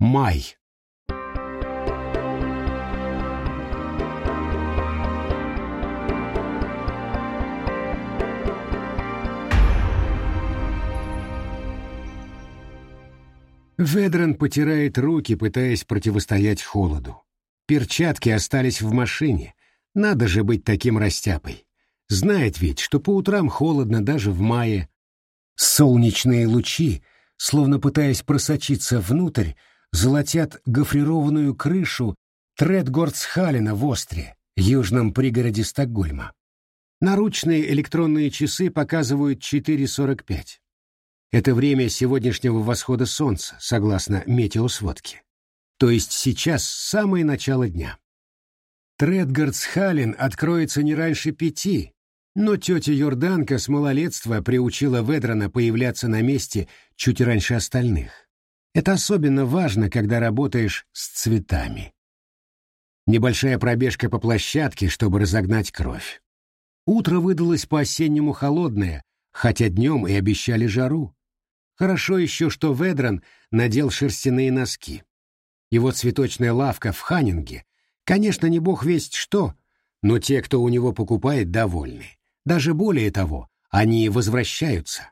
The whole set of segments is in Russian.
Май. Ведран потирает руки, пытаясь противостоять холоду. Перчатки остались в машине. Надо же быть таким растяпой. Знает ведь, что по утрам холодно даже в мае. Солнечные лучи, словно пытаясь просочиться внутрь, золотят гофрированную крышу Тредгордсхалена в Остре, южном пригороде Стокгольма. Наручные электронные часы показывают 4.45. Это время сегодняшнего восхода солнца, согласно метеосводке. То есть сейчас самое начало дня. Тредгардсхален откроется не раньше пяти, но тетя Йорданка с малолетства приучила Ведрана появляться на месте чуть раньше остальных. Это особенно важно, когда работаешь с цветами. Небольшая пробежка по площадке, чтобы разогнать кровь. Утро выдалось по-осеннему холодное, хотя днем и обещали жару. Хорошо еще, что Ведран надел шерстяные носки. Его цветочная лавка в Ханнинге, конечно, не бог весть что, но те, кто у него покупает, довольны. Даже более того, они возвращаются.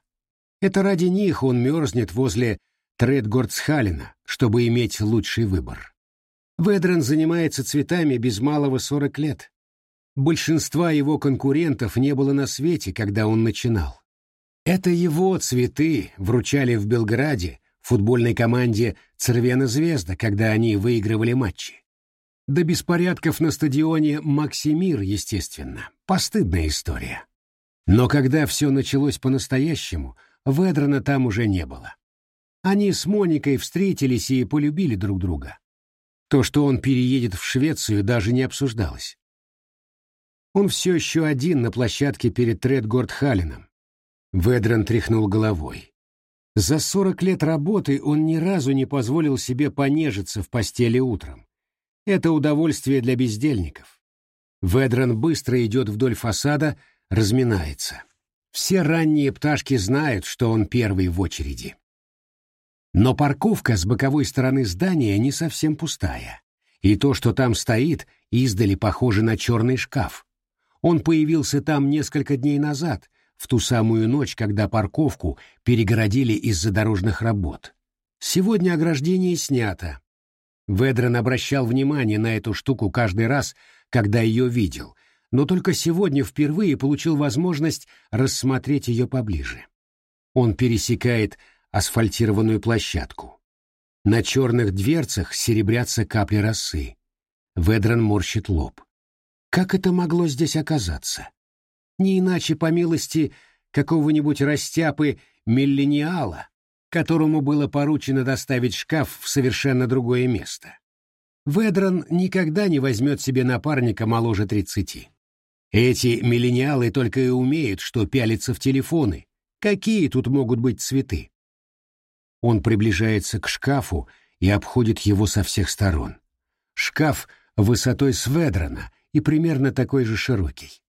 Это ради них он мерзнет возле Тредгордсхалена, чтобы иметь лучший выбор. Ведран занимается цветами без малого сорок лет. Большинства его конкурентов не было на свете, когда он начинал. Это его цветы вручали в Белграде футбольной команде «Цервена Звезда», когда они выигрывали матчи. До беспорядков на стадионе «Максимир», естественно. Постыдная история. Но когда все началось по-настоящему, Ведрана там уже не было. Они с Моникой встретились и полюбили друг друга. То, что он переедет в Швецию, даже не обсуждалось. Он все еще один на площадке перед Тредгорд-Халленом, Ведран тряхнул головой. За сорок лет работы он ни разу не позволил себе понежиться в постели утром. Это удовольствие для бездельников. Ведран быстро идет вдоль фасада, разминается. Все ранние пташки знают, что он первый в очереди. Но парковка с боковой стороны здания не совсем пустая. И то, что там стоит, издали похоже на черный шкаф. Он появился там несколько дней назад, в ту самую ночь, когда парковку перегородили из-за дорожных работ. Сегодня ограждение снято. Ведран обращал внимание на эту штуку каждый раз, когда ее видел, но только сегодня впервые получил возможность рассмотреть ее поближе. Он пересекает асфальтированную площадку. На черных дверцах серебрятся капли росы. Ведран морщит лоб. Как это могло здесь оказаться? не иначе по милости какого-нибудь растяпы миллениала, которому было поручено доставить шкаф в совершенно другое место. Ведран никогда не возьмет себе напарника моложе тридцати. Эти миллениалы только и умеют, что пялиться в телефоны. Какие тут могут быть цветы? Он приближается к шкафу и обходит его со всех сторон. Шкаф высотой с Ведрана и примерно такой же широкий.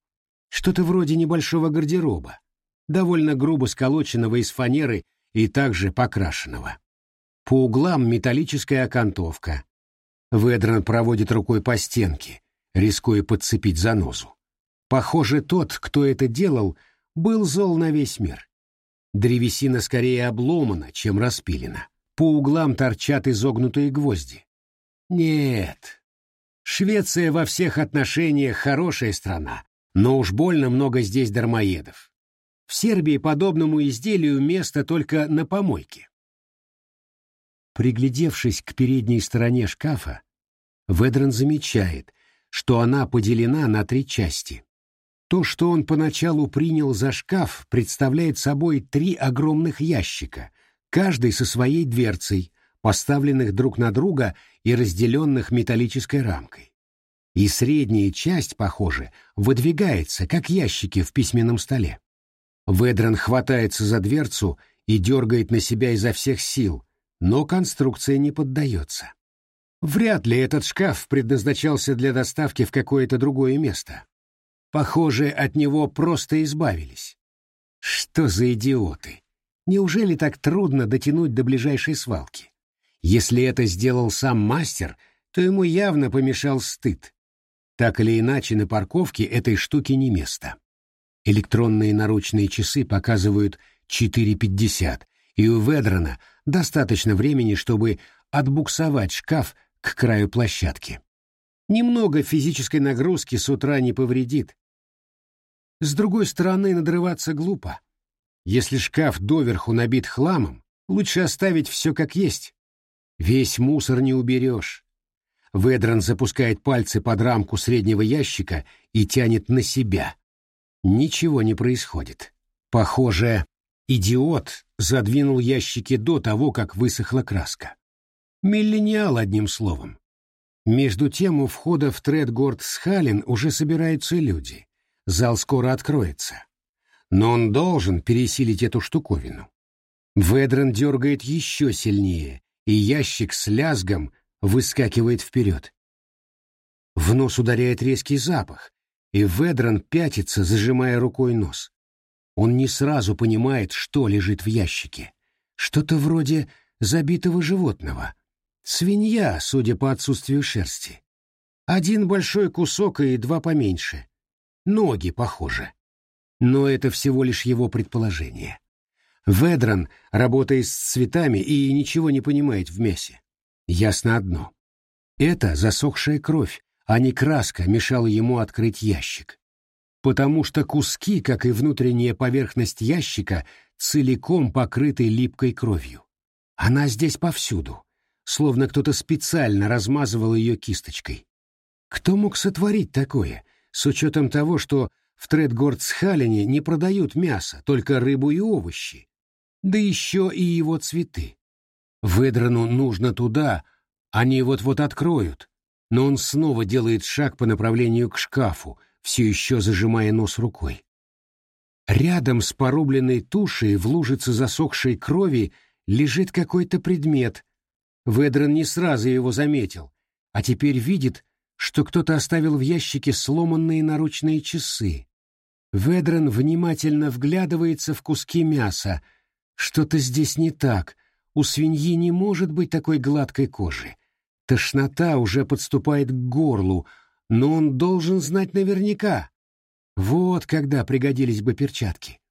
Что-то вроде небольшого гардероба, довольно грубо сколоченного из фанеры и также покрашенного. По углам металлическая окантовка. Ведран проводит рукой по стенке, рискуя подцепить занозу. Похоже, тот, кто это делал, был зол на весь мир. Древесина скорее обломана, чем распилена. По углам торчат изогнутые гвозди. Нет. Швеция во всех отношениях хорошая страна, но уж больно много здесь дармоедов. В Сербии подобному изделию место только на помойке. Приглядевшись к передней стороне шкафа, Ведран замечает, что она поделена на три части. То, что он поначалу принял за шкаф, представляет собой три огромных ящика, каждый со своей дверцей, поставленных друг на друга и разделенных металлической рамкой и средняя часть, похоже, выдвигается, как ящики в письменном столе. Ведран хватается за дверцу и дергает на себя изо всех сил, но конструкция не поддается. Вряд ли этот шкаф предназначался для доставки в какое-то другое место. Похоже, от него просто избавились. Что за идиоты? Неужели так трудно дотянуть до ближайшей свалки? Если это сделал сам мастер, то ему явно помешал стыд. Так или иначе, на парковке этой штуки не место. Электронные наручные часы показывают 4.50, и у Ведрона достаточно времени, чтобы отбуксовать шкаф к краю площадки. Немного физической нагрузки с утра не повредит. С другой стороны, надрываться глупо. Если шкаф доверху набит хламом, лучше оставить все как есть. Весь мусор не уберешь. Ведрон запускает пальцы под рамку среднего ящика и тянет на себя. Ничего не происходит. Похоже, идиот задвинул ящики до того, как высохла краска. Миллениал, одним словом. Между тем у входа в Тредгорд Схалин уже собираются люди. Зал скоро откроется. Но он должен пересилить эту штуковину. Ведрон дергает еще сильнее, и ящик с лязгом выскакивает вперед. В нос ударяет резкий запах, и Ведрон пятится, зажимая рукой нос. Он не сразу понимает, что лежит в ящике. Что-то вроде забитого животного. Свинья, судя по отсутствию шерсти. Один большой кусок и два поменьше. Ноги, похоже. Но это всего лишь его предположение. Ведрон работает с цветами и ничего не понимает в мясе. Ясно одно. Это засохшая кровь, а не краска мешала ему открыть ящик. Потому что куски, как и внутренняя поверхность ящика, целиком покрыты липкой кровью. Она здесь повсюду, словно кто-то специально размазывал ее кисточкой. Кто мог сотворить такое, с учетом того, что в Тредгордсхалене не продают мясо, только рыбу и овощи, да еще и его цветы. Ведрану нужно туда, они вот-вот откроют, но он снова делает шаг по направлению к шкафу, все еще зажимая нос рукой. Рядом с порубленной тушей в лужице засохшей крови лежит какой-то предмет. Ведран не сразу его заметил, а теперь видит, что кто-то оставил в ящике сломанные наручные часы. Ведран внимательно вглядывается в куски мяса. Что-то здесь не так. У свиньи не может быть такой гладкой кожи. Тошнота уже подступает к горлу, но он должен знать наверняка. Вот когда пригодились бы перчатки.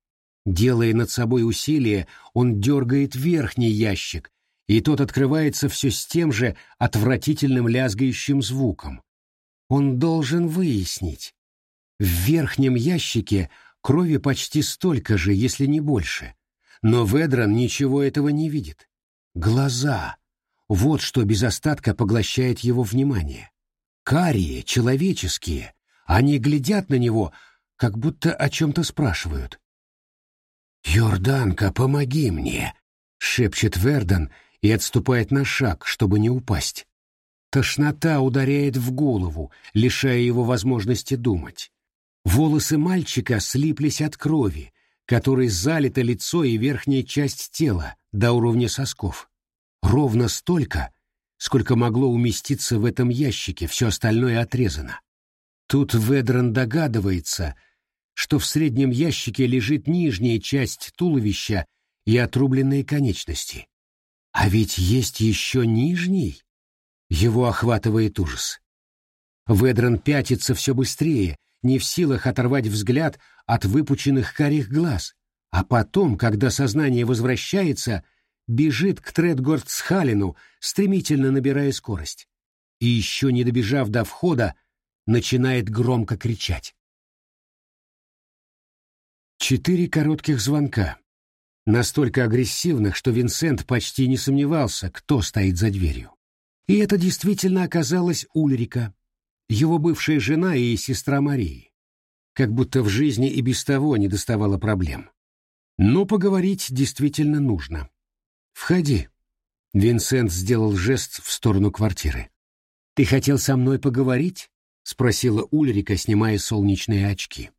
Делая над собой усилие, он дергает верхний ящик, и тот открывается все с тем же отвратительным лязгающим звуком. Он должен выяснить. В верхнем ящике крови почти столько же, если не больше. Но Ведран ничего этого не видит. Глаза. Вот что без остатка поглощает его внимание. Карие, человеческие. Они глядят на него, как будто о чем-то спрашивают. «Йорданка, помоги мне!» — шепчет Вердан и отступает на шаг, чтобы не упасть. Тошнота ударяет в голову, лишая его возможности думать. Волосы мальчика слиплись от крови, которой залито лицо и верхняя часть тела до уровня сосков. Ровно столько, сколько могло уместиться в этом ящике, все остальное отрезано. Тут Ведран догадывается, что в среднем ящике лежит нижняя часть туловища и отрубленные конечности. А ведь есть еще нижний. Его охватывает ужас. Ведран пятится все быстрее, не в силах оторвать взгляд от выпученных карих глаз, а потом, когда сознание возвращается — бежит к Тредгордсхалину, стремительно набирая скорость. И еще не добежав до входа, начинает громко кричать. Четыре коротких звонка. Настолько агрессивных, что Винсент почти не сомневался, кто стоит за дверью. И это действительно оказалась Ульрика, его бывшая жена и сестра Марии. Как будто в жизни и без того не доставало проблем. Но поговорить действительно нужно. «Входи». Винсент сделал жест в сторону квартиры. «Ты хотел со мной поговорить?» — спросила Ульрика, снимая солнечные очки.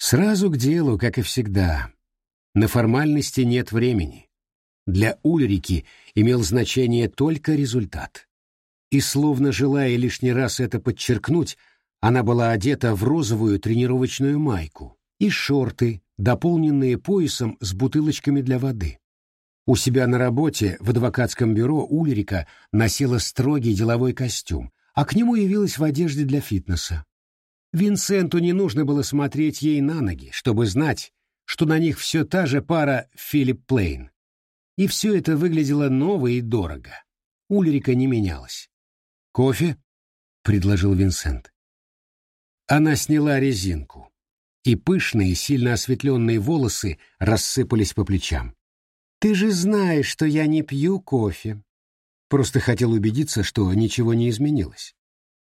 Сразу к делу, как и всегда. На формальности нет времени. Для Ульрики имел значение только результат. И словно желая лишний раз это подчеркнуть, она была одета в розовую тренировочную майку и шорты, дополненные поясом с бутылочками для воды. У себя на работе в адвокатском бюро Ульрика носила строгий деловой костюм, а к нему явилась в одежде для фитнеса. Винсенту не нужно было смотреть ей на ноги, чтобы знать, что на них все та же пара Филипп Плейн. И все это выглядело ново и дорого. Ульрика не менялась. «Кофе?» — предложил Винсент. Она сняла резинку, и пышные, сильно осветленные волосы рассыпались по плечам. «Ты же знаешь, что я не пью кофе». Просто хотел убедиться, что ничего не изменилось.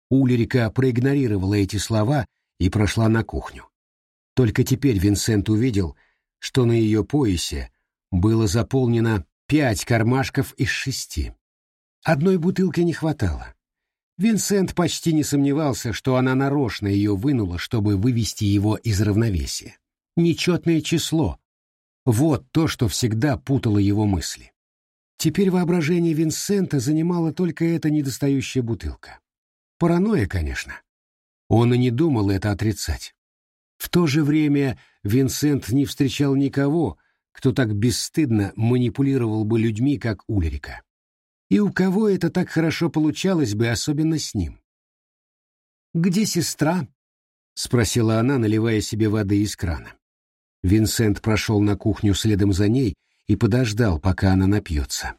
Ульрика проигнорировала эти слова и прошла на кухню. Только теперь Винсент увидел, что на ее поясе было заполнено пять кармашков из шести. Одной бутылки не хватало. Винсент почти не сомневался, что она нарочно ее вынула, чтобы вывести его из равновесия. Нечетное число. Вот то, что всегда путало его мысли. Теперь воображение Винсента занимала только эта недостающая бутылка. Паранойя, конечно. Он и не думал это отрицать. В то же время Винсент не встречал никого, кто так бесстыдно манипулировал бы людьми, как Ульрика. И у кого это так хорошо получалось бы, особенно с ним. «Где сестра?» — спросила она, наливая себе воды из крана. Винсент прошел на кухню следом за ней и подождал, пока она напьется.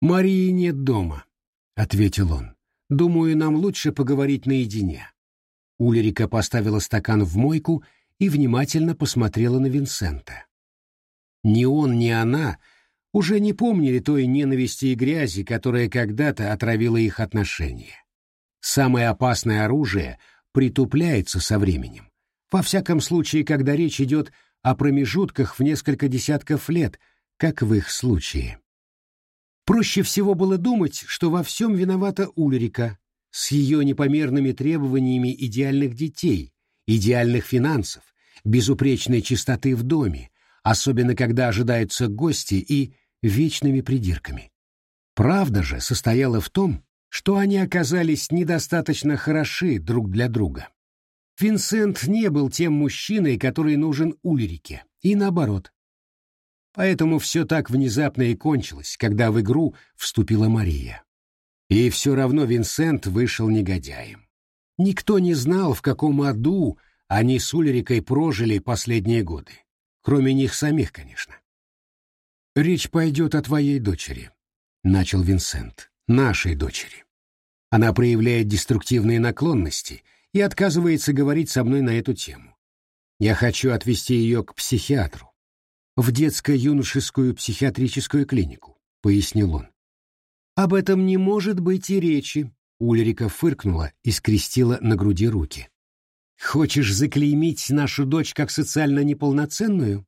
«Марии нет дома», — ответил он. Думаю, нам лучше поговорить наедине. Ульрика поставила стакан в мойку и внимательно посмотрела на Винсента. Ни он, ни она уже не помнили той ненависти и грязи, которая когда-то отравила их отношения. Самое опасное оружие притупляется со временем. Во всяком случае, когда речь идет о промежутках в несколько десятков лет, как в их случае. Проще всего было думать, что во всем виновата Ульрика с ее непомерными требованиями идеальных детей, идеальных финансов, безупречной чистоты в доме, особенно когда ожидаются гости и вечными придирками. Правда же состояла в том, что они оказались недостаточно хороши друг для друга. Винсент не был тем мужчиной, который нужен Ульрике, и наоборот. Поэтому все так внезапно и кончилось, когда в игру вступила Мария. И все равно Винсент вышел негодяем. Никто не знал, в каком аду они с Ульрикой прожили последние годы. Кроме них самих, конечно. «Речь пойдет о твоей дочери», — начал Винсент, — «нашей дочери. Она проявляет деструктивные наклонности и отказывается говорить со мной на эту тему. Я хочу отвезти ее к психиатру в детско-юношескую психиатрическую клинику», — пояснил он. «Об этом не может быть и речи», — Ульрика фыркнула и скрестила на груди руки. «Хочешь заклеймить нашу дочь как социально неполноценную?»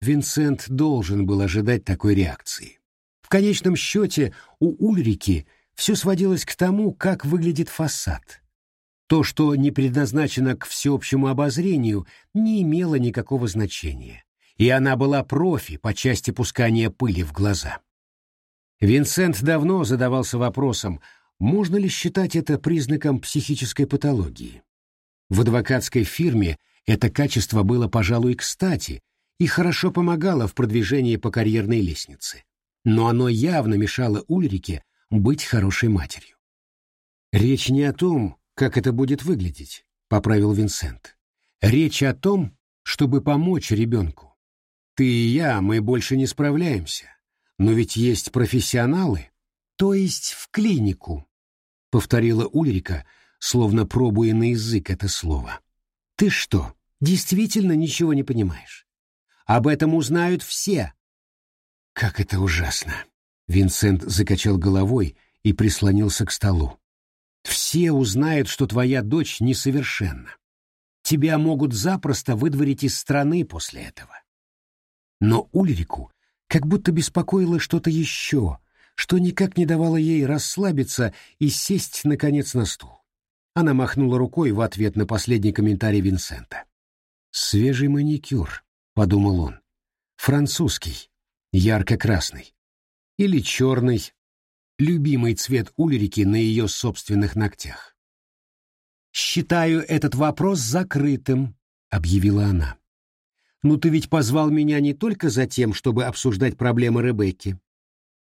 Винсент должен был ожидать такой реакции. В конечном счете у Ульрики все сводилось к тому, как выглядит фасад. То, что не предназначено к всеобщему обозрению, не имело никакого значения и она была профи по части пускания пыли в глаза. Винсент давно задавался вопросом, можно ли считать это признаком психической патологии. В адвокатской фирме это качество было, пожалуй, кстати и хорошо помогало в продвижении по карьерной лестнице. Но оно явно мешало Ульрике быть хорошей матерью. «Речь не о том, как это будет выглядеть», — поправил Винсент. «Речь о том, чтобы помочь ребенку. Ты и я, мы больше не справляемся. Но ведь есть профессионалы. То есть в клинику, — повторила Ульрика, словно пробуя на язык это слово. Ты что, действительно ничего не понимаешь? Об этом узнают все. Как это ужасно. Винсент закачал головой и прислонился к столу. Все узнают, что твоя дочь несовершенна. Тебя могут запросто выдворить из страны после этого. Но Ульрику как будто беспокоило что-то еще, что никак не давало ей расслабиться и сесть, наконец, на стул. Она махнула рукой в ответ на последний комментарий Винсента. «Свежий маникюр», — подумал он. «Французский, ярко-красный. Или черный, любимый цвет Ульрики на ее собственных ногтях». «Считаю этот вопрос закрытым», — объявила она. «Ну ты ведь позвал меня не только за тем, чтобы обсуждать проблемы Ребекки».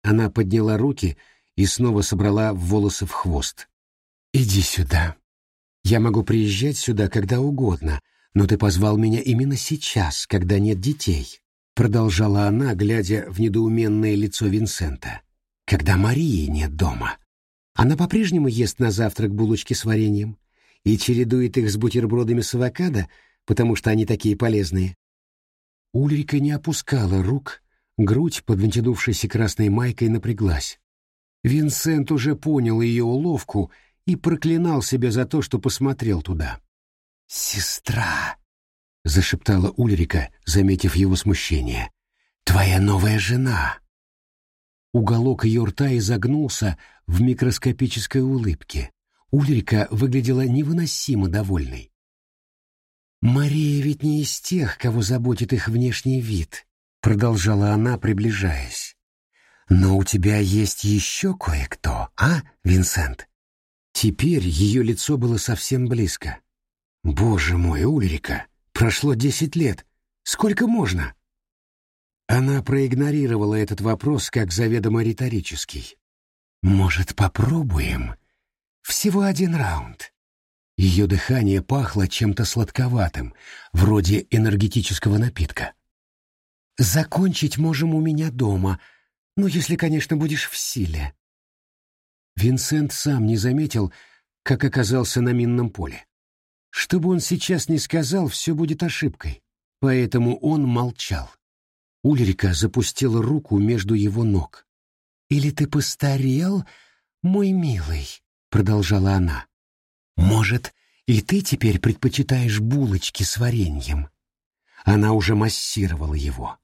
Она подняла руки и снова собрала волосы в хвост. «Иди сюда. Я могу приезжать сюда когда угодно, но ты позвал меня именно сейчас, когда нет детей», продолжала она, глядя в недоуменное лицо Винсента. «Когда Марии нет дома. Она по-прежнему ест на завтрак булочки с вареньем и чередует их с бутербродами с авокадо, потому что они такие полезные». Ульрика не опускала рук, грудь под натянувшейся красной майкой напряглась. Винсент уже понял ее уловку и проклинал себя за то, что посмотрел туда. «Сестра!» — зашептала Ульрика, заметив его смущение. «Твоя новая жена!» Уголок ее рта изогнулся в микроскопической улыбке. Ульрика выглядела невыносимо довольной. «Мария ведь не из тех, кого заботит их внешний вид», — продолжала она, приближаясь. «Но у тебя есть еще кое-кто, а, Винсент?» Теперь ее лицо было совсем близко. «Боже мой, Ульрика, прошло десять лет. Сколько можно?» Она проигнорировала этот вопрос как заведомо риторический. «Может, попробуем? Всего один раунд». Ее дыхание пахло чем-то сладковатым, вроде энергетического напитка. «Закончить можем у меня дома, ну, если, конечно, будешь в силе». Винсент сам не заметил, как оказался на минном поле. Что бы он сейчас ни сказал, все будет ошибкой, поэтому он молчал. Ульрика запустила руку между его ног. «Или ты постарел, мой милый?» — продолжала она. «Может, и ты теперь предпочитаешь булочки с вареньем?» Она уже массировала его.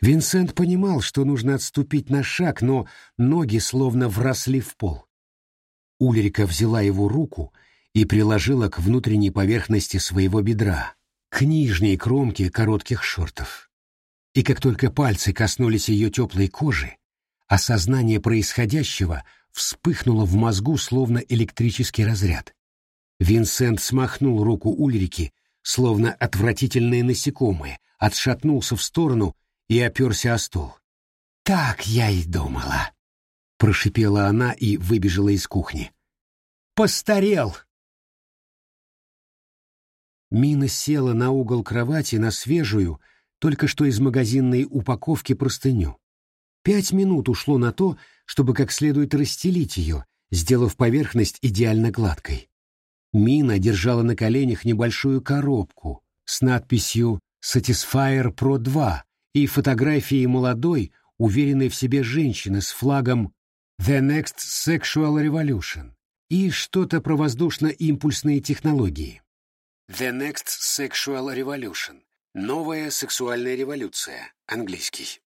Винсент понимал, что нужно отступить на шаг, но ноги словно вросли в пол. Ульрика взяла его руку и приложила к внутренней поверхности своего бедра, к нижней кромке коротких шортов. И как только пальцы коснулись ее теплой кожи, осознание происходящего вспыхнуло в мозгу словно электрический разряд. Винсент смахнул руку Ульрики, словно отвратительное насекомое, отшатнулся в сторону и оперся о стол. «Так я и думала», — прошипела она и выбежала из кухни. «Постарел!» Мина села на угол кровати на свежую, только что из магазинной упаковки простыню. Пять минут ушло на то, чтобы как следует расстелить ее, сделав поверхность идеально гладкой. Мина держала на коленях небольшую коробку с надписью Satisfyer Pro 2 и фотографией молодой, уверенной в себе женщины с флагом The Next Sexual Revolution и что-то про воздушно-импульсные технологии. The Next Sexual Revolution. Новая сексуальная революция. Английский.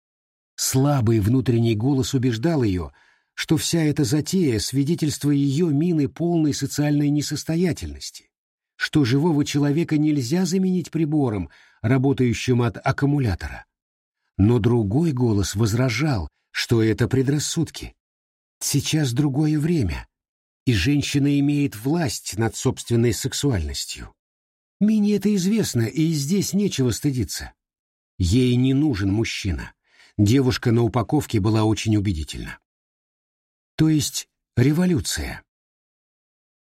Слабый внутренний голос убеждал ее, что вся эта затея — свидетельство ее мины полной социальной несостоятельности, что живого человека нельзя заменить прибором, работающим от аккумулятора. Но другой голос возражал, что это предрассудки. Сейчас другое время, и женщина имеет власть над собственной сексуальностью. Мине это известно, и здесь нечего стыдиться. Ей не нужен мужчина. Девушка на упаковке была очень убедительна. То есть революция.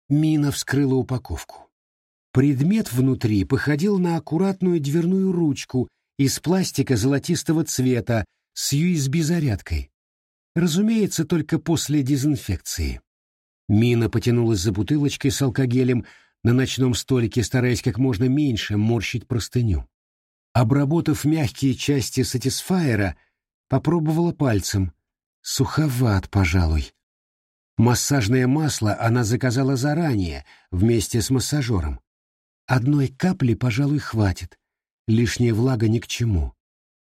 Мина вскрыла упаковку. Предмет внутри походил на аккуратную дверную ручку из пластика золотистого цвета с USB-зарядкой. Разумеется, только после дезинфекции. Мина потянулась за бутылочкой с алкогелем на ночном столике, стараясь как можно меньше морщить простыню. Обработав мягкие части сатисфайера, попробовала пальцем. Суховат, пожалуй. Массажное масло она заказала заранее, вместе с массажером. Одной капли, пожалуй, хватит. Лишняя влага ни к чему.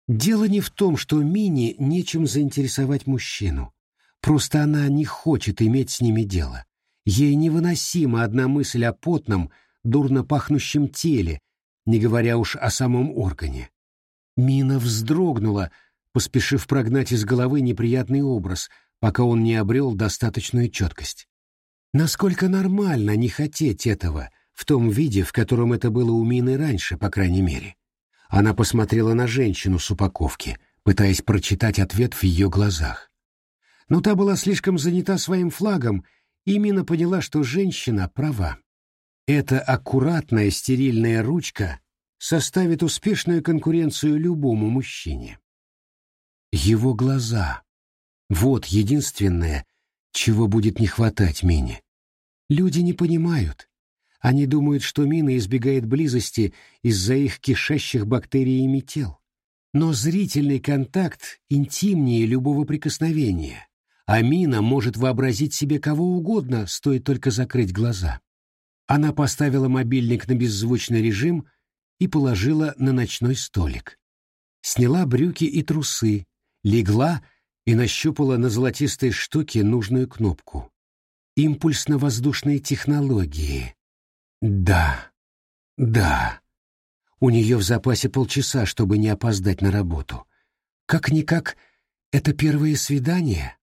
Дело не в том, что Мини нечем заинтересовать мужчину. Просто она не хочет иметь с ними дело. Ей невыносима одна мысль о потном, дурно пахнущем теле, не говоря уж о самом органе. Мина вздрогнула, поспешив прогнать из головы неприятный образ, пока он не обрел достаточную четкость. Насколько нормально не хотеть этого, в том виде, в котором это было у Мины раньше, по крайней мере. Она посмотрела на женщину с упаковки, пытаясь прочитать ответ в ее глазах. Но та была слишком занята своим флагом, и Мина поняла, что женщина права. Эта аккуратная стерильная ручка составит успешную конкуренцию любому мужчине. Его глаза. Вот единственное, чего будет не хватать Мине. Люди не понимают. Они думают, что Мина избегает близости из-за их кишащих бактериями тел. Но зрительный контакт интимнее любого прикосновения, а Мина может вообразить себе кого угодно, стоит только закрыть глаза. Она поставила мобильник на беззвучный режим и положила на ночной столик. Сняла брюки и трусы, легла и нащупала на золотистой штуке нужную кнопку. Импульсно-воздушные технологии. Да, да. У нее в запасе полчаса, чтобы не опоздать на работу. Как-никак, это первое свидание.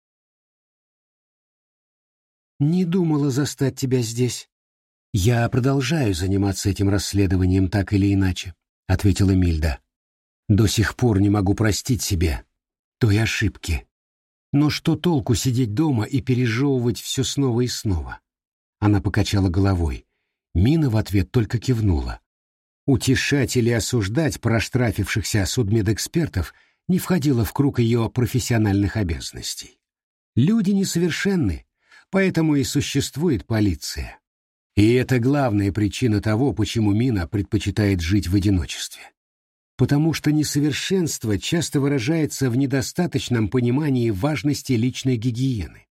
Не думала застать тебя здесь. Я продолжаю заниматься этим расследованием так или иначе, ответила Мильда. До сих пор не могу простить себе той ошибки. Но что толку сидеть дома и пережевывать все снова и снова? Она покачала головой. Мина в ответ только кивнула. Утешать или осуждать проштрафившихся судмедэкспертов не входило в круг ее профессиональных обязанностей. Люди несовершенны, поэтому и существует полиция. И это главная причина того, почему Мина предпочитает жить в одиночестве потому что несовершенство часто выражается в недостаточном понимании важности личной гигиены.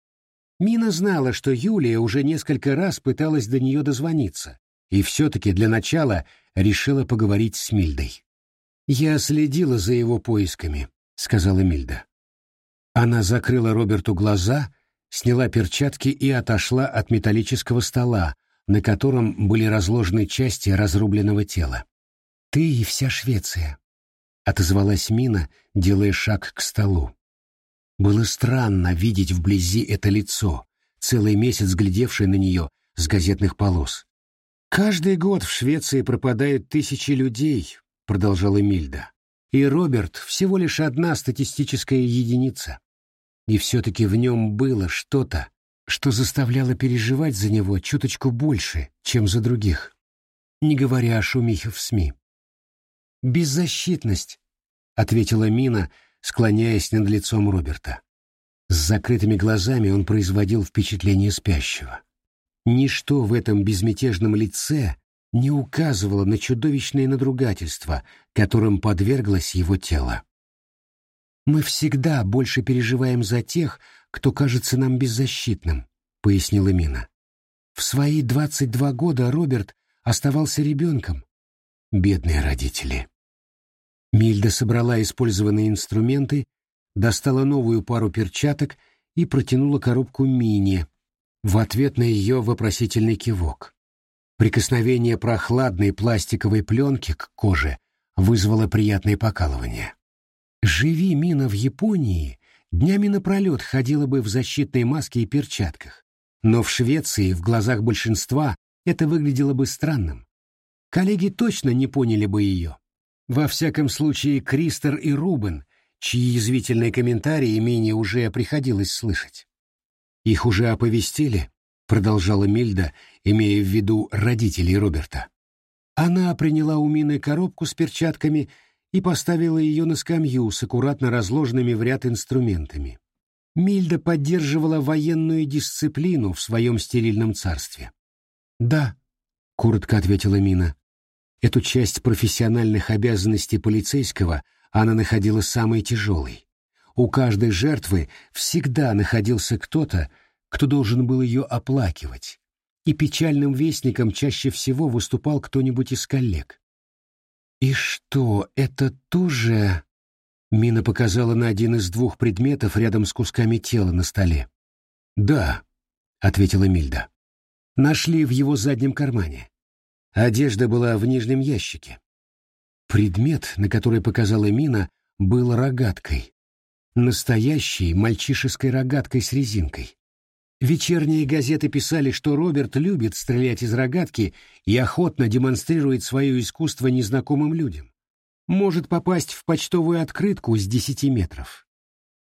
Мина знала, что Юлия уже несколько раз пыталась до нее дозвониться, и все-таки для начала решила поговорить с Мильдой. «Я следила за его поисками», — сказала Мильда. Она закрыла Роберту глаза, сняла перчатки и отошла от металлического стола, на котором были разложены части разрубленного тела. «Ты и вся Швеция», — отозвалась Мина, делая шаг к столу. Было странно видеть вблизи это лицо, целый месяц глядевшее на нее с газетных полос. «Каждый год в Швеции пропадают тысячи людей», — продолжала Мильда. «И Роберт всего лишь одна статистическая единица. И все-таки в нем было что-то, что заставляло переживать за него чуточку больше, чем за других, не говоря о шумихе в СМИ. «Беззащитность», — ответила Мина, склоняясь над лицом Роберта. С закрытыми глазами он производил впечатление спящего. Ничто в этом безмятежном лице не указывало на чудовищное надругательство, которым подверглось его тело. «Мы всегда больше переживаем за тех, кто кажется нам беззащитным», — пояснила Мина. «В свои двадцать два года Роберт оставался ребенком, Бедные родители. Мильда собрала использованные инструменты, достала новую пару перчаток и протянула коробку Мине в ответ на ее вопросительный кивок. Прикосновение прохладной пластиковой пленки к коже вызвало приятное покалывание. Живи Мина в Японии, днями напролет ходила бы в защитной маске и перчатках, но в Швеции в глазах большинства это выглядело бы странным коллеги точно не поняли бы ее. Во всяком случае, Кристер и Рубен, чьи язвительные комментарии менее уже приходилось слышать. «Их уже оповестили», — продолжала Мильда, имея в виду родителей Роберта. Она приняла у Мины коробку с перчатками и поставила ее на скамью с аккуратно разложенными в ряд инструментами. Мильда поддерживала военную дисциплину в своем стерильном царстве. «Да», — коротко ответила Мина. Эту часть профессиональных обязанностей полицейского она находила самой тяжелой. У каждой жертвы всегда находился кто-то, кто должен был ее оплакивать, и печальным вестником чаще всего выступал кто-нибудь из коллег. «И что, это тоже...» Мина показала на один из двух предметов рядом с кусками тела на столе. «Да», — ответила Мильда. «Нашли в его заднем кармане. Одежда была в нижнем ящике. Предмет, на который показала Мина, был рогаткой. Настоящей мальчишеской рогаткой с резинкой. Вечерние газеты писали, что Роберт любит стрелять из рогатки и охотно демонстрирует свое искусство незнакомым людям. может попасть в почтовую открытку с десяти метров.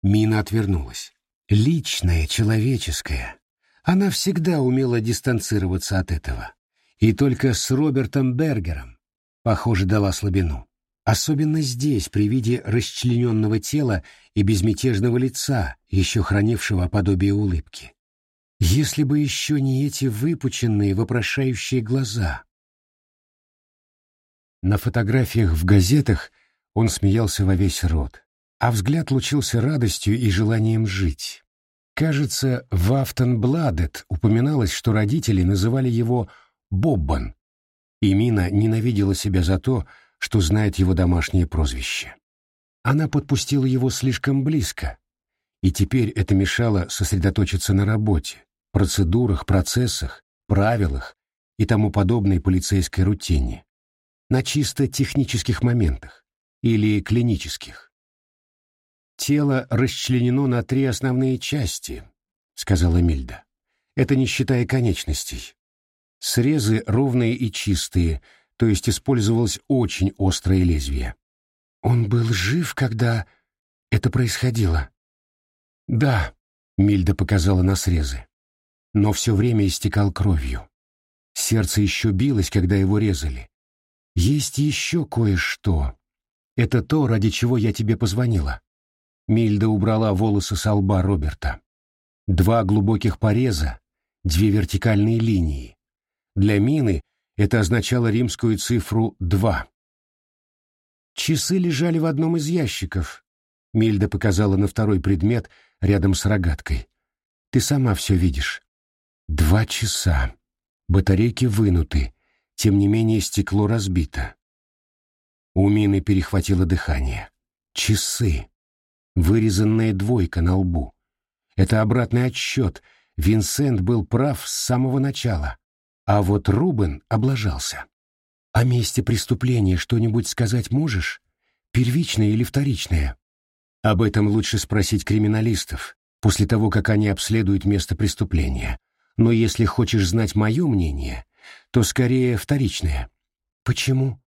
Мина отвернулась. Личное, человеческое. Она всегда умела дистанцироваться от этого. И только с Робертом Бергером, похоже, дала слабину. Особенно здесь, при виде расчлененного тела и безмятежного лица, еще хранившего подобие улыбки. Если бы еще не эти выпученные, вопрошающие глаза. На фотографиях в газетах он смеялся во весь рот, а взгляд лучился радостью и желанием жить. Кажется, в Афтенбладет упоминалось, что родители называли его Боббан, и Мина ненавидела себя за то, что знает его домашнее прозвище. Она подпустила его слишком близко, и теперь это мешало сосредоточиться на работе, процедурах, процессах, правилах и тому подобной полицейской рутине, на чисто технических моментах или клинических. «Тело расчленено на три основные части», — сказала Мильда. «Это не считая конечностей. Срезы ровные и чистые, то есть использовалось очень острое лезвие. Он был жив, когда это происходило?» «Да», — Мильда показала на срезы но все время истекал кровью. Сердце еще билось, когда его резали. Есть еще кое-что. Это то, ради чего я тебе позвонила. Мильда убрала волосы со лба Роберта. Два глубоких пореза, две вертикальные линии. Для Мины это означало римскую цифру два. Часы лежали в одном из ящиков. Мильда показала на второй предмет рядом с рогаткой. Ты сама все видишь. Два часа. Батарейки вынуты, тем не менее стекло разбито. У Мины перехватило дыхание. Часы. Вырезанная двойка на лбу. Это обратный отсчет. Винсент был прав с самого начала. А вот Рубен облажался. О месте преступления что-нибудь сказать можешь? Первичное или вторичное? Об этом лучше спросить криминалистов, после того, как они обследуют место преступления но если хочешь знать мое мнение, то скорее вторичное. Почему?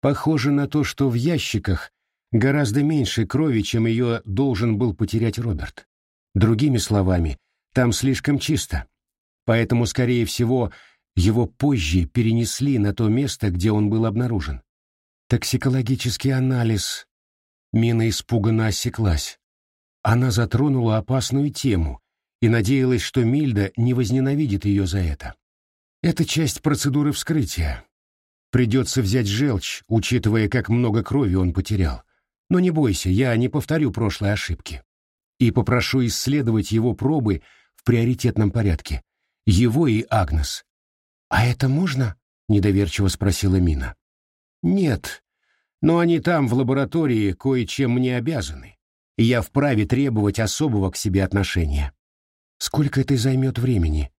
Похоже на то, что в ящиках гораздо меньше крови, чем ее должен был потерять Роберт. Другими словами, там слишком чисто. Поэтому, скорее всего, его позже перенесли на то место, где он был обнаружен. Токсикологический анализ. Мина испуганно осеклась. Она затронула опасную тему, и надеялась, что Мильда не возненавидит ее за это. Это часть процедуры вскрытия. Придется взять желчь, учитывая, как много крови он потерял. Но не бойся, я не повторю прошлой ошибки. И попрошу исследовать его пробы в приоритетном порядке. Его и Агнес. «А это можно?» — недоверчиво спросила Мина. «Нет, но они там, в лаборатории, кое-чем мне обязаны. Я вправе требовать особого к себе отношения. Сколько это займет времени?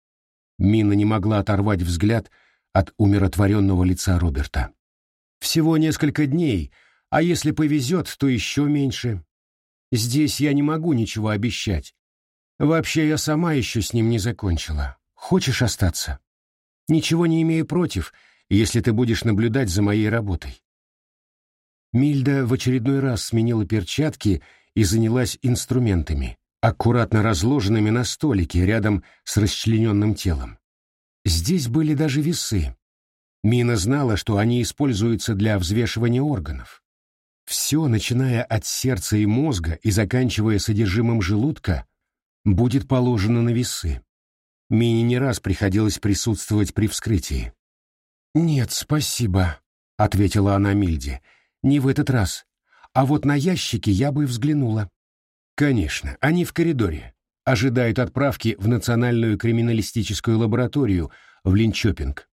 Мина не могла оторвать взгляд от умиротворенного лица Роберта. Всего несколько дней, а если повезет, то еще меньше. Здесь я не могу ничего обещать. Вообще, я сама еще с ним не закончила. Хочешь остаться? Ничего не имею против, если ты будешь наблюдать за моей работой. Мильда в очередной раз сменила перчатки и занялась инструментами аккуратно разложенными на столике рядом с расчлененным телом. Здесь были даже весы. Мина знала, что они используются для взвешивания органов. Все, начиная от сердца и мозга и заканчивая содержимым желудка, будет положено на весы. Мине не раз приходилось присутствовать при вскрытии. «Нет, спасибо», — ответила она Мильде, — «не в этот раз. А вот на ящики я бы взглянула». Конечно, они в коридоре. Ожидают отправки в Национальную криминалистическую лабораторию в Линчопинг.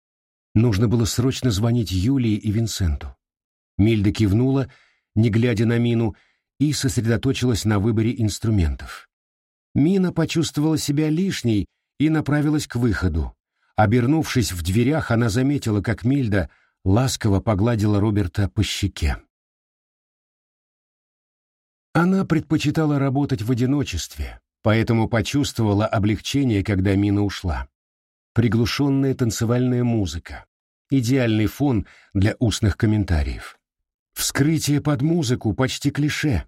Нужно было срочно звонить Юлии и Винсенту. Мильда кивнула, не глядя на Мину, и сосредоточилась на выборе инструментов. Мина почувствовала себя лишней и направилась к выходу. Обернувшись в дверях, она заметила, как Мильда ласково погладила Роберта по щеке. Она предпочитала работать в одиночестве, поэтому почувствовала облегчение, когда Мина ушла. Приглушенная танцевальная музыка. Идеальный фон для устных комментариев. Вскрытие под музыку почти клише.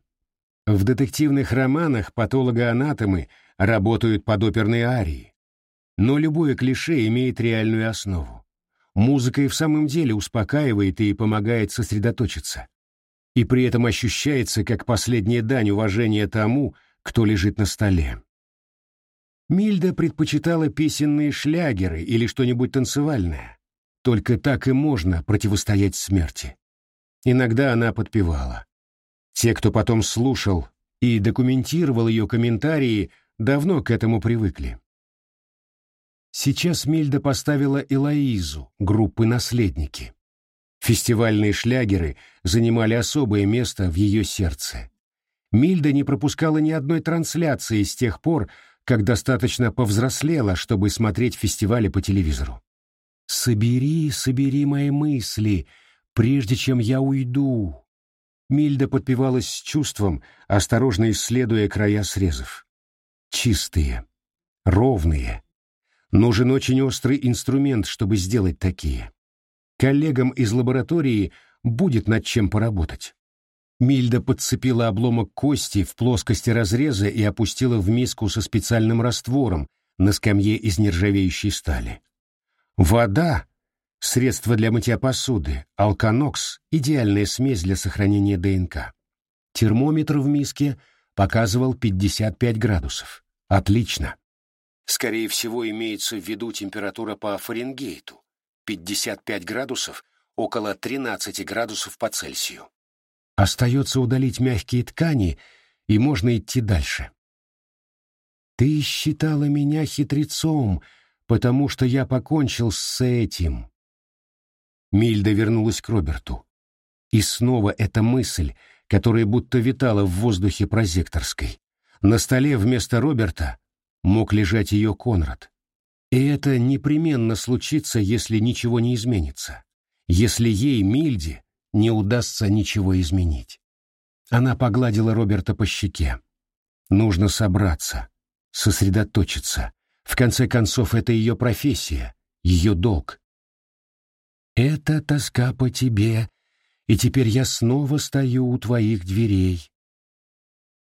В детективных романах патологоанатомы работают под оперные арии. Но любое клише имеет реальную основу. Музыка и в самом деле успокаивает и помогает сосредоточиться. И при этом ощущается как последняя дань уважения тому, кто лежит на столе. Мильда предпочитала песенные шлягеры или что-нибудь танцевальное. Только так и можно противостоять смерти. Иногда она подпевала. Те, кто потом слушал и документировал ее комментарии, давно к этому привыкли. Сейчас Мильда поставила Элоизу, группы «Наследники». Фестивальные шлягеры занимали особое место в ее сердце. Мильда не пропускала ни одной трансляции с тех пор, как достаточно повзрослела, чтобы смотреть фестивали по телевизору. «Собери, собери мои мысли, прежде чем я уйду», Мильда подпевалась с чувством, осторожно исследуя края срезов. Чистые, ровные. Нужен очень острый инструмент, чтобы сделать такие. Коллегам из лаборатории будет над чем поработать. Мильда подцепила обломок кости в плоскости разреза и опустила в миску со специальным раствором на скамье из нержавеющей стали. Вода Средство для мытья посуды, алканокс – идеальная смесь для сохранения ДНК. Термометр в миске показывал 55 градусов. Отлично. Скорее всего, имеется в виду температура по Фаренгейту. 55 градусов – около 13 градусов по Цельсию. Остается удалить мягкие ткани, и можно идти дальше. «Ты считала меня хитрецом, потому что я покончил с этим», Мильда вернулась к Роберту. И снова эта мысль, которая будто витала в воздухе прозекторской. На столе вместо Роберта мог лежать ее Конрад. И это непременно случится, если ничего не изменится. Если ей, Мильде, не удастся ничего изменить. Она погладила Роберта по щеке. Нужно собраться, сосредоточиться. В конце концов, это ее профессия, ее долг. Это тоска по тебе, и теперь я снова стою у твоих дверей.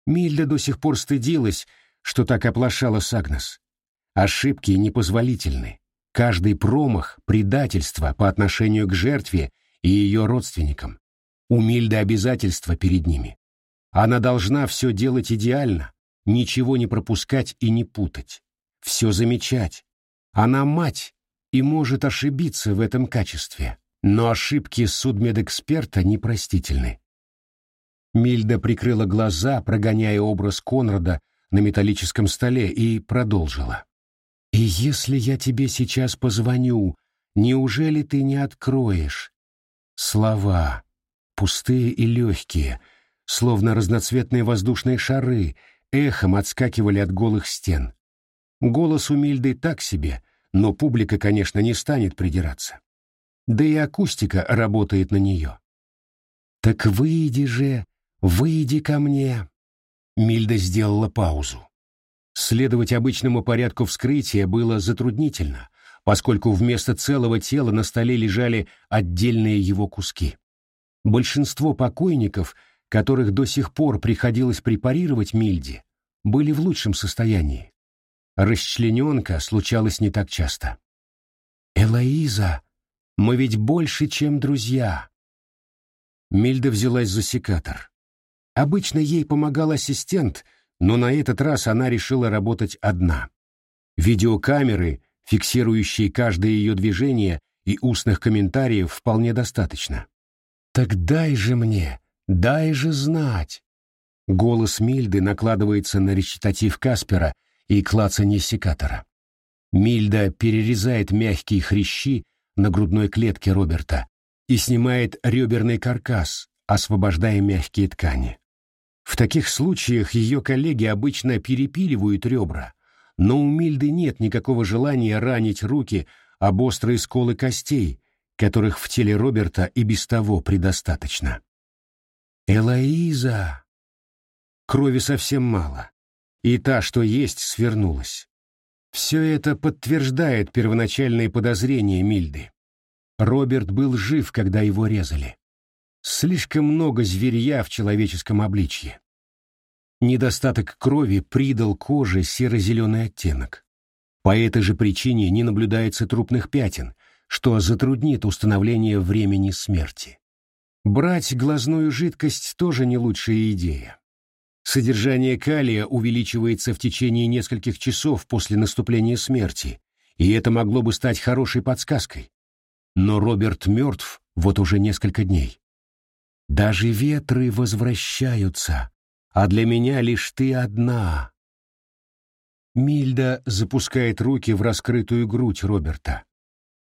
Мильда до сих пор стыдилась, что так оплошала Сагнес. Ошибки непозволительны. Каждый промах — предательство по отношению к жертве и ее родственникам. У Мильды обязательства перед ними. Она должна все делать идеально, ничего не пропускать и не путать. Все замечать. Она мать, и может ошибиться в этом качестве, но ошибки судмедэксперта непростительны. Мильда прикрыла глаза, прогоняя образ Конрада на металлическом столе, и продолжила. «И если я тебе сейчас позвоню, неужели ты не откроешь?» Слова, пустые и легкие, словно разноцветные воздушные шары, эхом отскакивали от голых стен. Голос у Мильды так себе, но публика, конечно, не станет придираться. Да и акустика работает на нее. «Так выйди же, выйди ко мне!» Мильда сделала паузу. Следовать обычному порядку вскрытия было затруднительно, поскольку вместо целого тела на столе лежали отдельные его куски. Большинство покойников, которых до сих пор приходилось препарировать Мильде, были в лучшем состоянии. Расчлененка случалась не так часто. «Элоиза, мы ведь больше, чем друзья!» Мильда взялась за секатор. Обычно ей помогал ассистент, но на этот раз она решила работать одна. Видеокамеры, фиксирующие каждое ее движение, и устных комментариев вполне достаточно. «Так дай же мне, дай же знать!» Голос Мильды накладывается на речитатив Каспера — и клацанье секатора. Мильда перерезает мягкие хрящи на грудной клетке Роберта и снимает реберный каркас, освобождая мягкие ткани. В таких случаях ее коллеги обычно перепиливают ребра, но у Мильды нет никакого желания ранить руки об острые сколы костей, которых в теле Роберта и без того предостаточно. «Элоиза!» Крови совсем мало и та, что есть, свернулась. Все это подтверждает первоначальные подозрения Мильды. Роберт был жив, когда его резали. Слишком много зверья в человеческом обличье. Недостаток крови придал коже серо-зеленый оттенок. По этой же причине не наблюдается трупных пятен, что затруднит установление времени смерти. Брать глазную жидкость тоже не лучшая идея. Содержание калия увеличивается в течение нескольких часов после наступления смерти, и это могло бы стать хорошей подсказкой. Но Роберт мертв вот уже несколько дней. Даже ветры возвращаются, а для меня лишь ты одна. Мильда запускает руки в раскрытую грудь Роберта.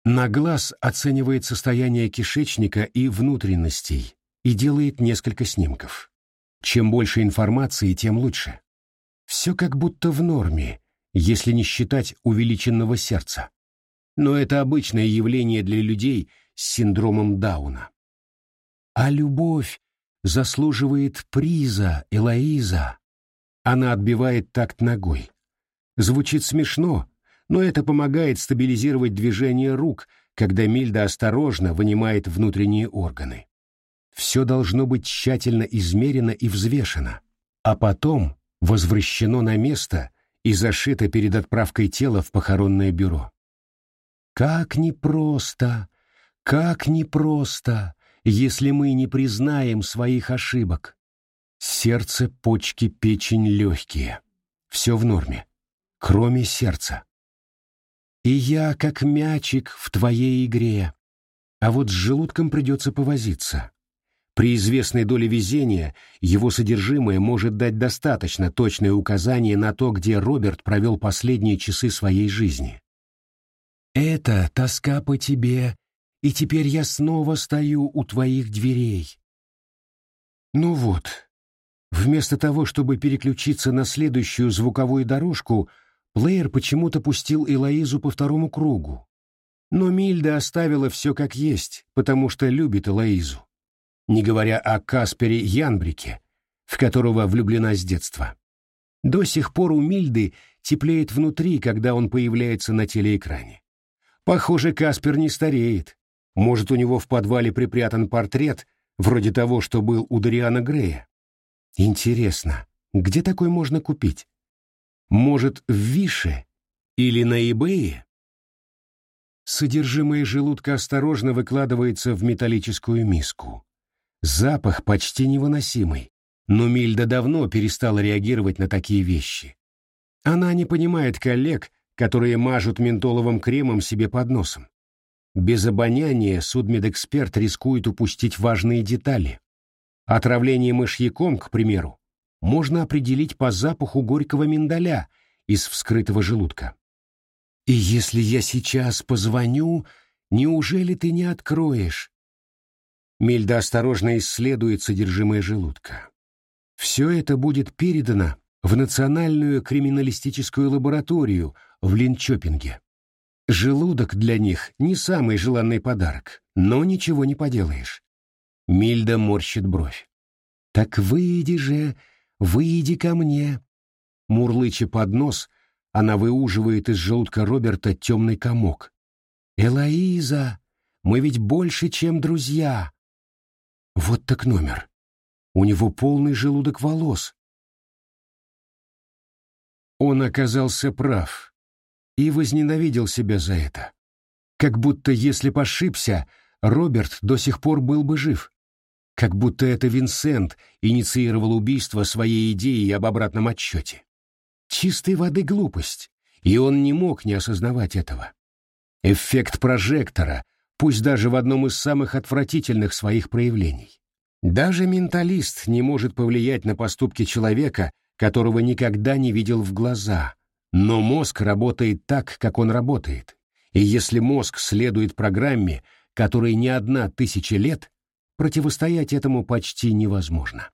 На глаз оценивает состояние кишечника и внутренностей и делает несколько снимков. Чем больше информации, тем лучше. Все как будто в норме, если не считать увеличенного сердца. Но это обычное явление для людей с синдромом Дауна. А любовь заслуживает приза, Элоиза. Она отбивает такт ногой. Звучит смешно, но это помогает стабилизировать движение рук, когда Мильда осторожно вынимает внутренние органы. Все должно быть тщательно измерено и взвешено, а потом возвращено на место и зашито перед отправкой тела в похоронное бюро. Как непросто, как непросто если мы не признаем своих ошибок. Сердце, почки, печень, легкие. Все в норме, кроме сердца. И я как мячик в твоей игре. А вот с желудком придется повозиться. При известной доле везения его содержимое может дать достаточно точное указание на то, где Роберт провел последние часы своей жизни. «Это тоска по тебе и теперь я снова стою у твоих дверей. Ну вот, вместо того, чтобы переключиться на следующую звуковую дорожку, плеер почему-то пустил Элоизу по второму кругу. Но Мильда оставила все как есть, потому что любит Элоизу. Не говоря о Каспере Янбрике, в которого влюблена с детства. До сих пор у Мильды теплеет внутри, когда он появляется на телеэкране. Похоже, Каспер не стареет, может, у него в подвале припрятан портрет, вроде того, что был у Дариана Грея? Интересно, где такой можно купить? Может, в Више или на Ибее? Содержимое желудка осторожно выкладывается в металлическую миску. Запах почти невыносимый, но Мильда давно перестала реагировать на такие вещи. Она не понимает коллег, которые мажут ментоловым кремом себе под носом. Без обоняния судмедэксперт рискует упустить важные детали. Отравление мышьяком, к примеру, можно определить по запаху горького миндаля из вскрытого желудка. И если я сейчас позвоню, неужели ты не откроешь? Мельда осторожно исследует содержимое желудка. Все это будет передано в Национальную криминалистическую лабораторию в Линчопинге. Желудок для них не самый желанный подарок, но ничего не поделаешь. Мильда морщит бровь. «Так выйди же, выйди ко мне!» Мурлыча под нос, она выуживает из желудка Роберта темный комок. «Элоиза, мы ведь больше, чем друзья!» Вот так номер. У него полный желудок волос. Он оказался прав и возненавидел себя за это. Как будто, если б ошибся, Роберт до сих пор был бы жив. Как будто это Винсент инициировал убийство своей идеей об обратном отсчете. Чистой воды глупость, и он не мог не осознавать этого. Эффект прожектора, пусть даже в одном из самых отвратительных своих проявлений. Даже менталист не может повлиять на поступки человека, которого никогда не видел в глаза, но мозг работает так, как он работает, и если мозг следует программе, которой не одна тысяча лет, противостоять этому почти невозможно.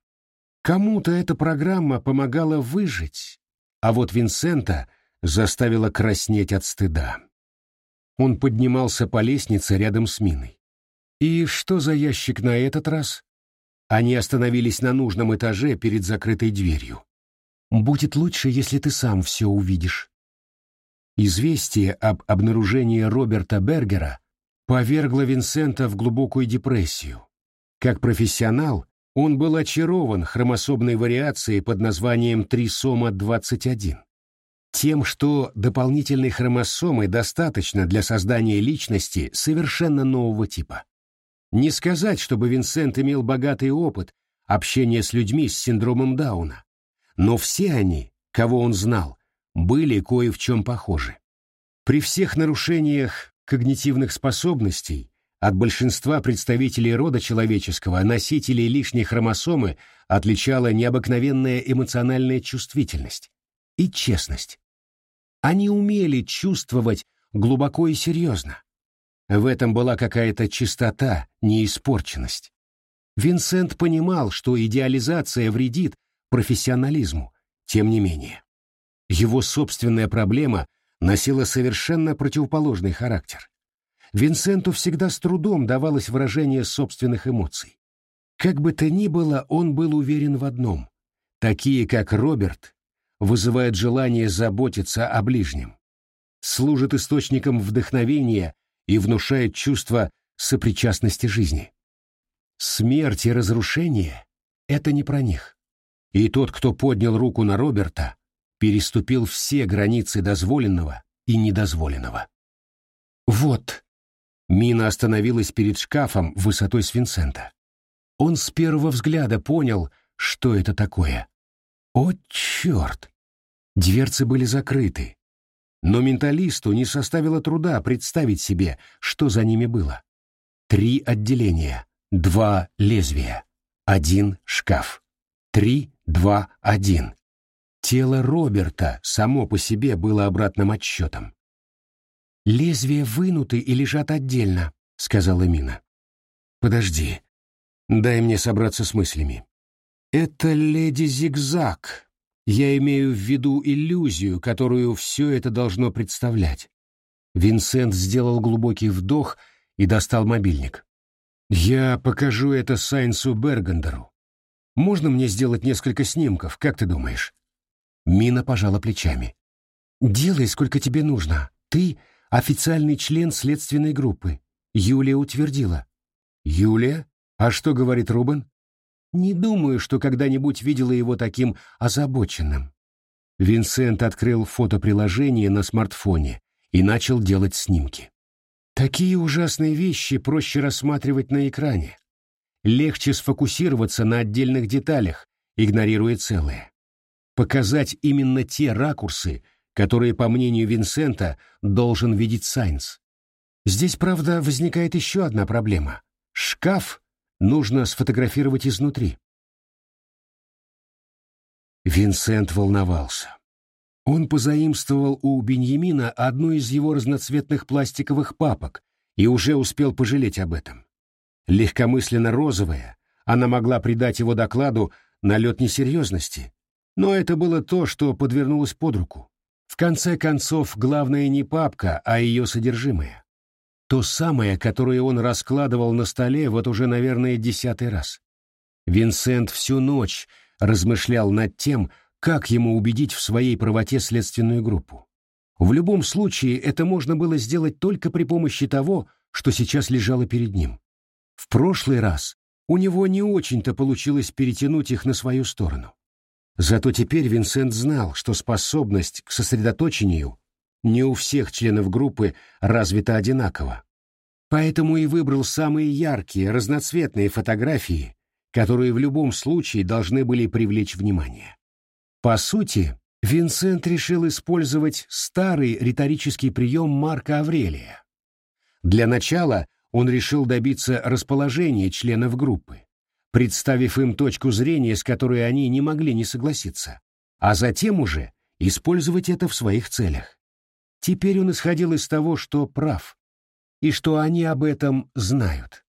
Кому-то эта программа помогала выжить, а вот Винсента заставила краснеть от стыда. Он поднимался по лестнице рядом с Миной. И что за ящик на этот раз? Они остановились на нужном этаже перед закрытой дверью. Будет лучше, если ты сам все увидишь. Известие об обнаружении Роберта Бергера повергло Винсента в глубокую депрессию. Как профессионал, он был очарован хромосомной вариацией под названием трисома-21. Тем, что дополнительной хромосомы достаточно для создания личности совершенно нового типа. Не сказать, чтобы Винсент имел богатый опыт общения с людьми с синдромом Дауна, но все они, кого он знал, были кое в чем похожи. При всех нарушениях когнитивных способностей от большинства представителей рода человеческого носителей лишней хромосомы отличала необыкновенная эмоциональная чувствительность и честность. Они умели чувствовать глубоко и серьезно. В этом была какая-то чистота, неиспорченность. Винсент понимал, что идеализация вредит профессионализму, тем не менее. Его собственная проблема носила совершенно противоположный характер. Винсенту всегда с трудом давалось выражение собственных эмоций. Как бы то ни было, он был уверен в одном. Такие, как Роберт, вызывают желание заботиться о ближнем, служат источником вдохновения и внушают чувство сопричастности жизни. Смерть и разрушение — это не про них. И тот, кто поднял руку на Роберта, переступил все границы дозволенного и недозволенного. «Вот», Мина остановилась перед шкафом высотой с Винсента. Он с первого взгляда понял, что это такое. О, черт! Дверцы были закрыты. Но менталисту не составило труда представить себе, что за ними было. Три отделения, два лезвия, один шкаф. Три, два, один. Тело Роберта само по себе было обратным отсчетом. «Лезвия вынуты и лежат отдельно», — сказала Мина. «Подожди. Дай мне собраться с мыслями. Это леди Зигзаг. Я имею в виду иллюзию, которую все это должно представлять». Винсент сделал глубокий вдох и достал мобильник. «Я покажу это Сайнсу Бергандеру. Можно мне сделать несколько снимков, как ты думаешь?» Мина пожала плечами. «Делай, сколько тебе нужно. Ты официальный член следственной группы. Юлия утвердила. Юлия? А что говорит Рубен? Не думаю, что когда-нибудь видела его таким озабоченным. Винсент открыл фотоприложение на смартфоне и начал делать снимки. Такие ужасные вещи проще рассматривать на экране. Легче сфокусироваться на отдельных деталях, игнорируя целое. Показать именно те ракурсы, которые, по мнению Винсента, должен видеть Сайнс. Здесь, правда, возникает еще одна проблема. Шкаф нужно сфотографировать изнутри. Винсент волновался. Он позаимствовал у Беньямина одну из его разноцветных пластиковых папок и уже успел пожалеть об этом. Легкомысленно розовая, она могла придать его докладу налет несерьезности, но это было то, что подвернулось под руку. В конце концов, главное не папка, а ее содержимое. То самое, которое он раскладывал на столе вот уже, наверное, десятый раз. Винсент всю ночь размышлял над тем, как ему убедить в своей правоте следственную группу. В любом случае, это можно было сделать только при помощи того, что сейчас лежало перед ним. В прошлый раз у него не очень-то получилось перетянуть их на свою сторону. Зато теперь Винсент знал, что способность к сосредоточению не у всех членов группы развита одинаково. Поэтому и выбрал самые яркие, разноцветные фотографии, которые в любом случае должны были привлечь внимание. По сути, Винсент решил использовать старый риторический прием Марка Аврелия. Для начала он решил добиться расположения членов группы представив им точку зрения, с которой они не могли не согласиться, а затем уже использовать это в своих целях. Теперь он исходил из того, что прав, и что они об этом знают.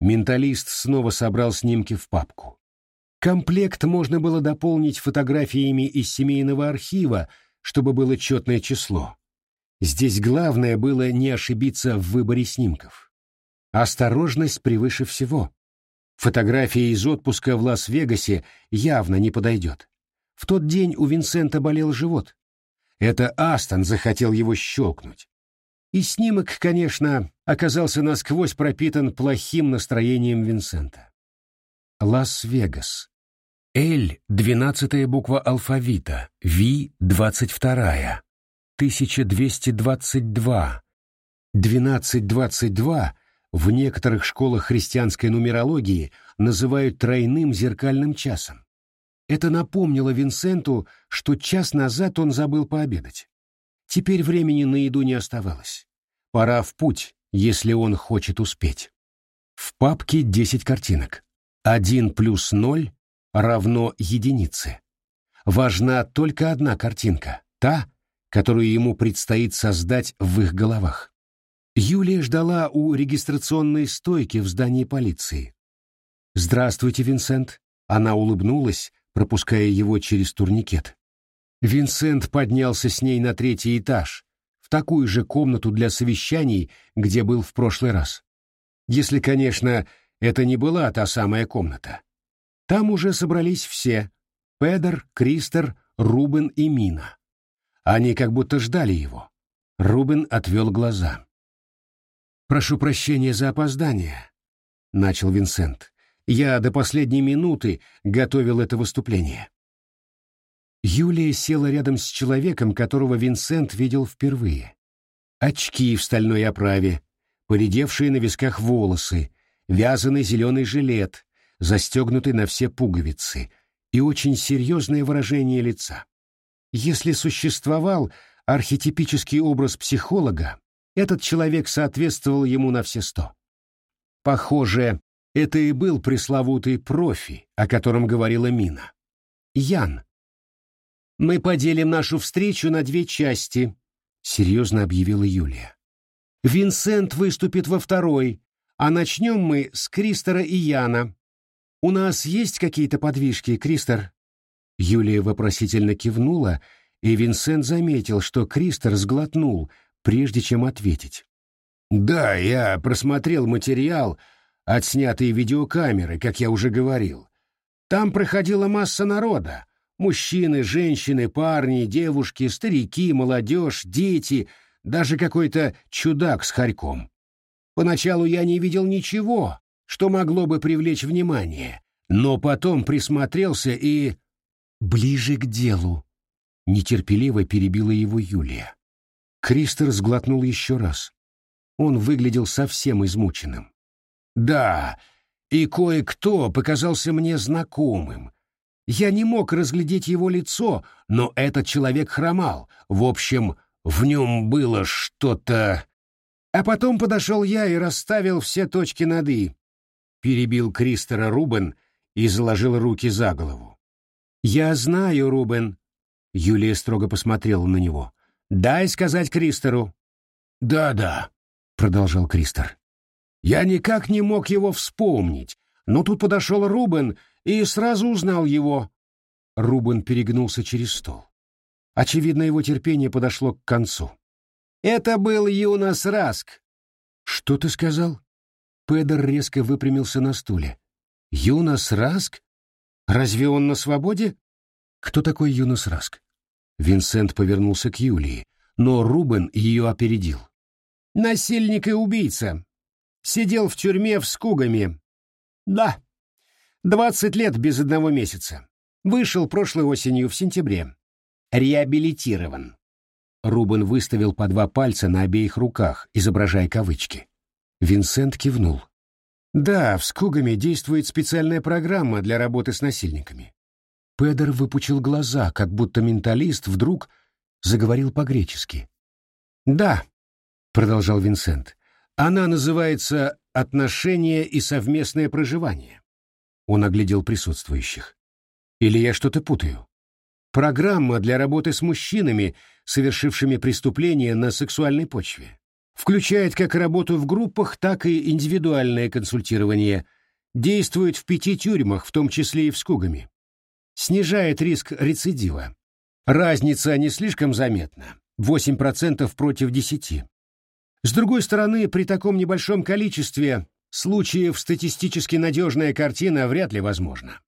Менталист снова собрал снимки в папку. Комплект можно было дополнить фотографиями из семейного архива, чтобы было четное число. Здесь главное было не ошибиться в выборе снимков. Осторожность превыше всего. Фотография из отпуска в Лас-Вегасе явно не подойдет. В тот день у Винсента болел живот. Это Астон захотел его щелкнуть. И снимок, конечно, оказался насквозь пропитан плохим настроением Винсента. Лас-Вегас. Л — двенадцатая буква алфавита, В — двадцать вторая. 1222. 1222 в некоторых школах христианской нумерологии называют тройным зеркальным часом. Это напомнило Винсенту, что час назад он забыл пообедать. Теперь времени на еду не оставалось. Пора в путь, если он хочет успеть. В папке 10 картинок. 1 плюс 0 равно единице. Важна только одна картинка, та, которую ему предстоит создать в их головах. Юлия ждала у регистрационной стойки в здании полиции. «Здравствуйте, Винсент». Она улыбнулась, пропуская его через турникет. Винсент поднялся с ней на третий этаж, в такую же комнату для совещаний, где был в прошлый раз. Если, конечно, это не была та самая комната. Там уже собрались все — Педер, Кристер, Рубен и Мина. Они как будто ждали его. Рубен отвел глаза. «Прошу прощения за опоздание», — начал Винсент. «Я до последней минуты готовил это выступление». Юлия села рядом с человеком, которого Винсент видел впервые. Очки в стальной оправе, поредевшие на висках волосы, вязаный зеленый жилет, застегнутый на все пуговицы, и очень серьезное выражение лица. Если существовал архетипический образ психолога, этот человек соответствовал ему на все сто. Похоже, это и был пресловутый профи, о котором говорила Мина. Ян, «Мы поделим нашу встречу на две части», — серьезно объявила Юлия. «Винсент выступит во второй, а начнем мы с Кристера и Яна. У нас есть какие-то подвижки, Кристер?» Юлия вопросительно кивнула, и Винсент заметил, что Кристер сглотнул, прежде чем ответить. «Да, я просмотрел материал, отснятый видеокамеры, как я уже говорил. Там проходила масса народа, Мужчины, женщины, парни, девушки, старики, молодежь, дети, даже какой-то чудак с хорьком. Поначалу я не видел ничего, что могло бы привлечь внимание, но потом присмотрелся и... «Ближе к делу», — нетерпеливо перебила его Юлия. Кристер сглотнул еще раз. Он выглядел совсем измученным. «Да, и кое-кто показался мне знакомым, я не мог разглядеть его лицо, но этот человек хромал. В общем, в нем было что-то... А потом подошел я и расставил все точки над «и». Перебил Кристера Рубен и заложил руки за голову. «Я знаю, Рубен». Юлия строго посмотрела на него. «Дай сказать Кристеру». «Да-да», — продолжал Кристер. «Я никак не мог его вспомнить, но тут подошел Рубен и сразу узнал его. Рубен перегнулся через стол. Очевидно, его терпение подошло к концу. «Это был Юнас Раск!» «Что ты сказал?» Педер резко выпрямился на стуле. «Юнас Раск? Разве он на свободе?» «Кто такой Юнас Раск?» Винсент повернулся к Юлии, но Рубен ее опередил. «Насильник и убийца. Сидел в тюрьме в Скугами. Да, Двадцать лет без одного месяца. Вышел прошлой осенью в сентябре. Реабилитирован. Рубен выставил по два пальца на обеих руках, изображая кавычки. Винсент кивнул. Да, в Скугаме действует специальная программа для работы с насильниками. Педер выпучил глаза, как будто менталист вдруг заговорил по-гречески. «Да», — продолжал Винсент, — «она называется «Отношения и совместное проживание». Он оглядел присутствующих. Или я что-то путаю? Программа для работы с мужчинами, совершившими преступления на сексуальной почве. Включает как работу в группах, так и индивидуальное консультирование. Действует в пяти тюрьмах, в том числе и в Скугами. Снижает риск рецидива. Разница не слишком заметна. 8% против 10%. С другой стороны, при таком небольшом количестве Случаев статистически надежная картина вряд ли возможна.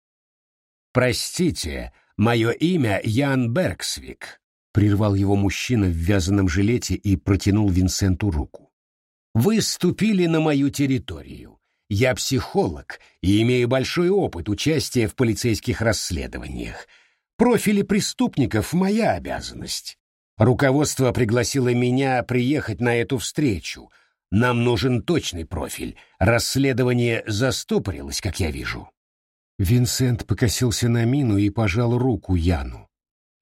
«Простите, мое имя Ян Бергсвик», Прервал его мужчина в вязаном жилете и протянул Винсенту руку. «Вы ступили на мою территорию. Я психолог и имею большой опыт участия в полицейских расследованиях. Профили преступников — моя обязанность. Руководство пригласило меня приехать на эту встречу. Нам нужен точный профиль. Расследование застопорилось, как я вижу». Винсент покосился на мину и пожал руку Яну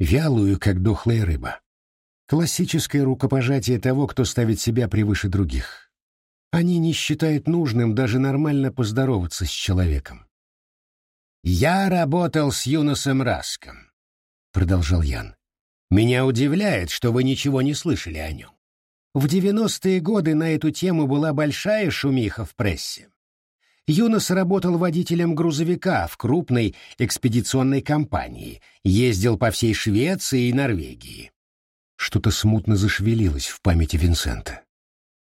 вялую, как дохлая рыба. Классическое рукопожатие того, кто ставит себя превыше других. Они не считают нужным даже нормально поздороваться с человеком. «Я работал с Юносом Раском», — продолжал Ян. «Меня удивляет, что вы ничего не слышали о нем. В девяностые годы на эту тему была большая шумиха в прессе. Юнос работал водителем грузовика в крупной экспедиционной компании, ездил по всей Швеции и Норвегии. Что-то смутно зашевелилось в памяти Винсента.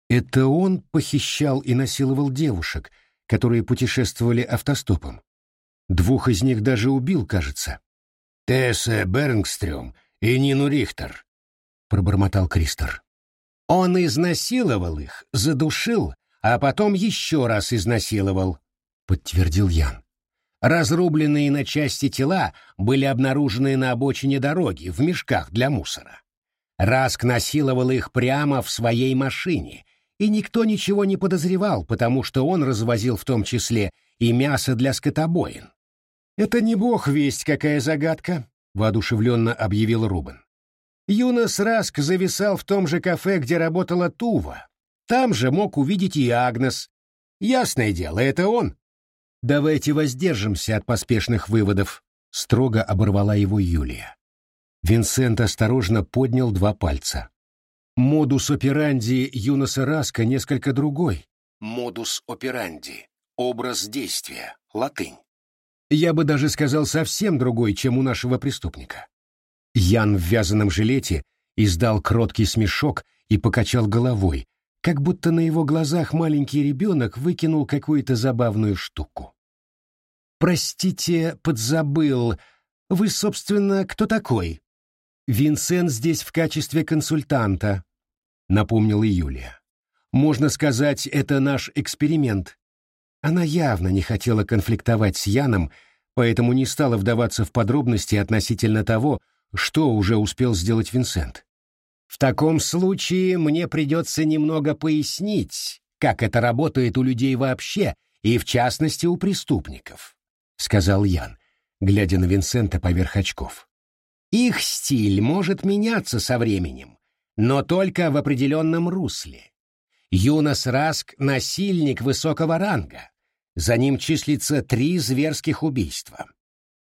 Это он похищал и насиловал девушек, которые путешествовали автостопом. Двух из них даже убил, кажется. «Тесса Бернгстрём и Нину Рихтер», — пробормотал Кристер. «Он изнасиловал их, задушил а потом еще раз изнасиловал», — подтвердил Ян. Разрубленные на части тела были обнаружены на обочине дороги в мешках для мусора. Раск насиловал их прямо в своей машине, и никто ничего не подозревал, потому что он развозил в том числе и мясо для скотобоин. «Это не бог весть, какая загадка», — воодушевленно объявил Рубен. Юнос Раск зависал в том же кафе, где работала Тува, там же мог увидеть и Агнес. Ясное дело, это он. Давайте воздержимся от поспешных выводов, строго оборвала его Юлия. Винсент осторожно поднял два пальца. Модус операнди Юноса Раска несколько другой. Модус операнди. Образ действия. Латынь. Я бы даже сказал совсем другой, чем у нашего преступника. Ян в вязаном жилете издал кроткий смешок и покачал головой, как будто на его глазах маленький ребенок выкинул какую-то забавную штуку. «Простите, подзабыл. Вы, собственно, кто такой?» «Винсент здесь в качестве консультанта», — напомнила Юлия. «Можно сказать, это наш эксперимент». Она явно не хотела конфликтовать с Яном, поэтому не стала вдаваться в подробности относительно того, что уже успел сделать Винсент. В таком случае мне придется немного пояснить, как это работает у людей вообще, и в частности у преступников, — сказал Ян, глядя на Винсента поверх очков. Их стиль может меняться со временем, но только в определенном русле. Юнос Раск — насильник высокого ранга. За ним числится три зверских убийства.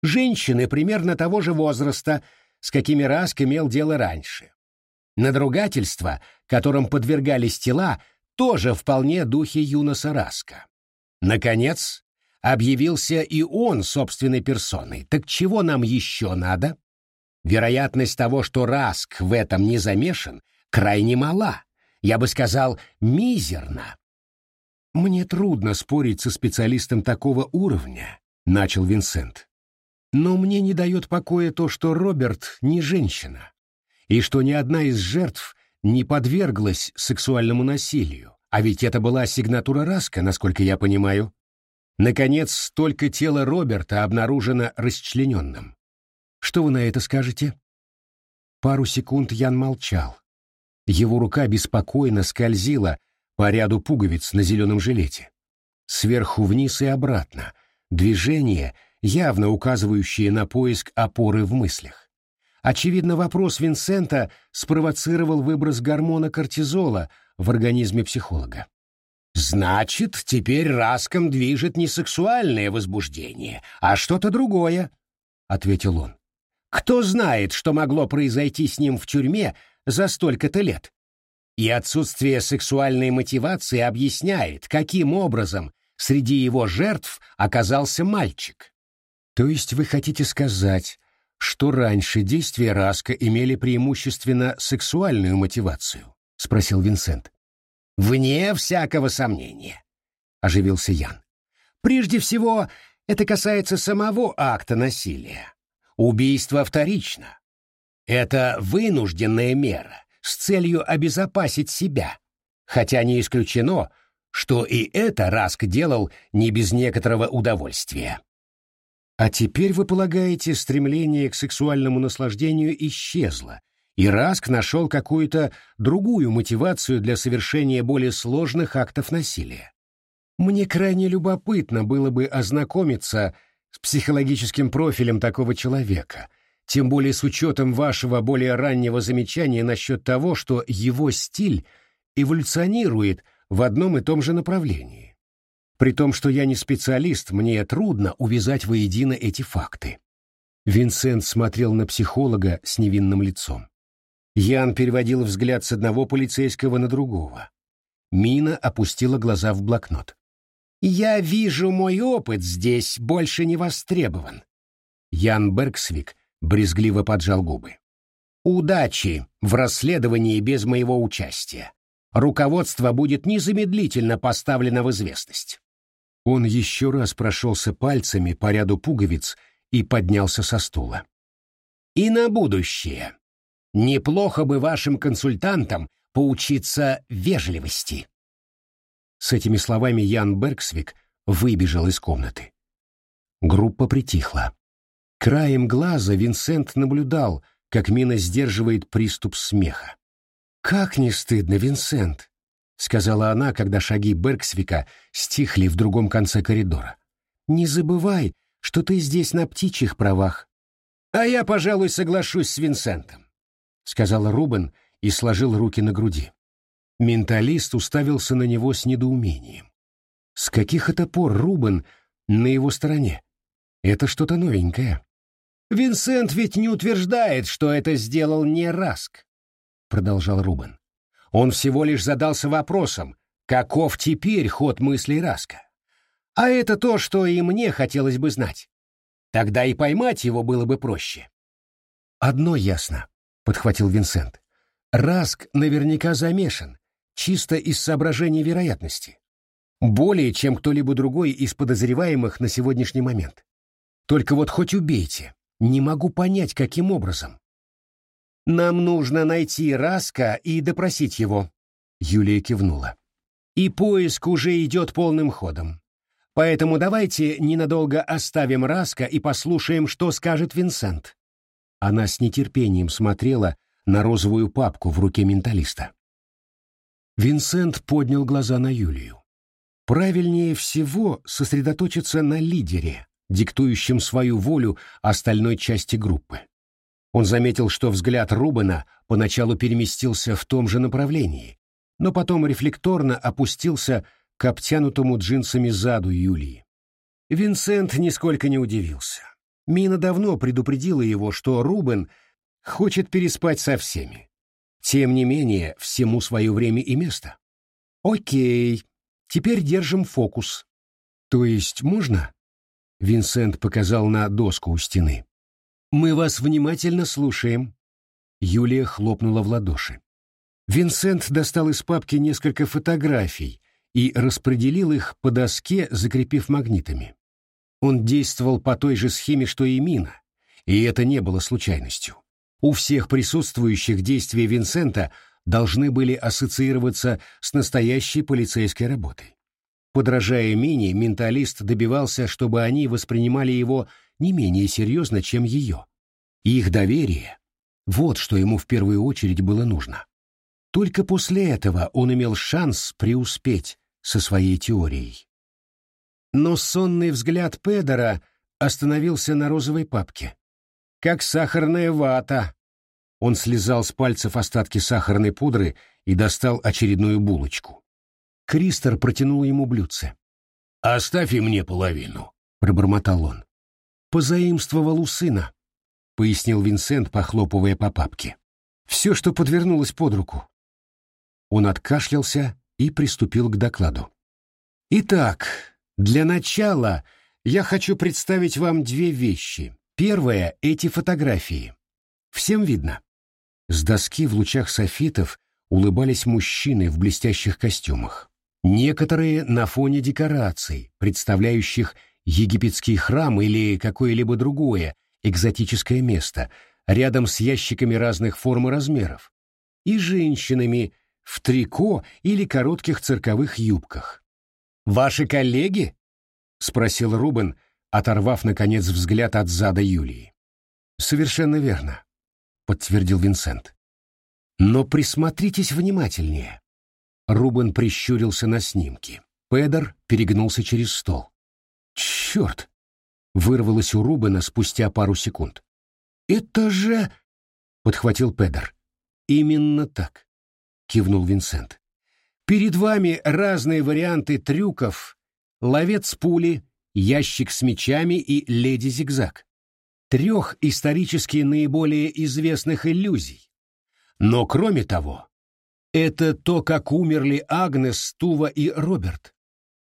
Женщины примерно того же возраста, с какими Раск имел дело раньше. Надругательства, которым подвергались тела, тоже вполне духе Юноса Раска. Наконец, объявился и он собственной персоной. Так чего нам еще надо? Вероятность того, что Раск в этом не замешан, крайне мала. Я бы сказал, мизерна. «Мне трудно спорить со специалистом такого уровня», — начал Винсент. «Но мне не дает покоя то, что Роберт не женщина и что ни одна из жертв не подверглась сексуальному насилию, а ведь это была сигнатура Раска, насколько я понимаю. Наконец, только тело Роберта обнаружено расчлененным. Что вы на это скажете? Пару секунд Ян молчал. Его рука беспокойно скользила по ряду пуговиц на зеленом жилете. Сверху вниз и обратно. Движение, явно указывающее на поиск опоры в мыслях. Очевидно, вопрос Винсента спровоцировал выброс гормона кортизола в организме психолога. «Значит, теперь раском движет не сексуальное возбуждение, а что-то другое», — ответил он. «Кто знает, что могло произойти с ним в тюрьме за столько-то лет? И отсутствие сексуальной мотивации объясняет, каким образом среди его жертв оказался мальчик». «То есть вы хотите сказать, что раньше действия Раска имели преимущественно сексуальную мотивацию? — спросил Винсент. «Вне всякого сомнения», — оживился Ян. «Прежде всего, это касается самого акта насилия. Убийство вторично. Это вынужденная мера с целью обезопасить себя, хотя не исключено, что и это Раск делал не без некоторого удовольствия. А теперь, вы полагаете, стремление к сексуальному наслаждению исчезло, и Раск нашел какую-то другую мотивацию для совершения более сложных актов насилия. Мне крайне любопытно было бы ознакомиться с психологическим профилем такого человека, тем более с учетом вашего более раннего замечания насчет того, что его стиль эволюционирует в одном и том же направлении. При том, что я не специалист, мне трудно увязать воедино эти факты. Винсент смотрел на психолога с невинным лицом. Ян переводил взгляд с одного полицейского на другого. Мина опустила глаза в блокнот. «Я вижу, мой опыт здесь больше не востребован». Ян Бергсвик брезгливо поджал губы. «Удачи в расследовании без моего участия. Руководство будет незамедлительно поставлено в известность». Он еще раз прошелся пальцами по ряду пуговиц и поднялся со стула. «И на будущее. Неплохо бы вашим консультантам поучиться вежливости». С этими словами Ян Бергсвик выбежал из комнаты. Группа притихла. Краем глаза Винсент наблюдал, как Мина сдерживает приступ смеха. «Как не стыдно, Винсент!» — сказала она, когда шаги Бергсвика стихли в другом конце коридора. «Не забывай, что ты здесь на птичьих правах». «А я, пожалуй, соглашусь с Винсентом», — сказал Рубен и сложил руки на груди. Менталист уставился на него с недоумением. С каких это пор Рубен на его стороне? Это что-то новенькое. «Винсент ведь не утверждает, что это сделал не Раск», — продолжал Рубен. Он всего лишь задался вопросом, каков теперь ход мыслей Раска. А это то, что и мне хотелось бы знать. Тогда и поймать его было бы проще. «Одно ясно», — подхватил Винсент. «Раск наверняка замешан, чисто из соображений вероятности. Более, чем кто-либо другой из подозреваемых на сегодняшний момент. Только вот хоть убейте, не могу понять, каким образом. «Нам нужно найти Раска и допросить его», — Юлия кивнула. «И поиск уже идет полным ходом. Поэтому давайте ненадолго оставим Раска и послушаем, что скажет Винсент». Она с нетерпением смотрела на розовую папку в руке менталиста. Винсент поднял глаза на Юлию. Правильнее всего сосредоточиться на лидере, диктующем свою волю остальной части группы. Он заметил, что взгляд Рубена поначалу переместился в том же направлении, но потом рефлекторно опустился к обтянутому джинсами заду Юлии. Винсент нисколько не удивился. Мина давно предупредила его, что Рубен хочет переспать со всеми. Тем не менее, всему свое время и место. «Окей, теперь держим фокус». «То есть можно?» Винсент показал на доску у стены. «Мы вас внимательно слушаем». Юлия хлопнула в ладоши. Винсент достал из папки несколько фотографий и распределил их по доске, закрепив магнитами. Он действовал по той же схеме, что и Мина, и это не было случайностью. У всех присутствующих действия Винсента должны были ассоциироваться с настоящей полицейской работой. Подражая Мине, менталист добивался, чтобы они воспринимали его не менее серьезно, чем ее. Их доверие — вот что ему в первую очередь было нужно. Только после этого он имел шанс преуспеть со своей теорией. Но сонный взгляд Педера остановился на розовой папке. Как сахарная вата. Он слезал с пальцев остатки сахарной пудры и достал очередную булочку. Кристер протянул ему блюдце. «Оставь и мне половину», — пробормотал он позаимствовал у сына», — пояснил Винсент, похлопывая по папке. «Все, что подвернулось под руку». Он откашлялся и приступил к докладу. «Итак, для начала я хочу представить вам две вещи. Первое — эти фотографии. Всем видно?» С доски в лучах софитов улыбались мужчины в блестящих костюмах. Некоторые на фоне декораций, представляющих египетский храм или какое-либо другое экзотическое место, рядом с ящиками разных форм и размеров, и женщинами в трико или коротких цирковых юбках. «Ваши коллеги?» — спросил Рубен, оторвав, наконец, взгляд от зада Юлии. «Совершенно верно», — подтвердил Винсент. «Но присмотритесь внимательнее». Рубен прищурился на снимки. Педер перегнулся через стол. «Черт!» — вырвалось у Рубена спустя пару секунд. «Это же...» — подхватил Педер. «Именно так», — кивнул Винсент. «Перед вами разные варианты трюков. Ловец пули, ящик с мечами и леди-зигзаг. Трех исторически наиболее известных иллюзий. Но кроме того, это то, как умерли Агнес, Тува и Роберт.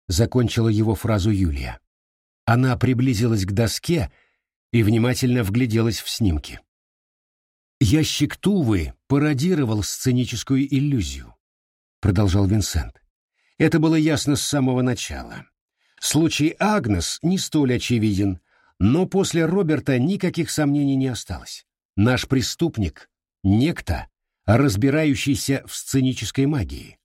Закончила его фразу Юлия. Она приблизилась к доске и внимательно вгляделась в снимки. Ящик Тувы пародировал сценическую иллюзию, продолжал Винсент. Это было ясно с самого начала. Случай Агнес не столь очевиден, но после Роберта никаких сомнений не осталось. Наш преступник — некто, разбирающийся в сценической магии.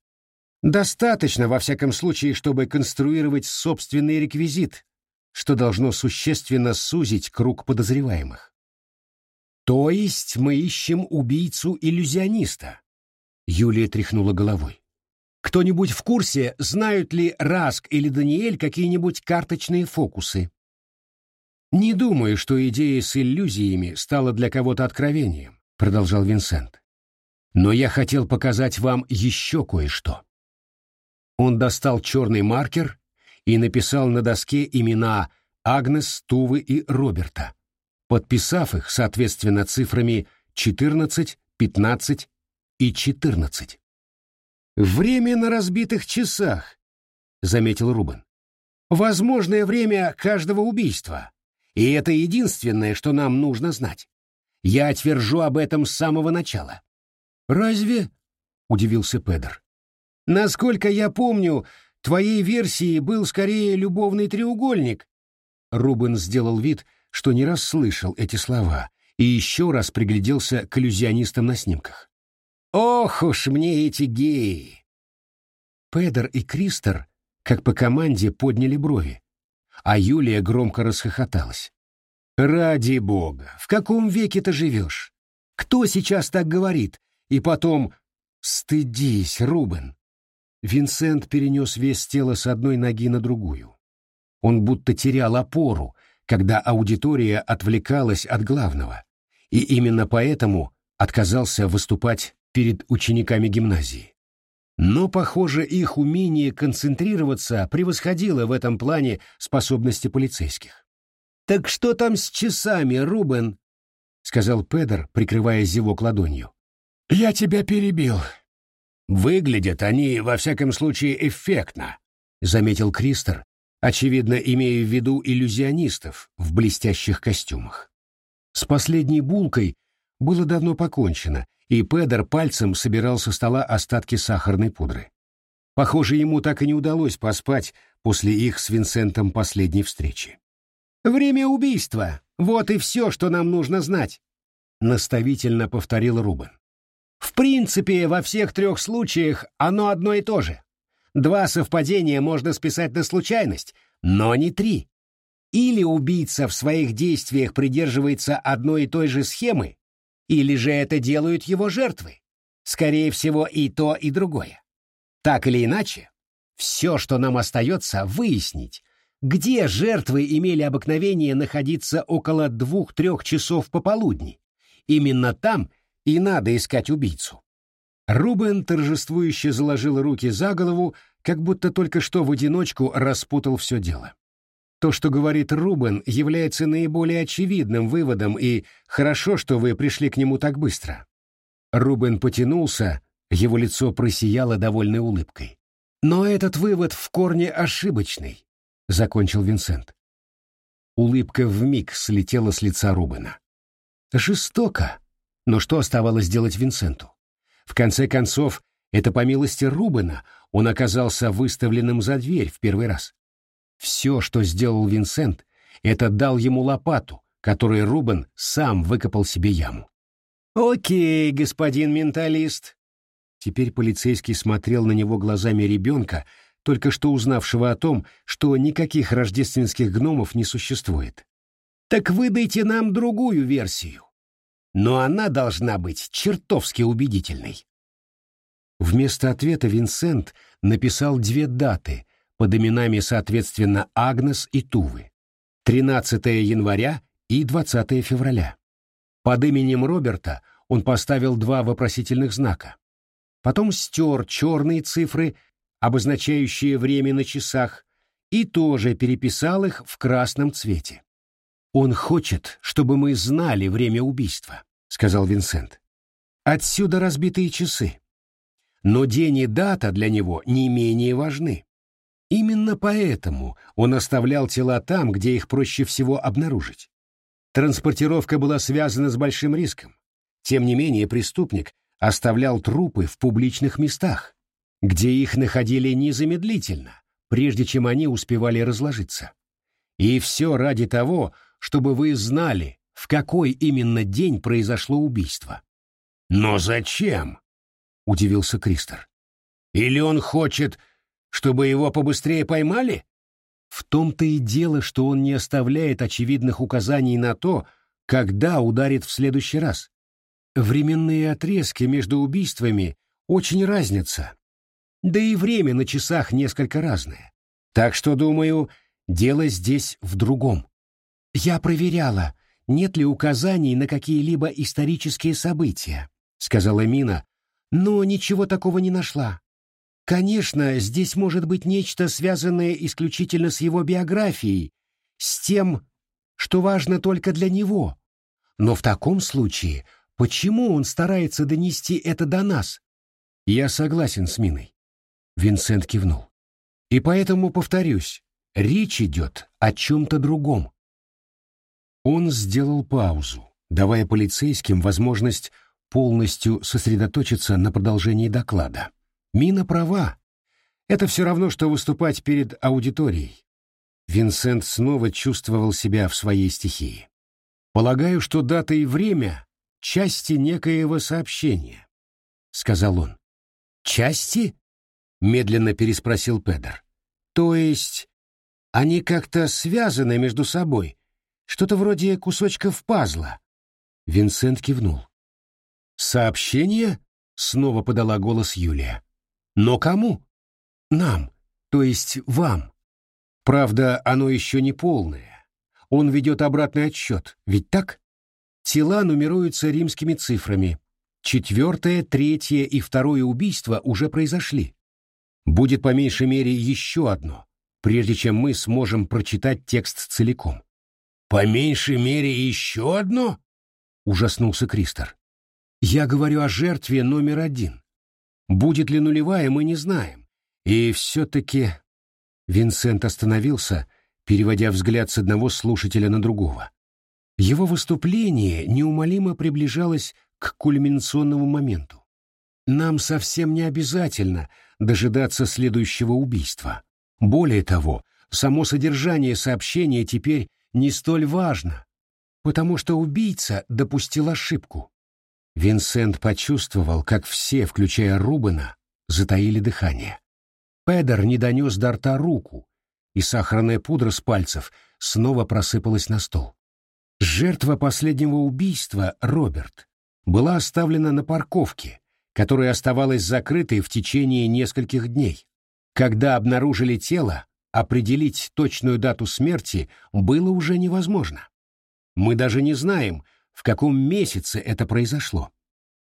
Достаточно, во всяком случае, чтобы конструировать собственный реквизит, что должно существенно сузить круг подозреваемых. То есть мы ищем убийцу-иллюзиониста? Юлия тряхнула головой. Кто-нибудь в курсе, знают ли Раск или Даниэль какие-нибудь карточные фокусы? Не думаю, что идея с иллюзиями стала для кого-то откровением, продолжал Винсент. Но я хотел показать вам еще кое-что. Он достал черный маркер и написал на доске имена Агнес, Тувы и Роберта, подписав их, соответственно, цифрами 14, 15 и 14. «Время на разбитых часах», — заметил Рубен. «Возможное время каждого убийства. И это единственное, что нам нужно знать. Я твержу об этом с самого начала». «Разве?» — удивился Педер. «Насколько я помню, твоей версией был скорее любовный треугольник». Рубен сделал вид, что не раз слышал эти слова, и еще раз пригляделся к иллюзионистам на снимках. Ох уж мне эти геи! Педер и Кристер, как по команде, подняли брови, а Юлия громко расхохоталась. «Ради бога! В каком веке ты живешь? Кто сейчас так говорит? И потом... Стыдись, Рубен!» Винсент перенес вес тела с одной ноги на другую. Он будто терял опору, когда аудитория отвлекалась от главного, и именно поэтому отказался выступать перед учениками гимназии. Но, похоже, их умение концентрироваться превосходило в этом плане способности полицейских. «Так что там с часами, Рубен?» — сказал Педер, прикрывая зевок ладонью. «Я тебя перебил». «Выглядят они, во всяком случае, эффектно», — заметил Кристер, очевидно, имея в виду иллюзионистов в блестящих костюмах. С последней булкой было давно покончено, и Педер пальцем собирал со стола остатки сахарной пудры. Похоже, ему так и не удалось поспать после их с Винсентом последней встречи. «Время убийства! Вот и все, что нам нужно знать!» — наставительно повторил Рубен. «В принципе, во всех трех случаях оно одно и то же. Два совпадения можно списать на случайность, но не три. Или убийца в своих действиях придерживается одной и той же схемы, или же это делают его жертвы? Скорее всего, и то, и другое. Так или иначе, все, что нам остается, выяснить, где жертвы имели обыкновение находиться около двух-трех часов пополудни. Именно там и надо искать убийцу. Рубен торжествующе заложил руки за голову, как будто только что в одиночку распутал все дело. То, что говорит Рубен, является наиболее очевидным выводом, и хорошо, что вы пришли к нему так быстро. Рубен потянулся, его лицо просияло довольной улыбкой. Но этот вывод в корне ошибочный, закончил Винсент. Улыбка вмиг слетела с лица Рубена. Жестоко, но что оставалось делать Винсенту? В конце концов, это по милости Рубена он оказался выставленным за дверь в первый раз. Все, что сделал Винсент, это дал ему лопату, которой Рубен сам выкопал себе яму. «Окей, господин менталист». Теперь полицейский смотрел на него глазами ребенка, только что узнавшего о том, что никаких рождественских гномов не существует. «Так выдайте нам другую версию. Но она должна быть чертовски убедительной». Вместо ответа Винсент написал две даты под именами, соответственно, Агнес и Тувы. 13 января и 20 февраля. Под именем Роберта он поставил два вопросительных знака. Потом стер черные цифры, обозначающие время на часах, и тоже переписал их в красном цвете. «Он хочет, чтобы мы знали время убийства», — сказал Винсент. «Отсюда разбитые часы. Но день и дата для него не менее важны. Именно поэтому он оставлял тела там, где их проще всего обнаружить. Транспортировка была связана с большим риском. Тем не менее, преступник оставлял трупы в публичных местах, где их находили незамедлительно, прежде чем они успевали разложиться. И все ради того, чтобы вы знали, в какой именно день произошло убийство. «Но зачем?» — удивился Кристер. «Или он хочет, чтобы его побыстрее поймали? В том-то и дело, что он не оставляет очевидных указаний на то, когда ударит в следующий раз. Временные отрезки между убийствами очень разнятся. Да и время на часах несколько разное. Так что, думаю, дело здесь в другом. Я проверяла, нет ли указаний на какие-либо исторические события, сказала Мина, но ничего такого не нашла. Конечно, здесь может быть нечто, связанное исключительно с его биографией, с тем, что важно только для него. Но в таком случае, почему он старается донести это до нас? Я согласен с Миной. Винсент кивнул. И поэтому повторюсь, речь идет о чем-то другом. Он сделал паузу, давая полицейским возможность полностью сосредоточиться на продолжении доклада. Мина права. Это все равно, что выступать перед аудиторией. Винсент снова чувствовал себя в своей стихии. «Полагаю, что дата и время — части некоего сообщения», — сказал он. «Части?» — медленно переспросил Педер. «То есть они как-то связаны между собой? Что-то вроде кусочков пазла?» Винсент кивнул. «Сообщение?» — снова подала голос Юлия. Но кому? Нам, то есть вам. Правда, оно еще не полное. Он ведет обратный отсчет, ведь так? Тела нумеруются римскими цифрами. Четвертое, третье и второе убийство уже произошли. Будет по меньшей мере еще одно, прежде чем мы сможем прочитать текст целиком. «По меньшей мере еще одно?» — ужаснулся Кристор. «Я говорю о жертве номер один. Будет ли нулевая, мы не знаем. И все-таки... Винсент остановился, переводя взгляд с одного слушателя на другого. Его выступление неумолимо приближалось к кульминационному моменту. Нам совсем не обязательно дожидаться следующего убийства. Более того, само содержание сообщения теперь не столь важно, потому что убийца допустил ошибку. Винсент почувствовал, как все, включая Рубена, затаили дыхание. Педер не донес до рта руку, и сахарная пудра с пальцев снова просыпалась на стол. Жертва последнего убийства, Роберт, была оставлена на парковке, которая оставалась закрытой в течение нескольких дней. Когда обнаружили тело, определить точную дату смерти было уже невозможно. Мы даже не знаем, в каком месяце это произошло.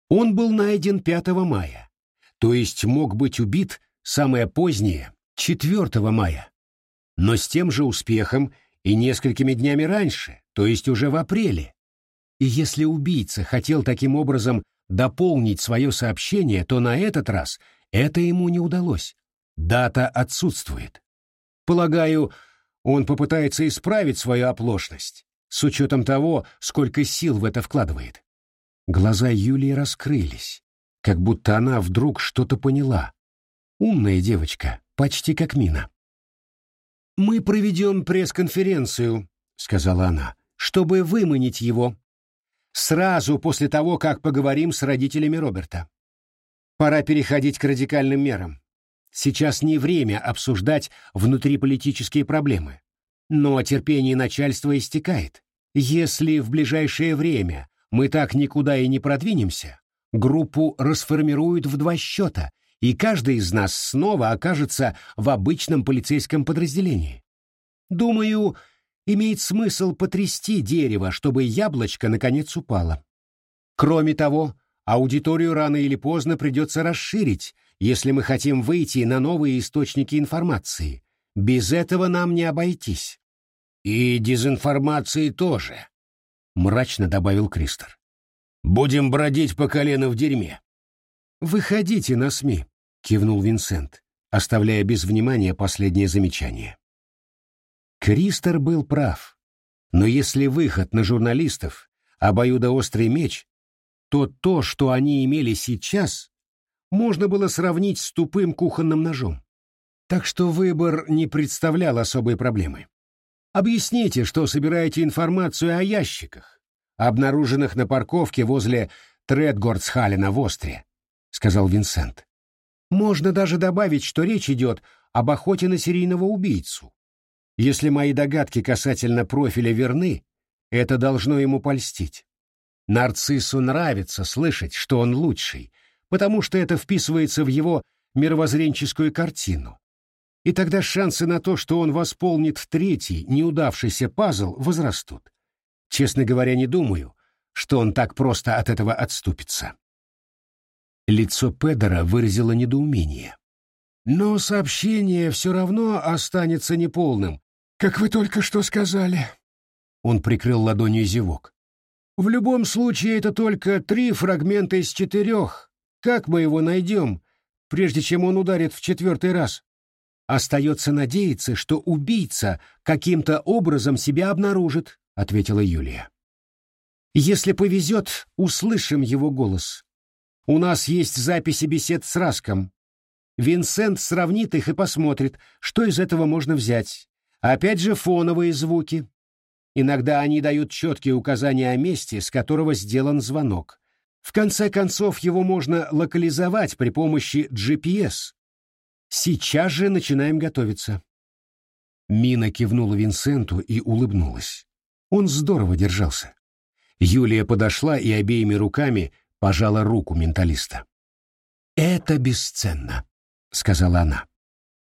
Он был найден 5 мая, то есть мог быть убит самое позднее, 4 мая. Но с тем же успехом и несколькими днями раньше, то есть уже в апреле. И если убийца хотел таким образом дополнить свое сообщение, то на этот раз это ему не удалось. Дата отсутствует. Полагаю, он попытается исправить свою оплошность, с учетом того, сколько сил в это вкладывает. Глаза Юлии раскрылись, как будто она вдруг что-то поняла. Умная девочка, почти как Мина. «Мы проведем пресс-конференцию», — сказала она, чтобы выманить его. Сразу после того, как поговорим с родителями Роберта. Пора переходить к радикальным мерам. Сейчас не время обсуждать внутриполитические проблемы. Но терпение начальства истекает. Если в ближайшее время мы так никуда и не продвинемся, группу расформируют в два счета, и каждый из нас снова окажется в обычном полицейском подразделении. Думаю, имеет смысл потрясти дерево, чтобы яблочко наконец упало. Кроме того, аудиторию рано или поздно придется расширить, если мы хотим выйти на новые источники информации. Без этого нам не обойтись. И дезинформации тоже, мрачно добавил Кристер. Будем бродить по колено в дерьме. Выходите на СМИ, кивнул Винсент, оставляя без внимания последнее замечание. Кристер был прав. Но если выход на журналистов — обоюдоострый меч, то то, что они имели сейчас, можно было сравнить с тупым кухонным ножом. Так что выбор не представлял особой проблемы. Объясните, что собираете информацию о ящиках, обнаруженных на парковке возле Тредгордсхалена в Остре, сказал Винсент. Можно даже добавить, что речь идет об охоте на серийного убийцу. Если мои догадки касательно профиля верны, это должно ему польстить. Нарциссу нравится слышать, что он лучший, потому что это вписывается в его мировоззренческую картину. И тогда шансы на то, что он восполнит третий, неудавшийся пазл, возрастут. Честно говоря, не думаю, что он так просто от этого отступится. Лицо Педера выразило недоумение. Но сообщение все равно останется неполным, как вы только что сказали. Он прикрыл ладонью зевок. В любом случае, это только три фрагмента из четырех. Как мы его найдем, прежде чем он ударит в четвертый раз? Остается надеяться, что убийца каким-то образом себя обнаружит, ответила Юлия. Если повезет, услышим его голос. У нас есть записи бесед с Раском. Винсент сравнит их и посмотрит, что из этого можно взять. Опять же фоновые звуки. Иногда они дают четкие указания о месте, с которого сделан звонок. В конце концов, его можно локализовать при помощи GPS. Сейчас же начинаем готовиться. Мина кивнула Винсенту и улыбнулась. Он здорово держался. Юлия подошла и обеими руками пожала руку менталиста. «Это бесценно», — сказала она.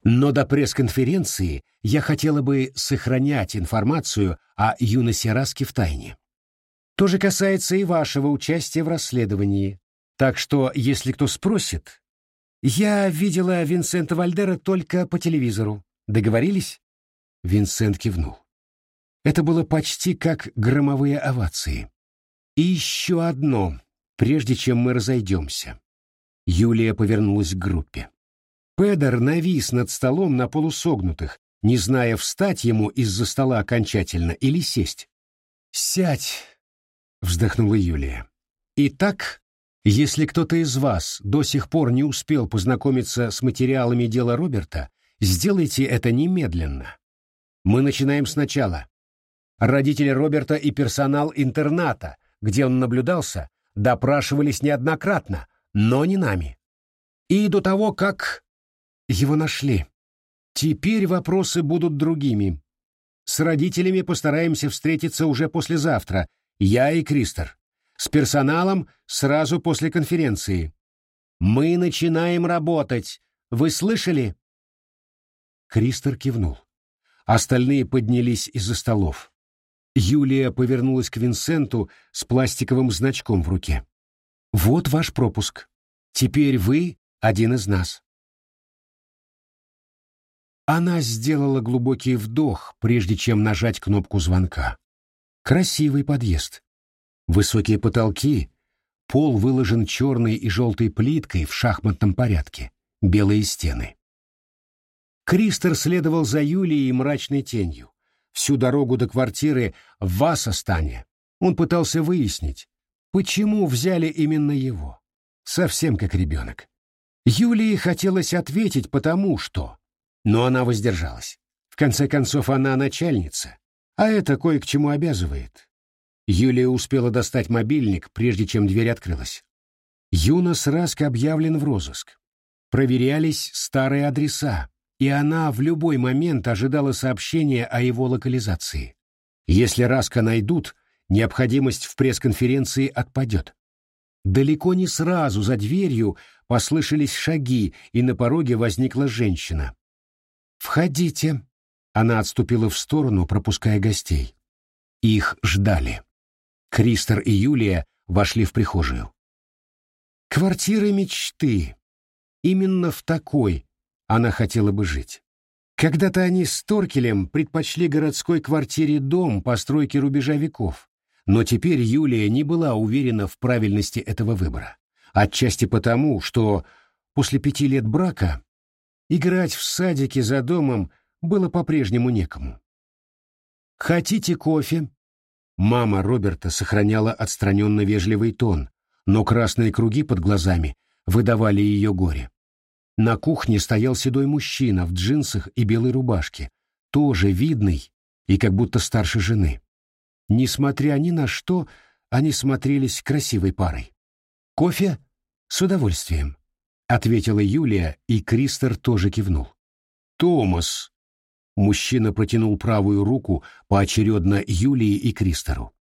«Но до пресс-конференции я хотела бы сохранять информацию о Юносе Раске в тайне. То же касается и вашего участия в расследовании. Так что, если кто спросит, я видела Винсента Вальдера только по телевизору. Договорились? Винсент кивнул. Это было почти как громовые овации. И еще одно, прежде чем мы разойдемся. Юлия повернулась к группе. Педер навис над столом на полусогнутых, не зная, встать ему из-за стола окончательно или сесть. «Сядь!» — вздохнула Юлия. «Итак, если кто-то из вас до сих пор не успел познакомиться с материалами дела Роберта, сделайте это немедленно. Мы начинаем сначала. Родители Роберта и персонал интерната, где он наблюдался, допрашивались неоднократно, но не нами. И до того, как его нашли. Теперь вопросы будут другими. С родителями постараемся встретиться уже послезавтра, я и Кристер. С персоналом сразу после конференции. Мы начинаем работать. Вы слышали? Кристер кивнул. Остальные поднялись из-за столов. Юлия повернулась к Винсенту с пластиковым значком в руке. «Вот ваш пропуск. Теперь вы один из нас». Она сделала глубокий вдох, прежде чем нажать кнопку звонка. Красивый подъезд. Высокие потолки, пол выложен черной и желтой плиткой в шахматном порядке, белые стены. Кристер следовал за Юлией мрачной тенью. Всю дорогу до квартиры в Вассостане он пытался выяснить, почему взяли именно его. Совсем как ребенок. Юлии хотелось ответить «потому что», но она воздержалась. В конце концов, она начальница, А это кое к чему обязывает. Юлия успела достать мобильник, прежде чем дверь открылась. Юнос Раск объявлен в розыск. Проверялись старые адреса, и она в любой момент ожидала сообщения о его локализации. Если Раска найдут, необходимость в пресс-конференции отпадет. Далеко не сразу за дверью послышались шаги, и на пороге возникла женщина. «Входите». Она отступила в сторону, пропуская гостей. Их ждали. Кристер и Юлия вошли в прихожую. Квартира мечты. Именно в такой она хотела бы жить. Когда-то они с Торкелем предпочли городской квартире дом постройки рубежа веков, но теперь Юлия не была уверена в правильности этого выбора. Отчасти потому, что после пяти лет брака играть в садике за домом было по-прежнему некому. «Хотите кофе?» Мама Роберта сохраняла отстраненно вежливый тон, но красные круги под глазами выдавали ее горе. На кухне стоял седой мужчина в джинсах и белой рубашке, тоже видный и как будто старше жены. Несмотря ни на что, они смотрелись красивой парой. «Кофе? С удовольствием», — ответила Юлия, и Кристер тоже кивнул. «Томас», Мужчина протянул правую руку поочередно Юлии и Кристору.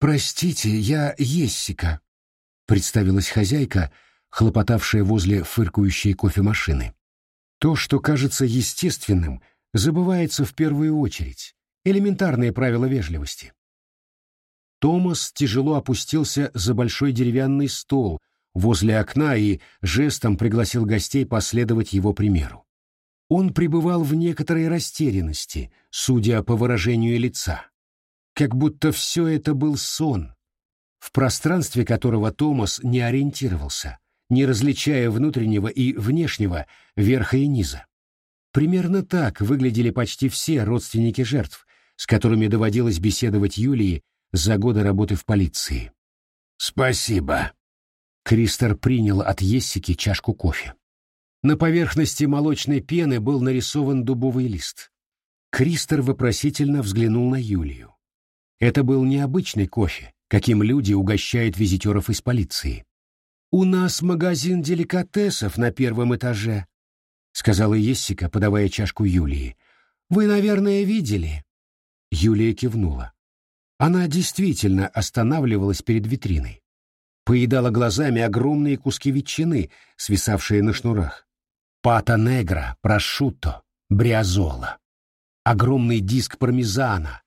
«Простите, я Ессика», — представилась хозяйка, хлопотавшая возле фыркающей кофемашины. То, что кажется естественным, забывается в первую очередь. Элементарные правила вежливости. Томас тяжело опустился за большой деревянный стол возле окна и жестом пригласил гостей последовать его примеру. Он пребывал в некоторой растерянности, судя по выражению лица. Как будто все это был сон, в пространстве которого Томас не ориентировался, не различая внутреннего и внешнего, верха и низа. Примерно так выглядели почти все родственники жертв, с которыми доводилось беседовать Юлии за годы работы в полиции. «Спасибо». Кристер принял от Ессики чашку кофе. На поверхности молочной пены был нарисован дубовый лист. Кристер вопросительно взглянул на Юлию. Это был необычный кофе, каким люди угощают визитеров из полиции. «У нас магазин деликатесов на первом этаже», — сказала Ессика, подавая чашку Юлии. «Вы, наверное, видели?» Юлия кивнула. Она действительно останавливалась перед витриной. Поедала глазами огромные куски ветчины, свисавшие на шнурах пата негра, прошутто, бриазола. Огромный диск пармезана,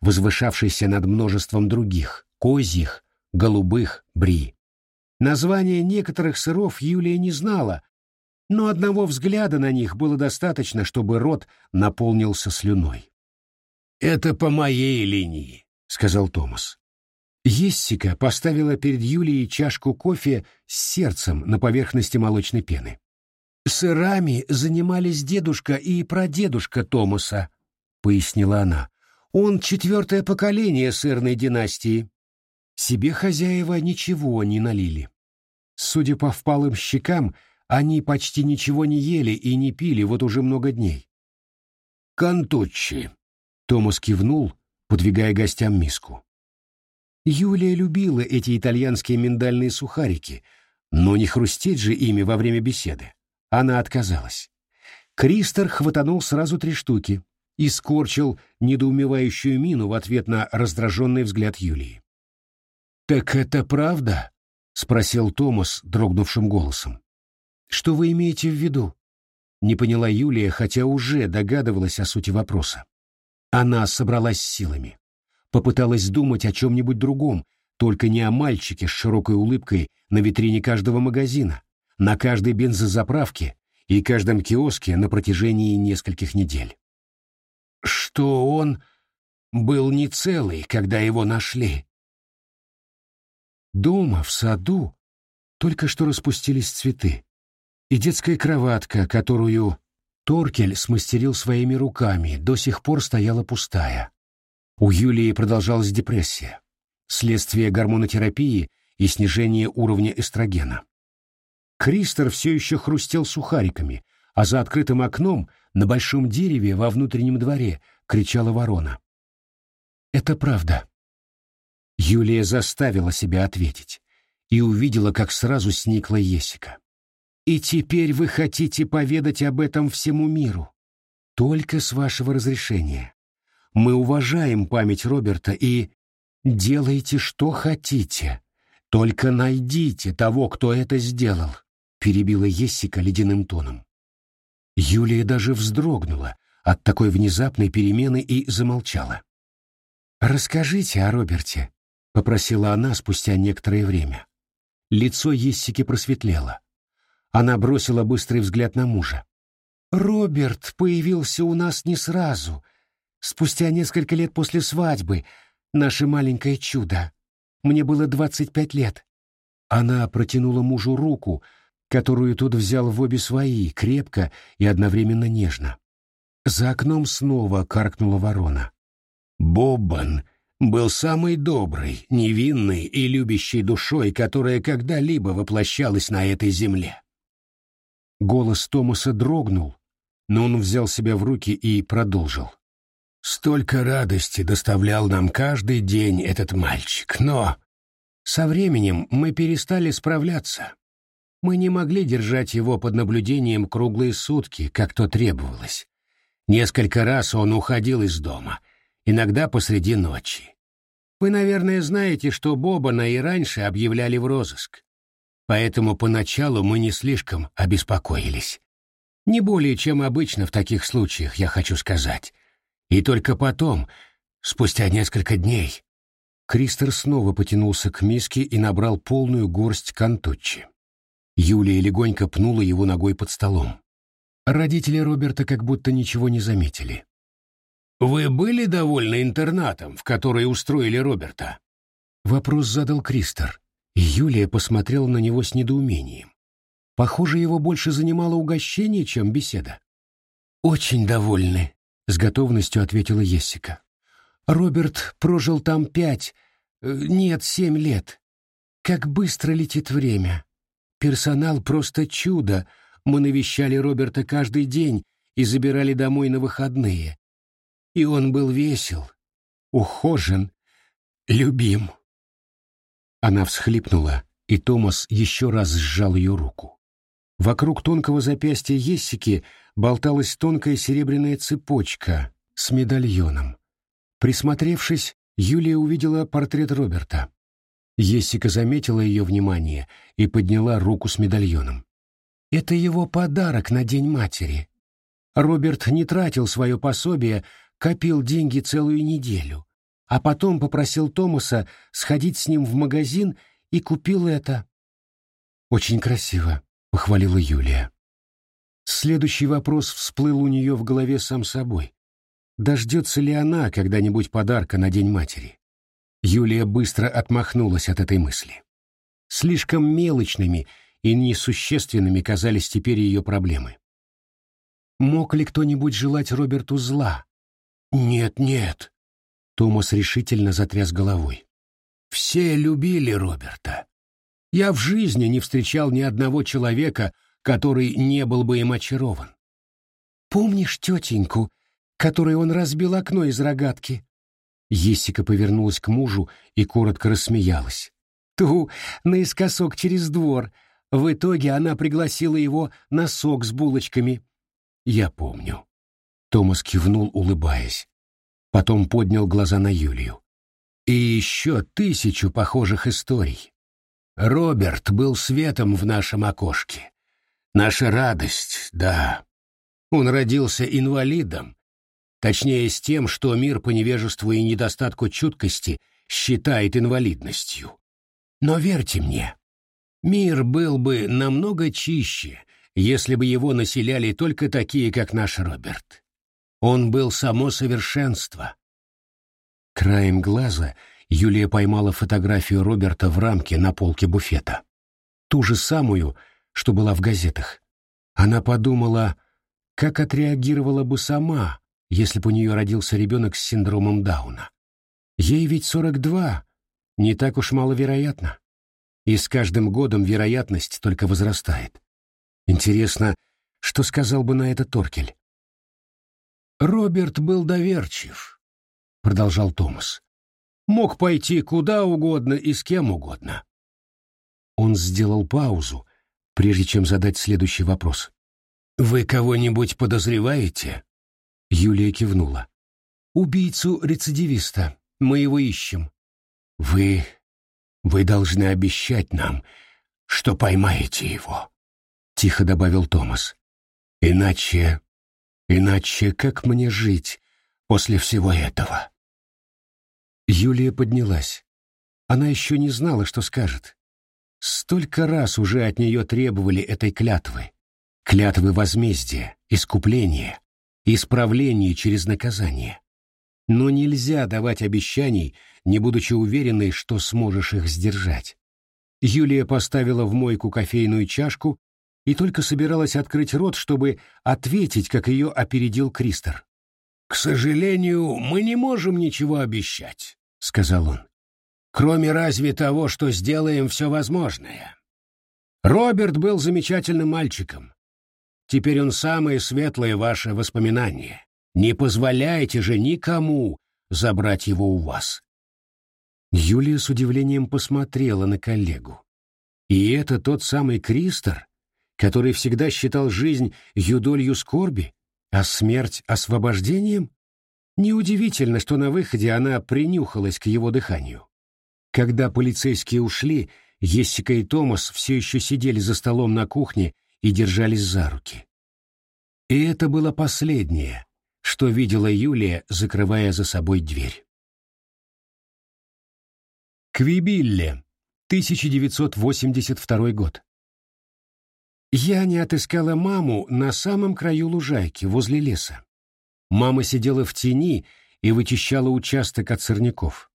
возвышавшийся над множеством других, козьих, голубых, бри. Названия некоторых сыров Юлия не знала, но одного взгляда на них было достаточно, чтобы рот наполнился слюной. «Это по моей линии», — сказал Томас. Ессика поставила перед Юлией чашку кофе с сердцем на поверхности молочной пены. «Сырами занимались дедушка и прадедушка Томаса», — пояснила она. «Он четвертое поколение сырной династии». Себе хозяева ничего не налили. Судя по впалым щекам, они почти ничего не ели и не пили вот уже много дней. «Кантуччи», — Томас кивнул, подвигая гостям миску. Юлия любила эти итальянские миндальные сухарики, но не хрустеть же ими во время беседы. Она отказалась. Кристер хватанул сразу три штуки и скорчил недоумевающую мину в ответ на раздраженный взгляд Юлии. «Так это правда?» — спросил Томас дрогнувшим голосом. «Что вы имеете в виду?» — не поняла Юлия, хотя уже догадывалась о сути вопроса. Она собралась силами. Попыталась думать о чем-нибудь другом, только не о мальчике с широкой улыбкой на витрине каждого магазина, на каждой бензозаправке и каждом киоске на протяжении нескольких недель. Что он был не целый, когда его нашли. Дома, в саду, только что распустились цветы, и детская кроватка, которую Торкель смастерил своими руками, до сих пор стояла пустая. У Юлии продолжалась депрессия, следствие гормонотерапии и снижение уровня эстрогена. Кристер все еще хрустел сухариками, а за открытым окном на большом дереве во внутреннем дворе кричала ворона. Это правда. Юлия заставила себя ответить и увидела, как сразу сникла Есика. И теперь вы хотите поведать об этом всему миру. Только с вашего разрешения. Мы уважаем память Роберта и... Делайте, что хотите. Только найдите того, кто это сделал, перебила Ессика ледяным тоном. Юлия даже вздрогнула от такой внезапной перемены и замолчала. «Расскажите о Роберте», — попросила она спустя некоторое время. Лицо Ессики просветлело. Она бросила быстрый взгляд на мужа. «Роберт появился у нас не сразу. Спустя несколько лет после свадьбы. Наше маленькое чудо. Мне было двадцать пять лет». Она протянула мужу руку, которую тот взял в обе свои, крепко и одновременно нежно. За окном снова каркнула ворона. Боббан был самой доброй, невинной и любящей душой, которая когда-либо воплощалась на этой земле. Голос Томаса дрогнул, но он взял себя в руки и продолжил. «Столько радости доставлял нам каждый день этот мальчик, но со временем мы перестали справляться. Мы не могли держать его под наблюдением круглые сутки, как то требовалось. Несколько раз он уходил из дома — иногда посреди ночи. Вы, наверное, знаете, что Бобана и раньше объявляли в розыск. Поэтому поначалу мы не слишком обеспокоились. Не более, чем обычно в таких случаях, я хочу сказать. И только потом, спустя несколько дней, Кристер снова потянулся к миске и набрал полную горсть кантуччи. Юлия легонько пнула его ногой под столом. Родители Роберта как будто ничего не заметили. «Вы были довольны интернатом, в который устроили Роберта?» Вопрос задал Кристер, и Юлия посмотрела на него с недоумением. Похоже, его больше занимало угощение, чем беседа. «Очень довольны», — с готовностью ответила Ессика. «Роберт прожил там пять, э, нет, семь лет. Как быстро летит время. Персонал просто чудо. Мы навещали Роберта каждый день и забирали домой на выходные. И он был весел, ухожен, любим. Она всхлипнула, и Томас еще раз сжал ее руку. Вокруг тонкого запястья Ессики болталась тонкая серебряная цепочка с медальоном. Присмотревшись, Юлия увидела портрет Роберта. Ессика заметила ее внимание и подняла руку с медальоном. «Это его подарок на День матери. Роберт не тратил свое пособие копил деньги целую неделю, а потом попросил Томаса сходить с ним в магазин и купил это. «Очень красиво», — похвалила Юлия. Следующий вопрос всплыл у нее в голове сам собой. Дождется ли она когда-нибудь подарка на День матери? Юлия быстро отмахнулась от этой мысли. Слишком мелочными и несущественными казались теперь ее проблемы. Мог ли кто-нибудь желать Роберту зла, «Нет, нет», — Томас решительно затряс головой. «Все любили Роберта. Я в жизни не встречал ни одного человека, который не был бы им очарован. Помнишь тетеньку, которой он разбил окно из рогатки?» Есика повернулась к мужу и коротко рассмеялась. «Ту, наискосок через двор. В итоге она пригласила его на сок с булочками». «Я помню». Томас кивнул, улыбаясь. Потом поднял глаза на Юлию. И еще тысячу похожих историй. Роберт был светом в нашем окошке. Наша радость, да. Он родился инвалидом, точнее с тем, что мир по невежеству и недостатку чуткости считает инвалидностью. Но верьте мне, мир был бы намного чище, если бы его населяли только такие, как наш Роберт. Он был само совершенство. Краем глаза Юлия поймала фотографию Роберта в рамке на полке буфета. Ту же самую, что была в газетах. Она подумала, как отреагировала бы сама, если бы у нее родился ребенок с синдромом Дауна. Ей ведь 42, не так уж маловероятно. И с каждым годом вероятность только возрастает. Интересно, что сказал бы на это Торкель? Роберт был доверчив. — продолжал Томас. «Мог пойти куда угодно и с кем угодно». Он сделал паузу, прежде чем задать следующий вопрос. «Вы кого-нибудь подозреваете?» Юлия кивнула. «Убийцу-рецидивиста. Мы его ищем». «Вы... вы должны обещать нам, что поймаете его», — тихо добавил Томас. «Иначе... иначе как мне жить после всего этого?» Юлия поднялась. Она еще не знала, что скажет. Столько раз уже от нее требовали этой клятвы. Клятвы возмездия, искупления, исправления через наказание. Но нельзя давать обещаний, не будучи уверенной, что сможешь их сдержать. Юлия поставила в мойку кофейную чашку и только собиралась открыть рот, чтобы ответить, как ее опередил Кристер. «К сожалению, мы не можем ничего обещать», — сказал он кроме разве того, что сделаем все возможное. Роберт был замечательным мальчиком. Теперь он самое светлое ваше воспоминание. Не позволяйте же никому забрать его у вас. Юлия с удивлением посмотрела на коллегу. И это тот самый Кристор, который всегда считал жизнь юдолью скорби, а смерть освобождением? Неудивительно, что на выходе она принюхалась к его дыханию. Когда полицейские ушли, Ессика и Томас все еще сидели за столом на кухне и держались за руки. И это было последнее, что видела Юлия, закрывая за собой дверь. Квибилле, 1982 год. Я не отыскала маму на самом краю лужайки, возле леса. Мама сидела в тени и вычищала участок от сорняков.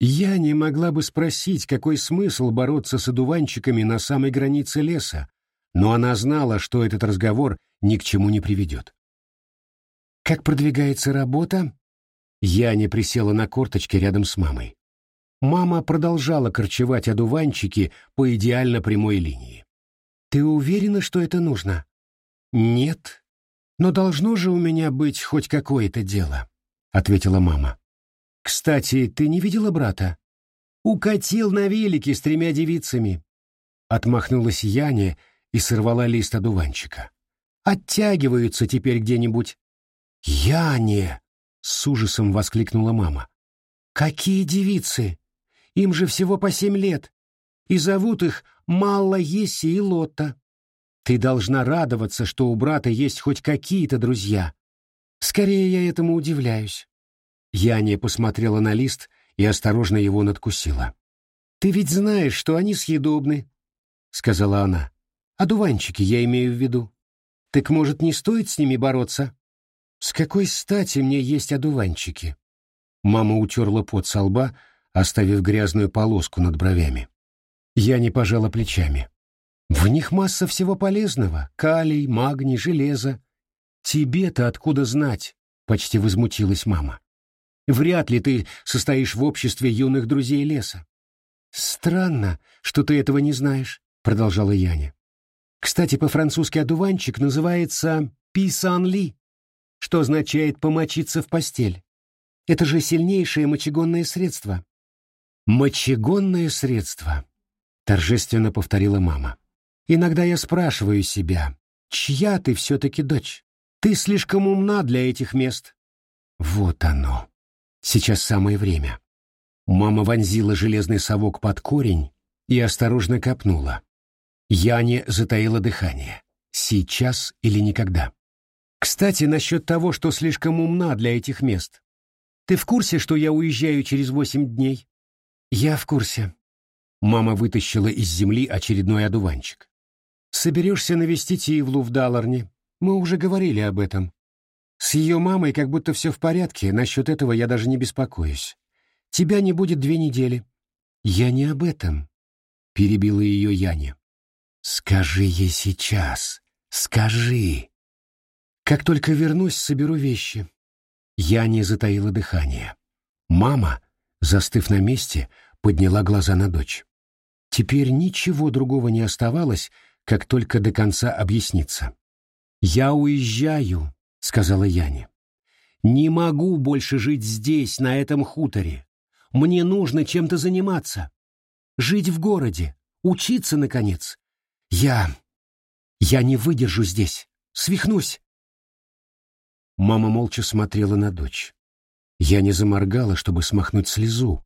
Я не могла бы спросить, какой смысл бороться с одуванчиками на самой границе леса, но она знала, что этот разговор ни к чему не приведет. «Как продвигается работа?» Я не присела на корточки рядом с мамой. Мама продолжала корчевать одуванчики по идеально прямой линии. «Ты уверена, что это нужно?» «Нет. Но должно же у меня быть хоть какое-то дело», — ответила мама. «Кстати, ты не видела брата?» «Укатил на велике с тремя девицами». Отмахнулась Яне и сорвала лист одуванчика. «Оттягиваются теперь где-нибудь». «Яне!» — с ужасом воскликнула мама. «Какие девицы? Им же всего по семь лет. И зовут их Малла Еси и Лотта. Ты должна радоваться, что у брата есть хоть какие-то друзья. Скорее я этому удивляюсь. Яня посмотрела на лист и осторожно его надкусила. «Ты ведь знаешь, что они съедобны», — сказала она. «Одуванчики я имею в виду. Так, может, не стоит с ними бороться?» «С какой стати мне есть одуванчики?» Мама утерла пот со лба, оставив грязную полоску над бровями. Я не пожала плечами. «В них масса всего полезного — калий, магний, железо. Тебе-то откуда знать?» — почти возмутилась мама. Вряд ли ты состоишь в обществе юных друзей леса. Странно, что ты этого не знаешь, продолжала Яня. Кстати, по-французски одуванчик называется писанли, что означает помочиться в постель. Это же сильнейшее мочегонное средство. Мочегонное средство, торжественно повторила мама. Иногда я спрашиваю себя, чья ты все-таки дочь? Ты слишком умна для этих мест. Вот оно. Сейчас самое время. Мама вонзила железный совок под корень и осторожно копнула. Яне затаила дыхание. Сейчас или никогда. Кстати, насчет того, что слишком умна для этих мест. Ты в курсе, что я уезжаю через восемь дней? Я в курсе. Мама вытащила из земли очередной одуванчик. Соберешься навестить Ивлу в Даларне? Мы уже говорили об этом. С ее мамой как будто все в порядке, насчет этого я даже не беспокоюсь. Тебя не будет две недели. Я не об этом, — перебила ее Яня. Скажи ей сейчас, скажи. Как только вернусь, соберу вещи. Яня затаила дыхание. Мама, застыв на месте, подняла глаза на дочь. Теперь ничего другого не оставалось, как только до конца объясниться. «Я уезжаю», сказала Яне. Не могу больше жить здесь, на этом хуторе. Мне нужно чем-то заниматься. Жить в городе, учиться, наконец. Я... я не выдержу здесь. Свихнусь. Мама молча смотрела на дочь. Я не заморгала, чтобы смахнуть слезу.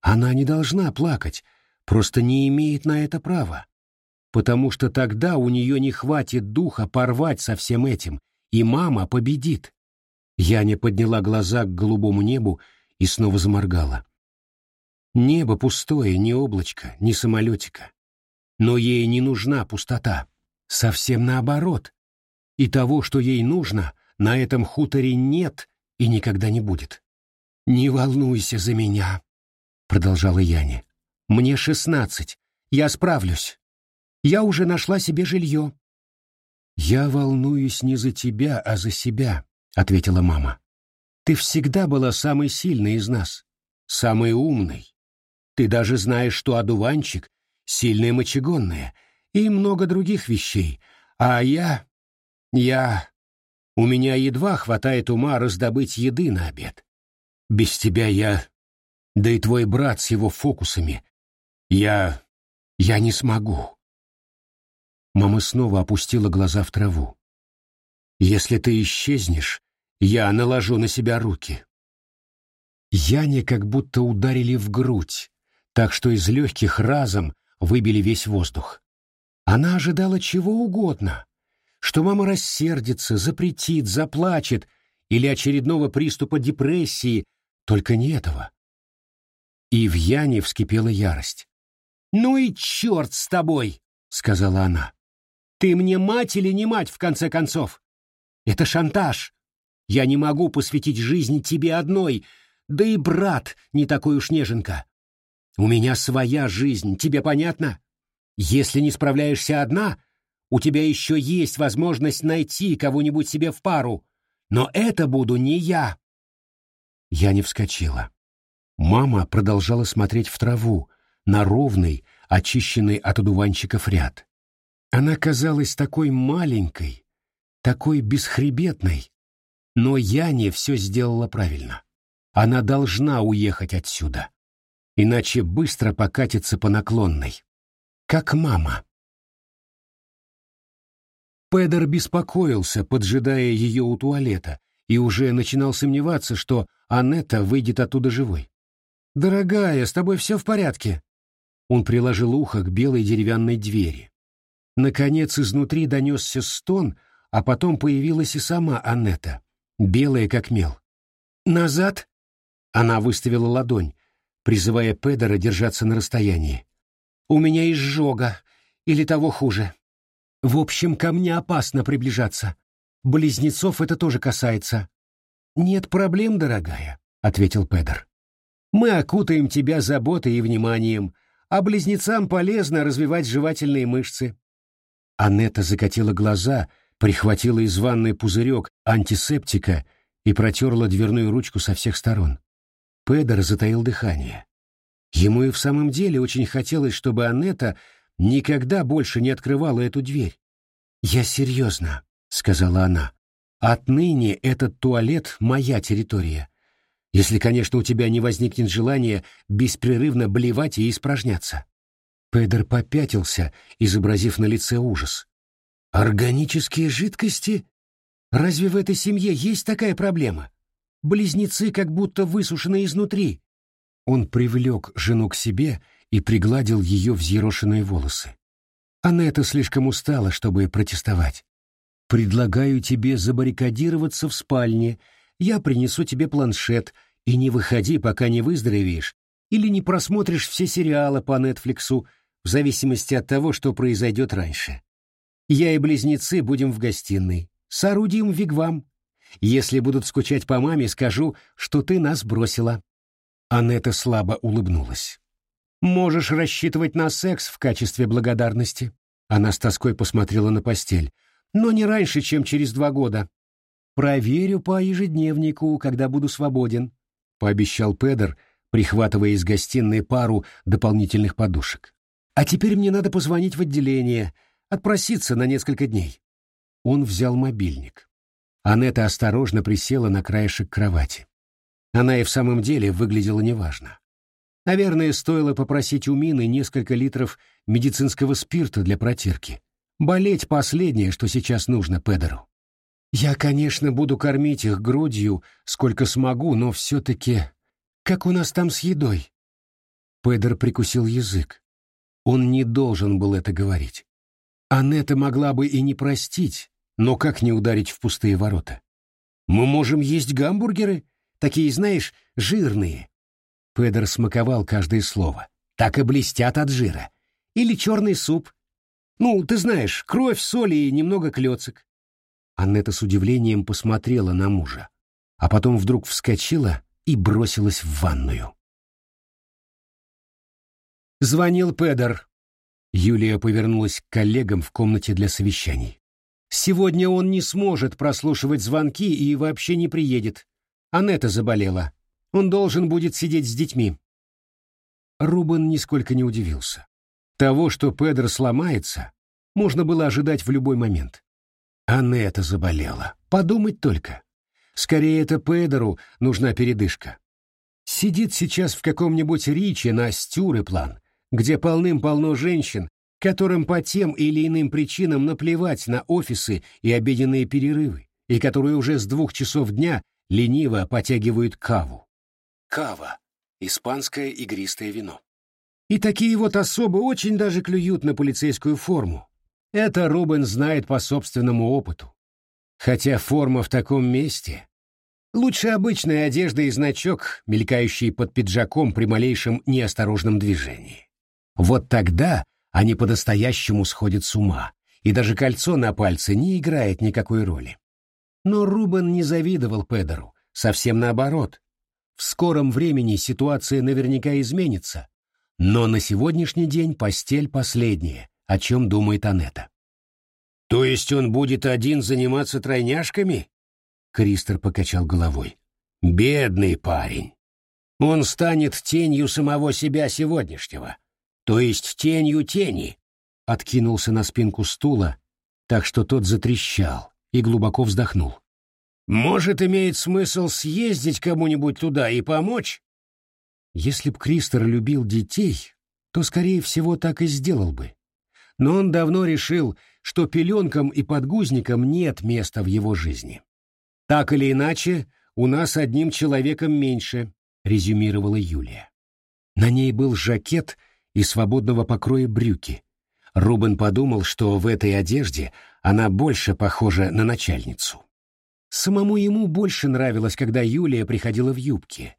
Она не должна плакать, просто не имеет на это права. Потому что тогда у нее не хватит духа порвать со всем этим, и мама победит. Я не подняла глаза к голубому небу и снова заморгала. Небо пустое, ни облачко, ни самолетика. Но ей не нужна пустота. Совсем наоборот. И того, что ей нужно, на этом хуторе нет и никогда не будет. «Не волнуйся за меня», — продолжала Яне. «Мне шестнадцать. Я справлюсь. Я уже нашла себе жилье». «Я волнуюсь не за тебя, а за себя», — ответила мама. «Ты всегда была самой сильной из нас, самой умной. Ты даже знаешь, что одуванчик — сильная мочегонная и много других вещей, а я... я... У меня едва хватает ума раздобыть еды на обед. Без тебя я... Да и твой брат с его фокусами. Я... я не смогу. Мама снова опустила глаза в траву. Если ты исчезнешь, я наложу на себя руки. Яне как будто ударили в грудь, так что из легких разом выбили весь воздух. Она ожидала чего угодно, что мама рассердится, запретит, заплачет или очередного приступа депрессии, только не этого. И в Яне вскипела ярость. «Ну и черт с тобой!» — сказала она. «Ты мне мать или не мать, в конце концов? Это шантаж. Я не могу посвятить жизнь тебе одной, да и брат не такой уж неженка. У меня своя жизнь, тебе понятно? Если не справляешься одна, у тебя еще есть возможность найти кого-нибудь себе в пару. Но это буду не я. Я не вскочила. Мама продолжала смотреть в траву, на ровный, очищенный от одуванчиков ряд. Она казалась такой маленькой, такой бесхребетной. Но Яне все сделала правильно. Она должна уехать отсюда. Иначе быстро покатится по наклонной. Как мама. Педер беспокоился, поджидая ее у туалета, и уже начинал сомневаться, что Анетта выйдет оттуда живой. «Дорогая, с тобой все в порядке?» Он приложил ухо к белой деревянной двери. Наконец изнутри донесся стон, а потом появилась и сама Анетта, белая как мел. «Назад?» Она выставила ладонь, призывая Педера держаться на расстоянии. «У меня изжога, или того хуже. В общем, ко мне опасно приближаться. Близнецов это тоже касается. «Нет проблем, дорогая», — ответил Педер. «Мы окутаем тебя заботой и вниманием, а близнецам полезно развивать жевательные мышцы». Анетта закатила глаза, прихватила из ванной пузырек антисептика и протерла дверную ручку со всех сторон. Педер затаил дыхание. Ему и в самом деле очень хотелось, чтобы Анетта никогда больше не открывала эту дверь. «Я серьезно», — сказала она. Отныне этот туалет — моя территория. Если, конечно, у тебя не возникнет желания беспрерывно блевать и испражняться. Педер попятился, изобразив на лице ужас. Органические жидкости? Разве в этой семье есть такая проблема? Близнецы как будто высушены изнутри. Он привлек жену к себе и пригладил ее взъерошенные волосы. Она это слишком устала, чтобы протестовать. Предлагаю тебе забаррикадироваться в спальне, я принесу тебе планшет, и не выходи, пока не выздоровеешь, или не просмотришь все сериалы по Нетфликсу, в зависимости от того, что произойдет раньше. Я и близнецы будем в гостиной, соорудим вигвам. Если будут скучать по маме, скажу, что ты нас бросила». Анетта слабо улыбнулась. «Можешь рассчитывать на секс в качестве благодарности». Она с тоской посмотрела на постель но не раньше, чем через два года. Проверю по ежедневнику, когда буду свободен, пообещал Педер, прихватывая из гостиной пару дополнительных подушек. А теперь мне надо позвонить в отделение, отпроситься на несколько дней. Он взял мобильник. Анетта осторожно присела на краешек кровати. Она и в самом деле выглядела неважно. Наверное, стоило попросить у Мины несколько литров медицинского спирта для протирки. Болеть последнее, что сейчас нужно Педеру. Я, конечно, буду кормить их грудью, сколько смогу, но все-таки... Как у нас там с едой? Педер прикусил язык. Он не должен был это говорить. Анетта могла бы и не простить, но как не ударить в пустые ворота? Мы можем есть гамбургеры, такие, знаешь, жирные. Педер смаковал каждое слово. Так и блестят от жира. Или черный суп. Ну, ты знаешь, кровь, соль и немного клёцок. Аннета с удивлением посмотрела на мужа, а потом вдруг вскочила и бросилась в ванную. Звонил Педер. Юлия повернулась к коллегам в комнате для совещаний. Сегодня он не сможет прослушивать звонки и вообще не приедет. Анетта заболела. Он должен будет сидеть с детьми. Рубен нисколько не удивился. Того, что Педер сломается, можно было ожидать в любой момент. Анетта заболела. Подумать только. Скорее, это Педеру нужна передышка. Сидит сейчас в каком-нибудь Риче на Стюреплан, где полным-полно женщин, которым по тем или иным причинам наплевать на офисы и обеденные перерывы, и которые уже с двух часов дня лениво потягивают каву. Кава — испанское игристое вино. И такие вот особы очень даже клюют на полицейскую форму. Это Рубен знает по собственному опыту. Хотя форма в таком месте... Лучше обычная одежда и значок, мелькающий под пиджаком при малейшем неосторожном движении. Вот тогда они по-настоящему сходят с ума, и даже кольцо на пальце не играет никакой роли. Но Рубен не завидовал Педеру, совсем наоборот. В скором времени ситуация наверняка изменится, но на сегодняшний день постель последняя, о чем думает Анетта. «То есть он будет один заниматься тройняшками?» Кристер покачал головой. «Бедный парень. Он станет тенью самого себя сегодняшнего, то есть тенью тени», откинулся на спинку стула, так что тот затрещал и глубоко вздохнул. «Может, имеет смысл съездить кому-нибудь туда и помочь?» Если б Кристер любил детей, то, скорее всего, так и сделал бы. Но он давно решил, что пеленкам и подгузникам нет места в его жизни. «Так или иначе, у нас одним человеком меньше», — резюмировала Юлия. На ней был жакет и свободного покроя брюки. Рубен подумал, что в этой одежде она больше похожа на начальницу. Самому ему больше нравилось, когда Юлия приходила в юбке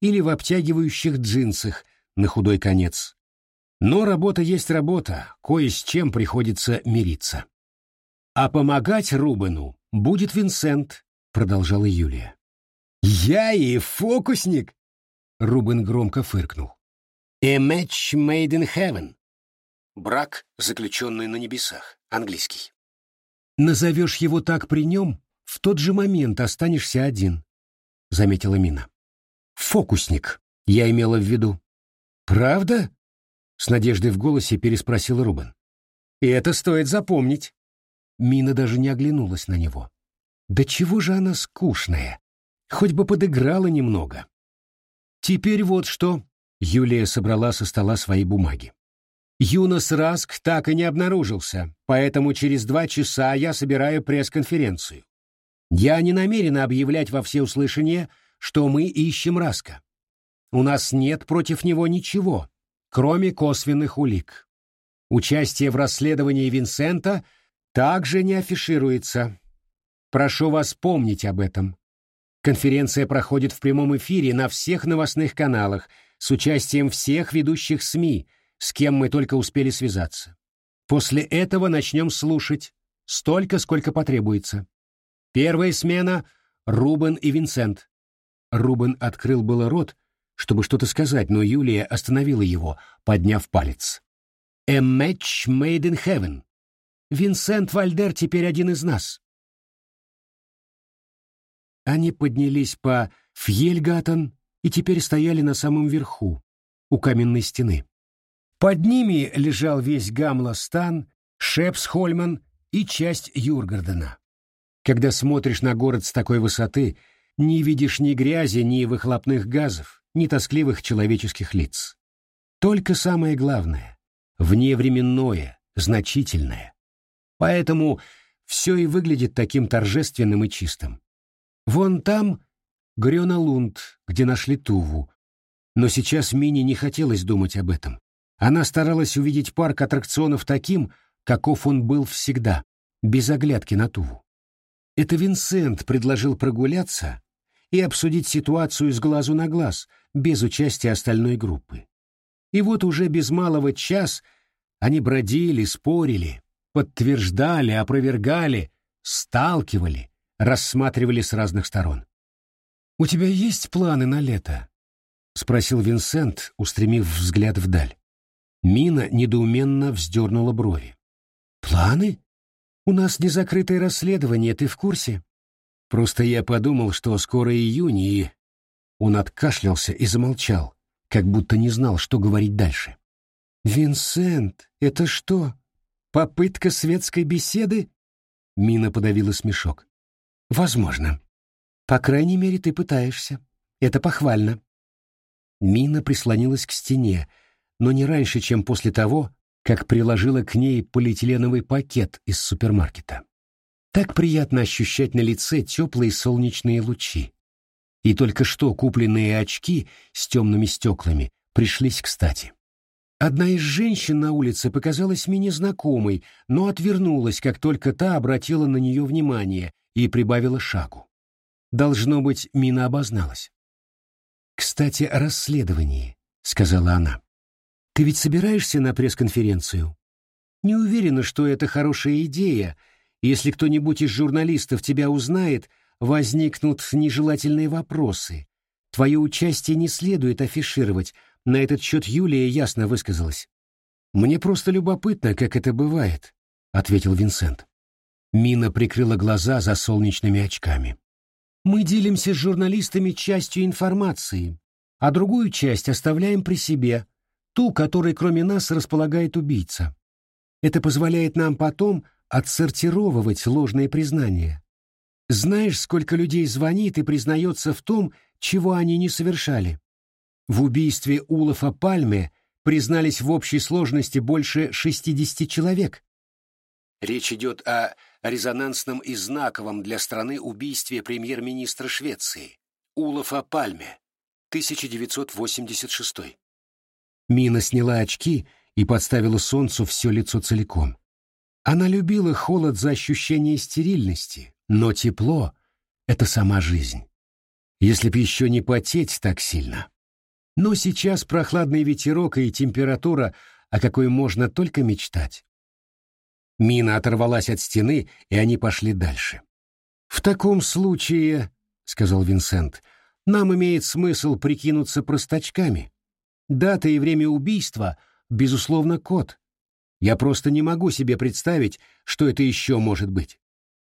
или в обтягивающих джинсах на худой конец. Но работа есть работа, кое с чем приходится мириться. А помогать Рубену будет Винсент, продолжала Юлия. Я и фокусник! Рубен громко фыркнул. A match made in heaven. Брак, заключенный на небесах. Английский. Назовешь его так при нем, в тот же момент останешься один, заметила Мина. Фокусник, я имела в виду. Правда? С надеждой в голосе переспросил Рубен. И это стоит запомнить. Мина даже не оглянулась на него. Да чего же она скучная? Хоть бы подыграла немного. Теперь вот что. Юлия собрала со стола свои бумаги. Юнос Раск так и не обнаружился, поэтому через два часа я собираю пресс-конференцию. Я не намерена объявлять во всеуслышание, что мы ищем Раска. У нас нет против него ничего, кроме косвенных улик. Участие в расследовании Винсента также не афишируется. Прошу вас помнить об этом. Конференция проходит в прямом эфире на всех новостных каналах с участием всех ведущих СМИ, с кем мы только успели связаться. После этого начнем слушать, столько, сколько потребуется. Первая смена — Рубен и Винсент. Рубен открыл было рот, чтобы что-то сказать, но Юлия остановила его, подняв палец. «A match made in heaven. Винсент Вальдер теперь один из нас». Они поднялись по Фьельгатон и теперь стояли на самом верху, у каменной стены. Под ними лежал весь Гамла-стан, Шепсхольман и часть Юргардена. Когда смотришь на город с такой высоты, не видишь ни грязи, ни выхлопных газов, ни тоскливых человеческих лиц. Только самое главное — вневременное, значительное. Поэтому все и выглядит таким торжественным и чистым. Вон там Грёна-Лунд, где нашли Туву. Но сейчас Мине не хотелось думать об этом. Она старалась увидеть парк аттракционов таким, каков он был всегда, без оглядки на Туву. Это Винсент предложил прогуляться и обсудить ситуацию с глазу на глаз, без участия остальной группы. И вот уже без малого час они бродили, спорили, подтверждали, опровергали, сталкивали, рассматривали с разных сторон. «У тебя есть планы на лето?» — спросил Винсент, устремив взгляд вдаль. Мина недоуменно вздернула брови. «Планы? У нас незакрытое расследование, ты в курсе?» «Просто я подумал, что скоро июнь, и...» Он откашлялся и замолчал, как будто не знал, что говорить дальше. «Винсент, это что, попытка светской беседы?» Мина подавила смешок. «Возможно. По крайней мере, ты пытаешься. Это похвально». Мина прислонилась к стене, но не раньше, чем после того, как приложила к ней полиэтиленовый пакет из супермаркета. Так приятно ощущать на лице теплые солнечные лучи. И только что купленные очки с темными стеклами пришлись кстати. Одна из женщин на улице показалась мне знакомой, но отвернулась, как только та обратила на нее внимание и прибавила шагу. Должно быть, Мина обозналась. «Кстати, о расследовании», — сказала она. Ты ведь собираешься на пресс-конференцию? Не уверена, что это хорошая идея. Если кто-нибудь из журналистов тебя узнает, возникнут нежелательные вопросы. Твое участие не следует афишировать. На этот счет Юлия ясно высказалась. «Мне просто любопытно, как это бывает», — ответил Винсент. Мина прикрыла глаза за солнечными очками. «Мы делимся с журналистами частью информации, а другую часть оставляем при себе, ту, которой кроме нас располагает убийца. Это позволяет нам потом отсортировывать ложные признания. Знаешь, сколько людей звонит и признается в том, чего они не совершали? В убийстве Улафа Пальме признались в общей сложности больше 60 человек. Речь идет о резонансном и знаковом для страны убийстве премьер-министра Швеции Улафа Пальме, 1986. Мина сняла очки и подставила солнцу все лицо целиком. Она любила холод за ощущение стерильности, но тепло — это сама жизнь. Если б еще не потеть так сильно. Но сейчас прохладный ветерок и температура, о какой можно только мечтать. Мина оторвалась от стены, и они пошли дальше. «В таком случае, — сказал Винсент, — нам имеет смысл прикинуться простачками. Дата и время убийства, безусловно, код. Я просто не могу себе представить, что это еще может быть.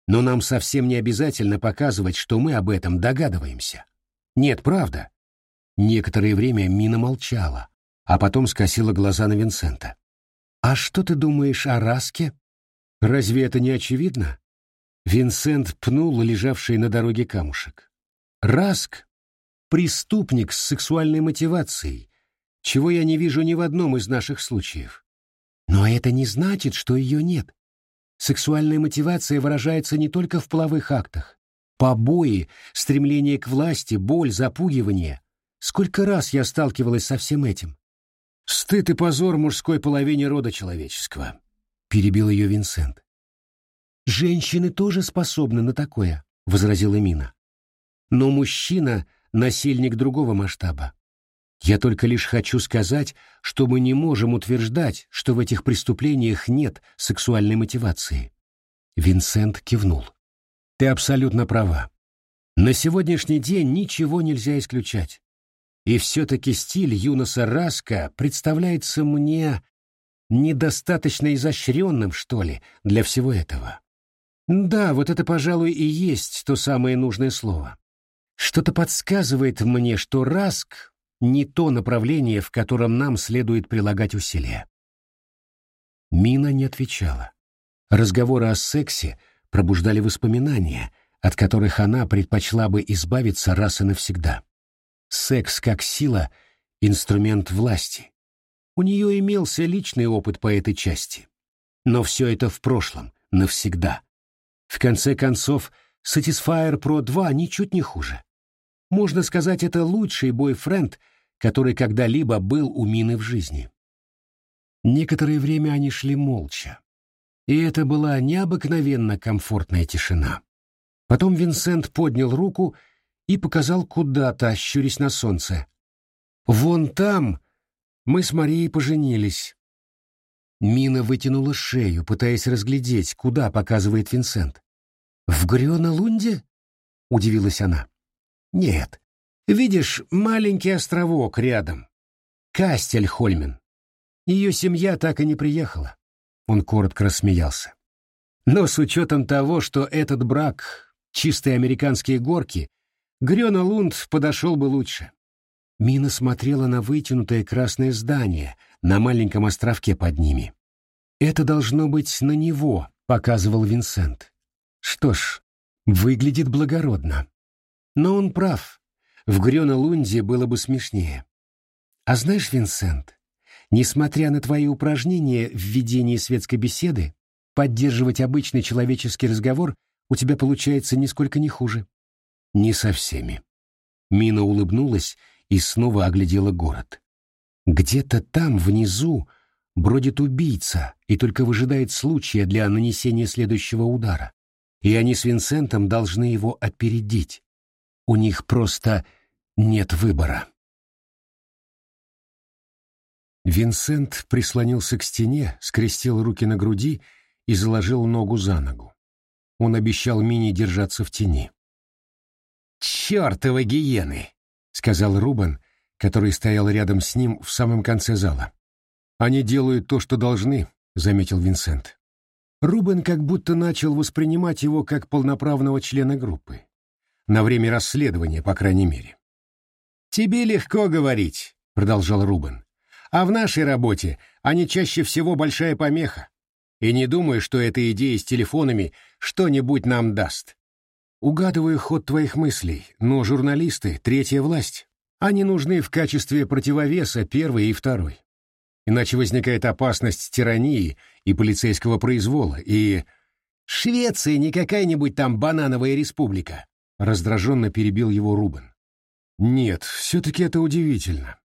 Но нам совсем не обязательно показывать, что мы об этом догадываемся. Нет, правда. Некоторое время Мина молчала, а потом скосила глаза на Винсента. «А что ты думаешь о Раске? Разве это не очевидно?» Винсент пнул лежавший на дороге камушек. «Раск — преступник с сексуальной мотивацией, чего я не вижу ни в одном из наших случаев. Но это не значит, что ее нет. Сексуальная мотивация выражается не только в половых актах. Побои, стремление к власти, боль, запугивание. Сколько раз я сталкивалась со всем этим? Стыд и позор мужской половине рода человеческого, перебил ее Винсент. Женщины тоже способны на такое, возразила Мина. Но мужчина — насильник другого масштаба. Я только лишь хочу сказать, что мы не можем утверждать, что в этих преступлениях нет сексуальной мотивации. Винсент кивнул. Ты абсолютно права. На сегодняшний день ничего нельзя исключать. И все-таки стиль Юноса Раска представляется мне недостаточно изощренным, что ли, для всего этого. Да, вот это, пожалуй, и есть то самое нужное слово. Что-то подсказывает мне, что Раск не то направление, в котором нам следует прилагать усилия. Мина не отвечала. Разговоры о сексе пробуждали воспоминания, от которых она предпочла бы избавиться раз и навсегда. Секс как сила — инструмент власти. У нее имелся личный опыт по этой части. Но все это в прошлом, навсегда. В конце концов, Satisfyer Pro 2 ничуть не хуже. Можно сказать, это лучший бойфренд, который когда-либо был у Мины в жизни. Некоторое время они шли молча. И это была необыкновенно комфортная тишина. Потом Винсент поднял руку и показал куда-то, щурясь на солнце. «Вон там мы с Марией поженились». Мина вытянула шею, пытаясь разглядеть, куда показывает Винсент. «В Грёна-Лунде?» — удивилась она. «Нет. Видишь, маленький островок рядом. Кастель-Хольмен. Ее семья так и не приехала». Он коротко рассмеялся. «Но с учетом того, что этот брак — чистые американские горки, Грёна-Лунд подошел бы лучше». Мина смотрела на вытянутое красное здание на маленьком островке под ними. «Это должно быть на него», — показывал Винсент. Что ж, выглядит благородно. Но он прав. В Грёна-Лунде было бы смешнее. А знаешь, Винсент, несмотря на твои упражнения в ведении светской беседы, поддерживать обычный человеческий разговор у тебя получается нисколько не хуже. Не со всеми. Мина улыбнулась и снова оглядела город. Где-то там, внизу, бродит убийца и только выжидает случая для нанесения следующего удара и они с Винсентом должны его опередить. У них просто нет выбора. Винсент прислонился к стене, скрестил руки на груди и заложил ногу за ногу. Он обещал Мини держаться в тени. «Чёртовы гиены!» — сказал Рубен, который стоял рядом с ним в самом конце зала. «Они делают то, что должны», — заметил Винсент. Рубен как будто начал воспринимать его как полноправного члена группы. На время расследования, по крайней мере. «Тебе легко говорить», — продолжал Рубен. «А в нашей работе они чаще всего большая помеха. И не думаю, что эта идея с телефонами что-нибудь нам даст. Угадываю ход твоих мыслей, но журналисты — третья власть. Они нужны в качестве противовеса первой и второй иначе возникает опасность тирании и полицейского произвола, и... «Швеция не какая-нибудь там банановая республика», — раздраженно перебил его Рубен. «Нет, все-таки это удивительно.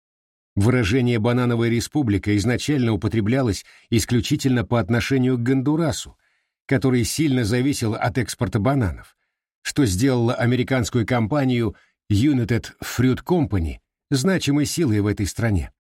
Выражение «банановая республика» изначально употреблялось исключительно по отношению к Гондурасу, который сильно зависел от экспорта бананов, что сделало американскую компанию United Fruit Company значимой силой в этой стране.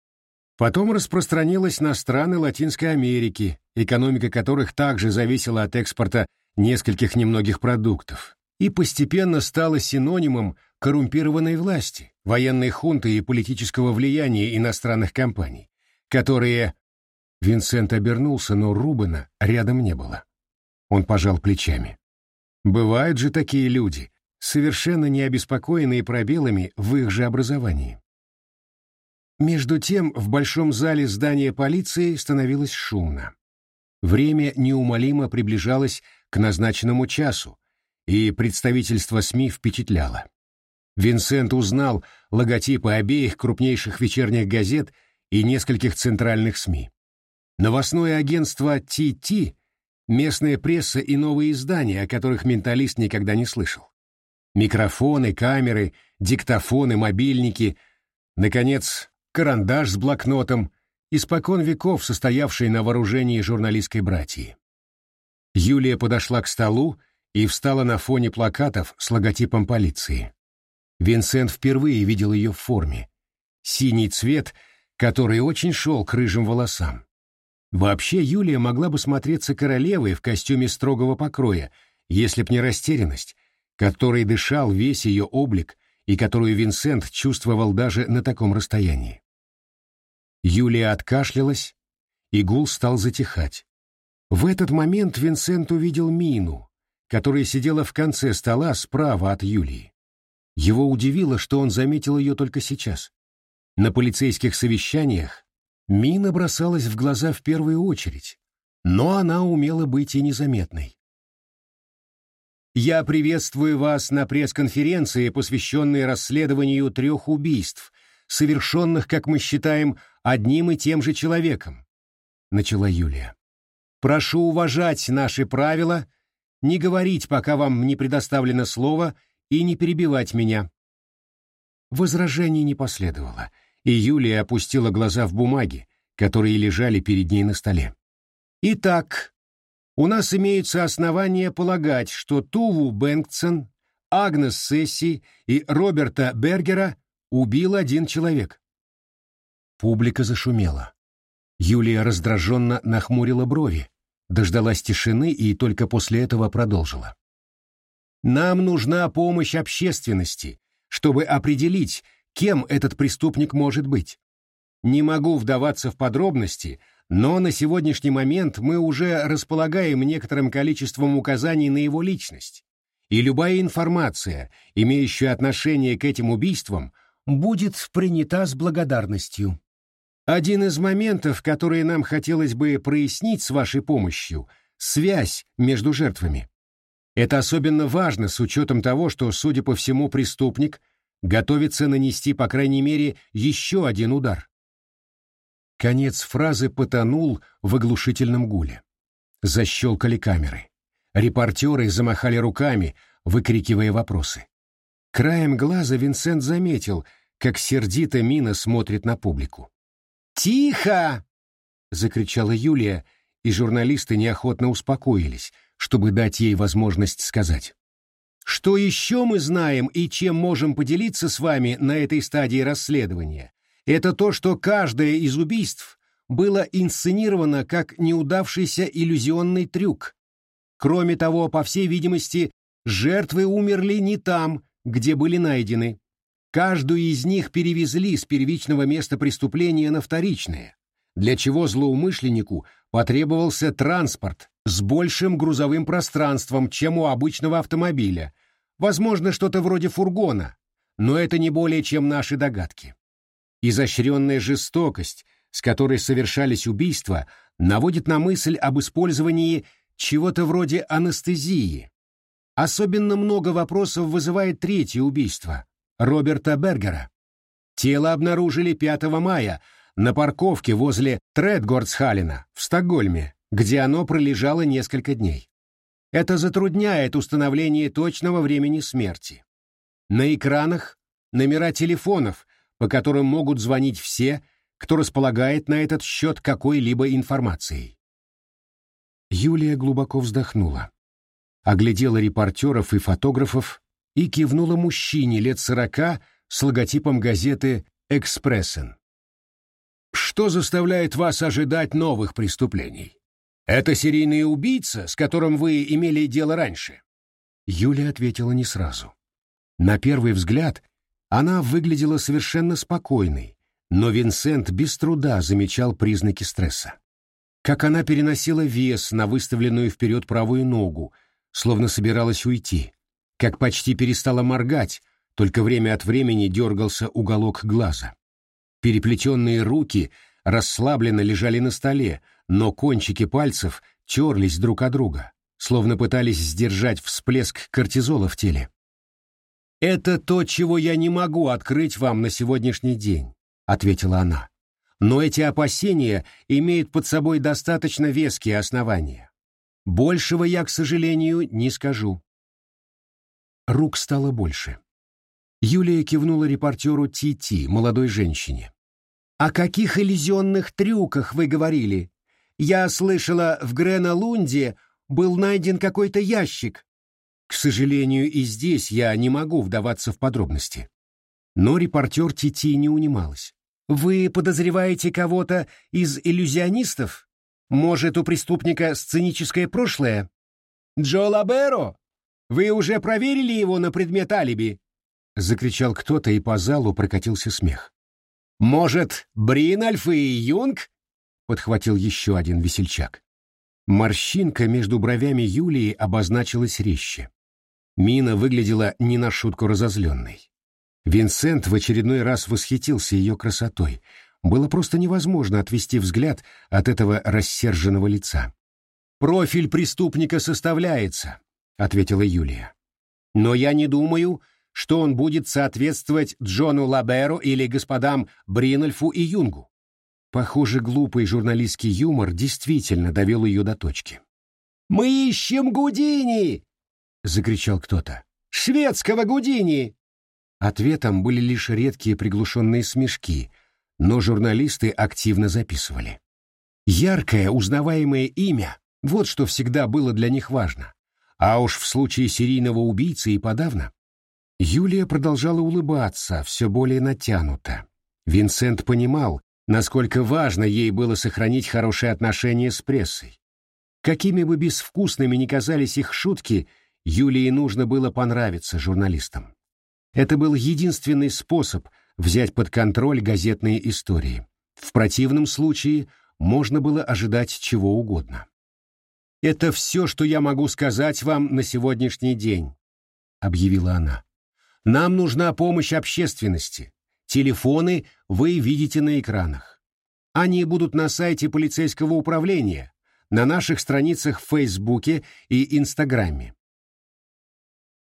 Потом распространилась на страны Латинской Америки, экономика которых также зависела от экспорта нескольких немногих продуктов, и постепенно стала синонимом коррумпированной власти, военной хунты и политического влияния иностранных компаний, которые... Винсент обернулся, но Рубена рядом не было. Он пожал плечами. Бывают же такие люди, совершенно не обеспокоенные пробелами в их же образовании. Между тем в большом зале здания полиции становилось шумно. Время неумолимо приближалось к назначенному часу, и представительство СМИ впечатляло. Винсент узнал логотипы обеих крупнейших вечерних газет и нескольких центральных СМИ. Новостное агентство «ТИ-ТИ», местная пресса и новые издания, о которых менталист никогда не слышал. Микрофоны, камеры, диктофоны, мобильники. Наконец, карандаш с блокнотом, испокон веков состоявший на вооружении журналистской братьи. Юлия подошла к столу и встала на фоне плакатов с логотипом полиции. Винсент впервые видел ее в форме. Синий цвет, который очень шел к рыжим волосам. Вообще Юлия могла бы смотреться королевой в костюме строгого покроя, если б не растерянность, которой дышал весь ее облик и которую Винсент чувствовал даже на таком расстоянии. Юлия откашлялась, и гул стал затихать. В этот момент Винсент увидел Мину, которая сидела в конце стола справа от Юлии. Его удивило, что он заметил ее только сейчас. На полицейских совещаниях Мина бросалась в глаза в первую очередь, но она умела быть и незаметной. Я приветствую вас на пресс-конференции, посвященной расследованию трех убийств, совершенных, как мы считаем, одним и тем же человеком», — начала Юлия. «Прошу уважать наши правила, не говорить, пока вам не предоставлено слово, и не перебивать меня». Возражений не последовало, и Юлия опустила глаза в бумаги, которые лежали перед ней на столе. «Итак, у нас имеются основания полагать, что Туву Бэнксон, Агнес Сесси и Роберта Бергера убил один человек. Публика зашумела. Юлия раздраженно нахмурила брови, дождалась тишины и только после этого продолжила. «Нам нужна помощь общественности, чтобы определить, кем этот преступник может быть. Не могу вдаваться в подробности, но на сегодняшний момент мы уже располагаем некоторым количеством указаний на его личность, и любая информация, имеющая отношение к этим убийствам, будет принята с благодарностью. Один из моментов, которые нам хотелось бы прояснить с вашей помощью – связь между жертвами. Это особенно важно с учетом того, что, судя по всему, преступник готовится нанести, по крайней мере, еще один удар. Конец фразы потонул в оглушительном гуле. Защелкали камеры. Репортеры замахали руками, выкрикивая вопросы. Краем глаза Винсент заметил, как сердито Мина смотрит на публику. «Тихо!» — закричала Юлия, и журналисты неохотно успокоились, чтобы дать ей возможность сказать. «Что еще мы знаем и чем можем поделиться с вами на этой стадии расследования, это то, что каждое из убийств было инсценировано как неудавшийся иллюзионный трюк. Кроме того, по всей видимости, жертвы умерли не там, где были найдены. Каждую из них перевезли с первичного места преступления на вторичное, для чего злоумышленнику потребовался транспорт с большим грузовым пространством, чем у обычного автомобиля, возможно, что-то вроде фургона, но это не более чем наши догадки. Изощренная жестокость, с которой совершались убийства, наводит на мысль об использовании чего-то вроде анестезии. Особенно много вопросов вызывает третье убийство – Роберта Бергера. Тело обнаружили 5 мая на парковке возле Тредгордсхалена в Стокгольме, где оно пролежало несколько дней. Это затрудняет установление точного времени смерти. На экранах номера телефонов, по которым могут звонить все, кто располагает на этот счет какой-либо информацией. Юлия глубоко вздохнула, оглядела репортеров и фотографов и кивнула мужчине лет сорока с логотипом газеты «Экспрессен». «Что заставляет вас ожидать новых преступлений? Это серийный убийца, с которым вы имели дело раньше?» Юлия ответила не сразу. На первый взгляд она выглядела совершенно спокойной, но Винсент без труда замечал признаки стресса. Как она переносила вес на выставленную вперед правую ногу, словно собиралась уйти, как почти перестала моргать, только время от времени дергался уголок глаза. Переплетенные руки расслабленно лежали на столе, но кончики пальцев терлись друг о друга, словно пытались сдержать всплеск кортизола в теле. «Это то, чего я не могу открыть вам на сегодняшний день», — ответила она. «Но эти опасения имеют под собой достаточно веские основания. Большего я, к сожалению, не скажу». Рук стало больше. Юлия кивнула репортеру Ти-Ти, молодой женщине. «О каких иллюзионных трюках вы говорили? Я слышала, в Грена-Лунде был найден какой-то ящик, к сожалению, и здесь я не могу вдаваться в подробности. Но репортер Тити не унималась. «Вы подозреваете кого-то из иллюзионистов? Может, у преступника сценическое прошлое?» «Джо Лаберо! Вы уже проверили его на предмет алиби?» — закричал кто-то, и по залу прокатился смех. «Может, Бринальф и Юнг?» — подхватил еще один весельчак. Морщинка между бровями Юлии обозначилась резче. Мина выглядела не на шутку разозленной. Винсент в очередной раз восхитился ее красотой. Было просто невозможно отвести взгляд от этого рассерженного лица. «Профиль преступника составляется. ответила Юлия. «Но я не думаю, что он будет соответствовать Джону Лаберу или господам Бринольфу и Юнгу». Похоже, глупый журналистский юмор действительно довел ее до точки. «Мы ищем Гудини!» — закричал кто-то. «Шведского Гудини!» Ответом были лишь редкие приглушенные смешки, но журналисты активно записывали. Яркое, узнаваемое имя — вот что всегда было для них важно. А уж в случае серийного убийцы и подавно. Юлия продолжала улыбаться, все более натянуто. Винсент понимал, насколько важно ей было сохранить хорошие отношения с прессой. Какими бы безвкусными ни казались их шутки, Юлии нужно было понравиться журналистам. Это был единственный способ взять под контроль газетные истории. В противном случае можно было ожидать чего угодно. «Это все, что я могу сказать вам на сегодняшний день», — объявила она. «Нам нужна помощь общественности. Телефоны вы видите на экранах. Они будут на сайте полицейского управления, на наших страницах в Фейсбуке и Инстаграме».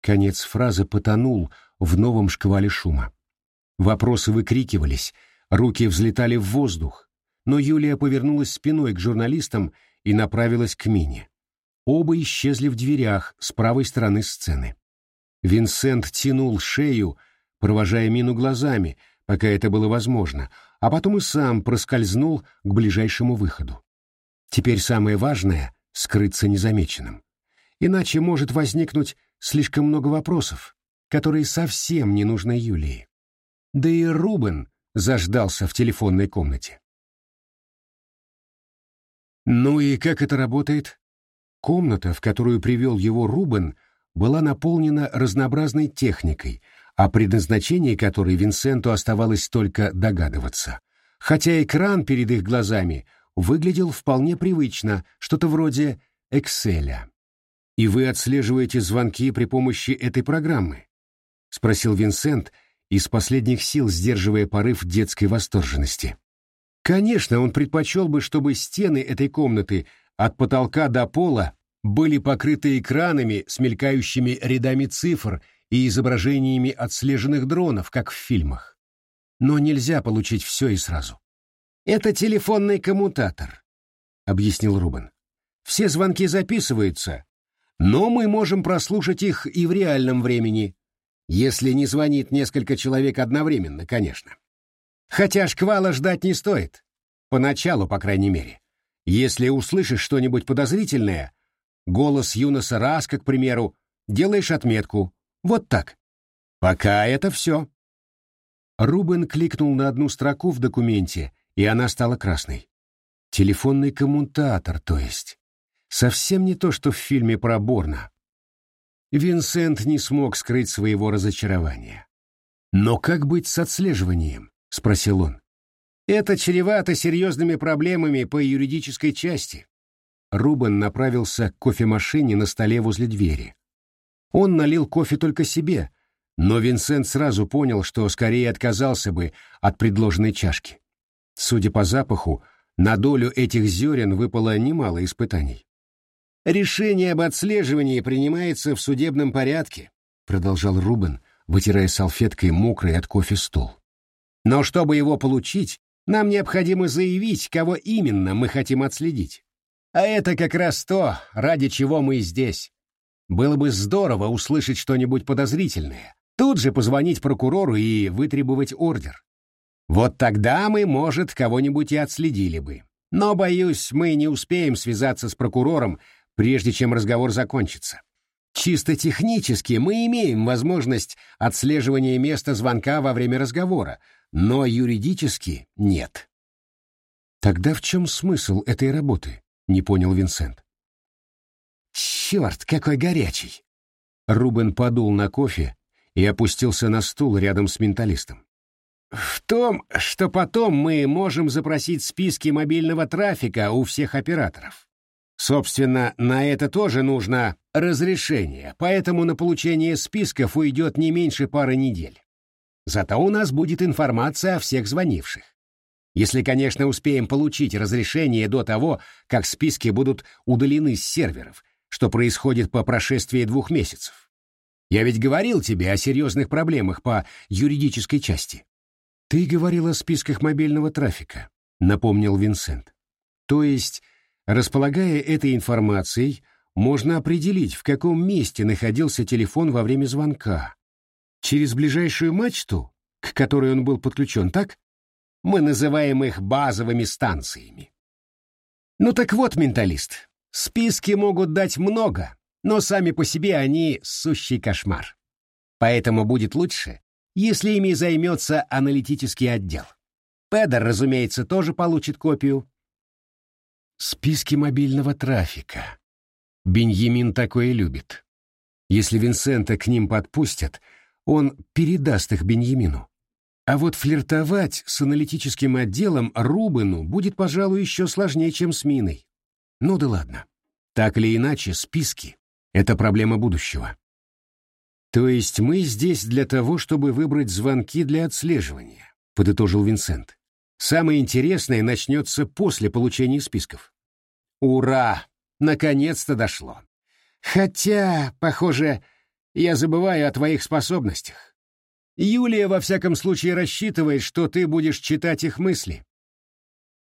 Конец фразы потонул в новом шквале шума. Вопросы выкрикивались, руки взлетали в воздух, но Юлия повернулась спиной к журналистам и направилась к Мине. Оба исчезли в дверях с правой стороны сцены. Винсент тянул шею, провожая Мину глазами, пока это было возможно, а потом и сам проскользнул к ближайшему выходу. Теперь самое важное — скрыться незамеченным. Иначе может возникнуть слишком много вопросов, которые совсем не нужны Юлии. Да и Рубен заждался в телефонной комнате. Ну и как это работает? Комната, в которую привел его Рубен, была наполнена разнообразной техникой, о предназначении которой Винсенту оставалось только догадываться. Хотя экран перед их глазами выглядел вполне привычно, что-то вроде «Экселя». «И вы отслеживаете звонки при помощи этой программы?» — спросил Винсент, из последних сил сдерживая порыв детской восторженности. Конечно, он предпочел бы, чтобы стены этой комнаты от потолка до пола были покрыты экранами с мелькающими рядами цифр и изображениями отслеженных дронов, как в фильмах. Но нельзя получить все и сразу. «Это телефонный коммутатор», — объяснил Рубен. «Все звонки записываются, но мы можем прослушать их и в реальном времени, если не звонит несколько человек одновременно, конечно. Хотя шквала ждать не стоит. Поначалу, по крайней мере. Если услышишь что-нибудь подозрительное, голос Юноса Раска, к примеру, делаешь отметку. Вот так. Пока это все. Рубен кликнул на одну строку в документе, и она стала красной. Телефонный коммутатор, то есть. Совсем не то, что в фильме про Борна. Винсент не смог скрыть своего разочарования. Но как быть с отслеживанием? — спросил он. «Это чревато серьезными проблемами по юридической части». Рубен направился к кофемашине на столе возле двери. Он налил кофе только себе, но Винсент сразу понял, что скорее отказался бы от предложенной чашки. Судя по запаху, на долю этих зерен выпало немало испытаний. «Решение об отслеживании принимается в судебном порядке», продолжал Рубен, вытирая салфеткой мокрый от кофе стол. Но чтобы его получить, нам необходимо заявить, кого именно мы хотим отследить. А это как раз то, ради чего мы здесь. Было бы здорово услышать что-нибудь подозрительное, тут же позвонить прокурору и вытребовать ордер. Вот тогда мы, может, кого-нибудь и отследили бы. Но, боюсь, мы не успеем связаться с прокурором, прежде чем разговор закончится. Чисто технически мы имеем возможность отслеживания места звонка во время разговора, но юридически нет. Тогда в чем смысл этой работы? Не понял Винсент. Черт, какой горячий! Рубен подул на кофе и опустился на стул рядом с менталистом. В том, что потом мы можем запросить списки мобильного трафика у всех операторов. Собственно, на это тоже нужно разрешение, поэтому на получение списков уйдет не меньше пары недель. Зато у нас будет информация о всех звонивших. Если, конечно, успеем получить разрешение до того, как списки будут удалены с серверов, что происходит по прошествии двух месяцев. Я ведь говорил тебе о серьезных проблемах по юридической части. Ты говорил о списках мобильного трафика, напомнил Винсент. То есть, располагая этой информацией, можно определить, в каком месте находился телефон во время звонка. Через ближайшую мачту, к которой он был подключен, так? Мы называем их базовыми станциями. Ну так вот, менталист, списки могут дать много, но сами по себе они сущий кошмар. Поэтому будет лучше, если ими займется аналитический отдел. Педер, разумеется, тоже получит копию. Списки мобильного трафика. Беньямин такое любит. Если Винсента к ним подпустят, он передаст их Беньямину. А вот флиртовать с аналитическим отделом Рубену будет, пожалуй, еще сложнее, чем с Миной. Ну да ладно. Так или иначе, списки — это проблема будущего. То есть мы здесь для того, чтобы выбрать звонки для отслеживания, подытожил Винсент. Самое интересное начнется после получения списков. Ура! Наконец-то дошло. Хотя, похоже, я забываю о твоих способностях. Юлия, во всяком случае, рассчитывает, что ты будешь читать их мысли.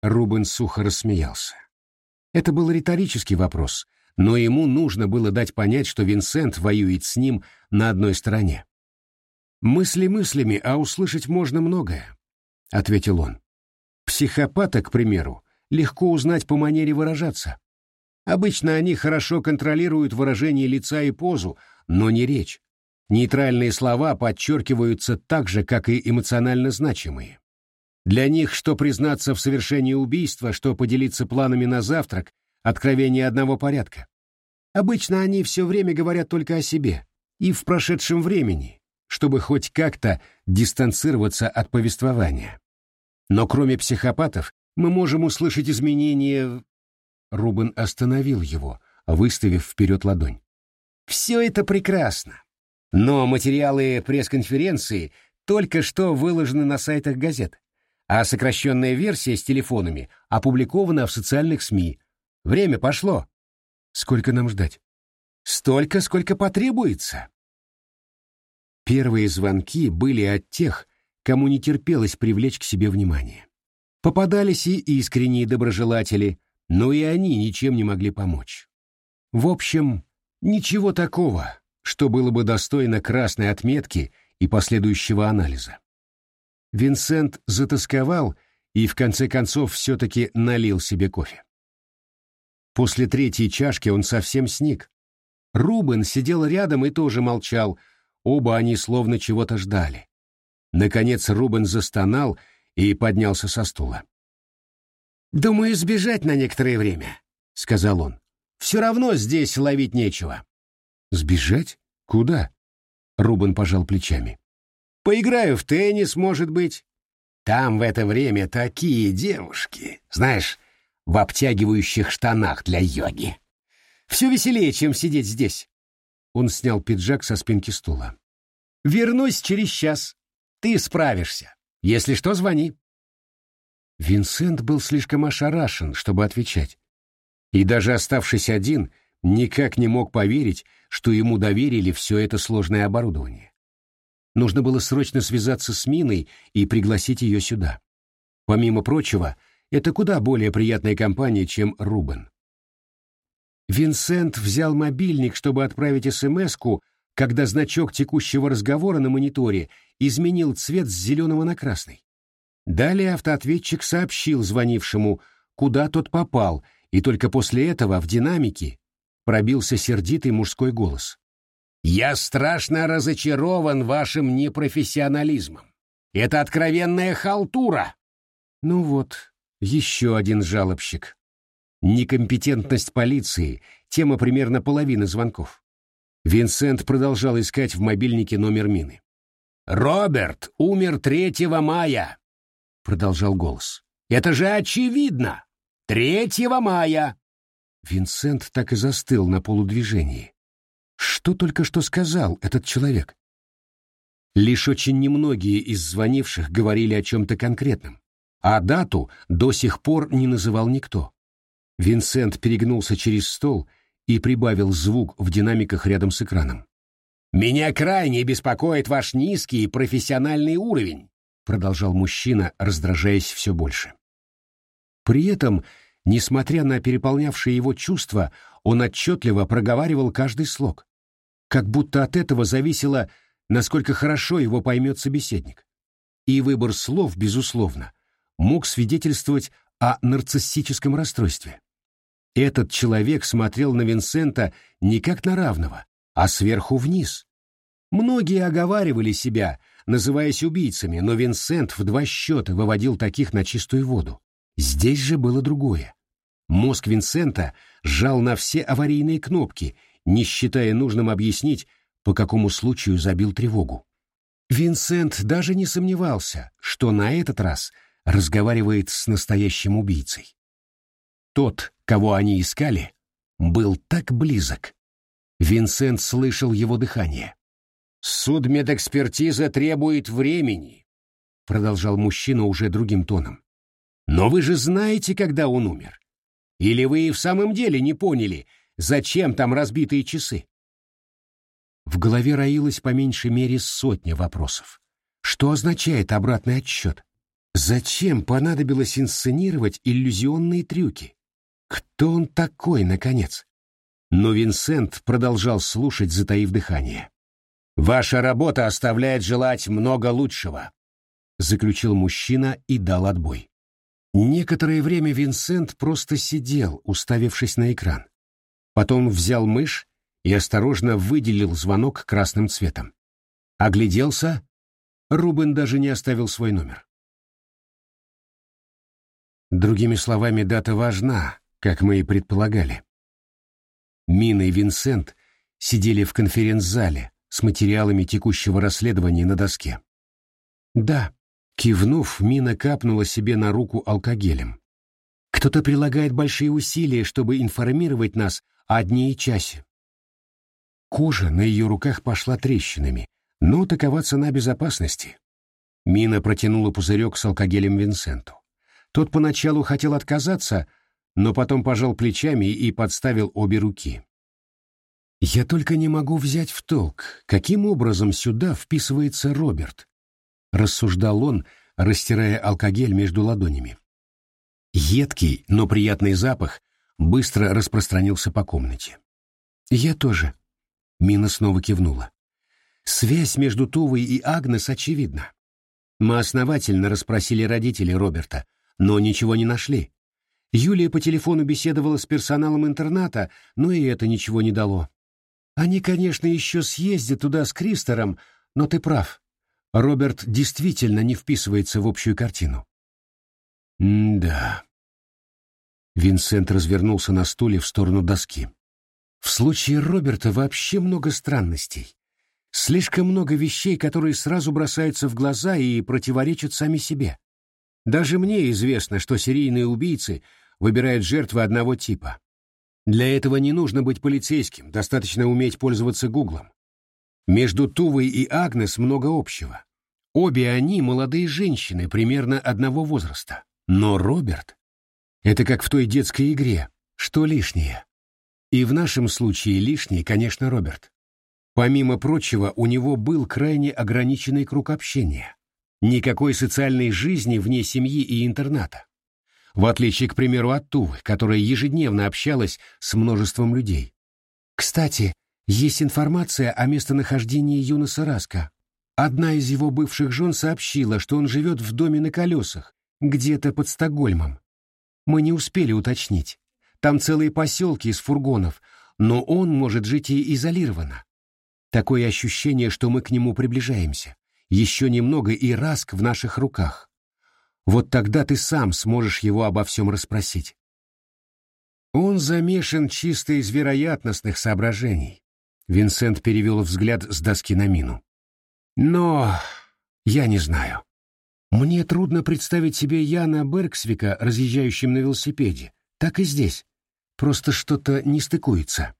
Рубен сухо рассмеялся. Это был риторический вопрос, но ему нужно было дать понять, что Винсент воюет с ним на одной стороне. «Мысли мыслями, а услышать можно многое», — ответил он. «Психопата, к примеру, легко узнать по манере выражаться. Обычно они хорошо контролируют выражение лица и позу, но не речь. Нейтральные слова подчеркиваются так же, как и эмоционально значимые. Для них что признаться в совершении убийства, что поделиться планами на завтрак, откровение одного порядка. Обычно они все время говорят только о себе и в прошедшем времени, чтобы хоть как-то дистанцироваться от повествования. Но кроме психопатов, мы можем услышать изменения... Рубен остановил его, выставив вперед ладонь. «Все это прекрасно. Но материалы пресс-конференции только что выложены на сайтах газет, а сокращенная версия с телефонами опубликована в социальных СМИ. Время пошло. Сколько нам ждать? Столько, сколько потребуется. Первые звонки были от тех, кому не терпелось привлечь к себе внимание. Попадались и искренние доброжелатели, но и они ничем не могли помочь. В общем, ничего такого, что было бы достойно красной отметки и последующего анализа. Винсент затасковал и в конце концов все-таки налил себе кофе. После третьей чашки он совсем сник. Рубен сидел рядом и тоже молчал, оба они словно чего-то ждали. Наконец Рубен застонал и поднялся со стула. «Думаю, сбежать на некоторое время», — сказал он. «Все равно здесь ловить нечего». Сбежать? Куда? Рубен пожал плечами. Поиграю в теннис, может быть. Там в это время такие девушки, знаешь, в обтягивающих штанах для йоги. Все веселее, чем сидеть здесь. Он снял пиджак со спинки стула. Вернусь через час. Ты справишься. Если что, звони. Винсент был слишком ошарашен, чтобы отвечать. И даже оставшись один, никак не мог поверить, что ему доверили все это сложное оборудование. Нужно было срочно связаться с Миной и пригласить ее сюда. Помимо прочего, это куда более приятная компания, чем Рубен. Винсент взял мобильник, чтобы отправить смс когда значок текущего разговора на мониторе изменил цвет с зеленого на красный. Далее автоответчик сообщил звонившему, куда тот попал, и только после этого в динамике пробился сердитый мужской голос. «Я страшно разочарован вашим непрофессионализмом. Это откровенная халтура!» Ну вот, еще один жалобщик. Некомпетентность полиции — тема примерно половины звонков. Винсент продолжал искать в мобильнике номер мины. «Роберт умер 3 мая», — продолжал голос. «Это же очевидно! 3 мая!» Винсент так и застыл на полудвижении. Что только что сказал этот человек? Лишь очень немногие из звонивших говорили о чем-то конкретном, а дату до сих пор не называл никто. Винсент перегнулся через стол и прибавил звук в динамиках рядом с экраном. «Меня крайне беспокоит ваш низкий профессиональный уровень», продолжал мужчина, раздражаясь все больше. При этом, несмотря на переполнявшие его чувства, он отчетливо проговаривал каждый слог, как будто от этого зависело, насколько хорошо его поймет собеседник. И выбор слов, безусловно, мог свидетельствовать о нарциссическом расстройстве. Этот человек смотрел на Винсента не как на равного, а сверху вниз. Многие оговаривали себя, называясь убийцами, но Винсент в два счета выводил таких на чистую воду. Здесь же было другое. Мозг Винсента сжал на все аварийные кнопки, не считая нужным объяснить, по какому случаю забил тревогу. Винсент даже не сомневался, что на этот раз разговаривает с настоящим убийцей. Тот, кого они искали, был так близок. Винсент слышал его дыхание. «Судмедэкспертиза требует времени», — продолжал мужчина уже другим тоном. «Но вы же знаете, когда он умер. Или вы и в самом деле не поняли, зачем там разбитые часы?» В голове роилось по меньшей мере сотня вопросов. Что означает обратный отсчет? Зачем понадобилось инсценировать иллюзионные трюки? Кто он такой, наконец? Но Винсент продолжал слушать, затаив дыхание. «Ваша работа оставляет желать много лучшего», — заключил мужчина и дал отбой. Некоторое время Винсент просто сидел, уставившись на экран. Потом взял мышь и осторожно выделил звонок красным цветом. Огляделся. Рубен даже не оставил свой номер. Другими словами, дата важна, как мы и предполагали. Мина и Винсент сидели в конференц-зале с материалами текущего расследования на доске. «Да», — кивнув, Мина капнула себе на руку алкогелем. «Кто-то прилагает большие усилия, чтобы информировать нас о дне и часе». Кожа на ее руках пошла трещинами, но такова цена безопасности. Мина протянула пузырек с алкогелем Винсенту. Тот поначалу хотел отказаться, но потом пожал плечами и подставил обе руки. «Я только не могу взять в толк, каким образом сюда вписывается Роберт», — рассуждал он, растирая алкогель между ладонями. Едкий, но приятный запах быстро распространился по комнате. «Я тоже», — Мина снова кивнула. «Связь между Тувой и Агнес очевидна. Мы основательно расспросили родителей Роберта, но ничего не нашли. Юлия по телефону беседовала с персоналом интерната, но и это ничего не дало. Они, конечно, еще съездят туда с Кристером, но ты прав. Роберт действительно не вписывается в общую картину. М-да. Винсент развернулся на стуле в сторону доски. В случае Роберта вообще много странностей. Слишком много вещей, которые сразу бросаются в глаза и противоречат сами себе. Даже мне известно, что серийные убийцы выбирают жертвы одного типа. Для этого не нужно быть полицейским, достаточно уметь пользоваться Гуглом. Между Тувой и Агнес много общего. Обе они молодые женщины примерно одного возраста. Но Роберт — это как в той детской игре, что лишнее. И в нашем случае лишний, конечно, Роберт. Помимо прочего, у него был крайне ограниченный круг общения. Никакой социальной жизни вне семьи и интерната. В отличие, к примеру, от Тувы, которая ежедневно общалась с множеством людей. Кстати, есть информация о местонахождении Юноса Раска. Одна из его бывших жен сообщила, что он живет в доме на колесах, где-то под Стокгольмом. Мы не успели уточнить. Там целые поселки из фургонов, но он может жить и изолированно. Такое ощущение, что мы к нему приближаемся. Еще немного и Раск в наших руках. Вот тогда ты сам сможешь его обо всем расспросить. Он замешан чисто из вероятностных соображений. Винсент перевел взгляд с доски на мину. Но я не знаю. Мне трудно представить себе Яна Бергсвика, разъезжающим на велосипеде. Так и здесь. Просто что-то не стыкуется.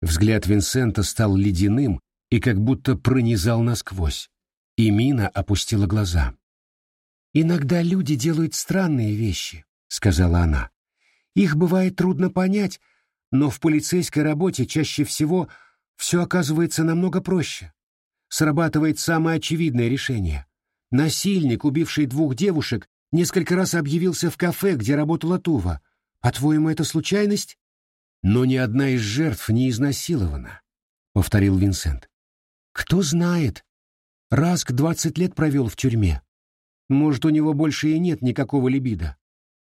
Взгляд Винсента стал ледяным и как будто пронизал насквозь. И Мина опустила глаза. «Иногда люди делают странные вещи», — сказала она. «Их бывает трудно понять, Но в полицейской работе чаще всего все оказывается намного проще. Срабатывает самое очевидное решение. Насильник, убивший двух девушек, несколько раз объявился в кафе, где работала Тува. По-твоему, это случайность? Но ни одна из жертв не изнасилована, — повторил Винсент. Кто знает. Раск двадцать лет провел в тюрьме. Может, у него больше и нет никакого либидо.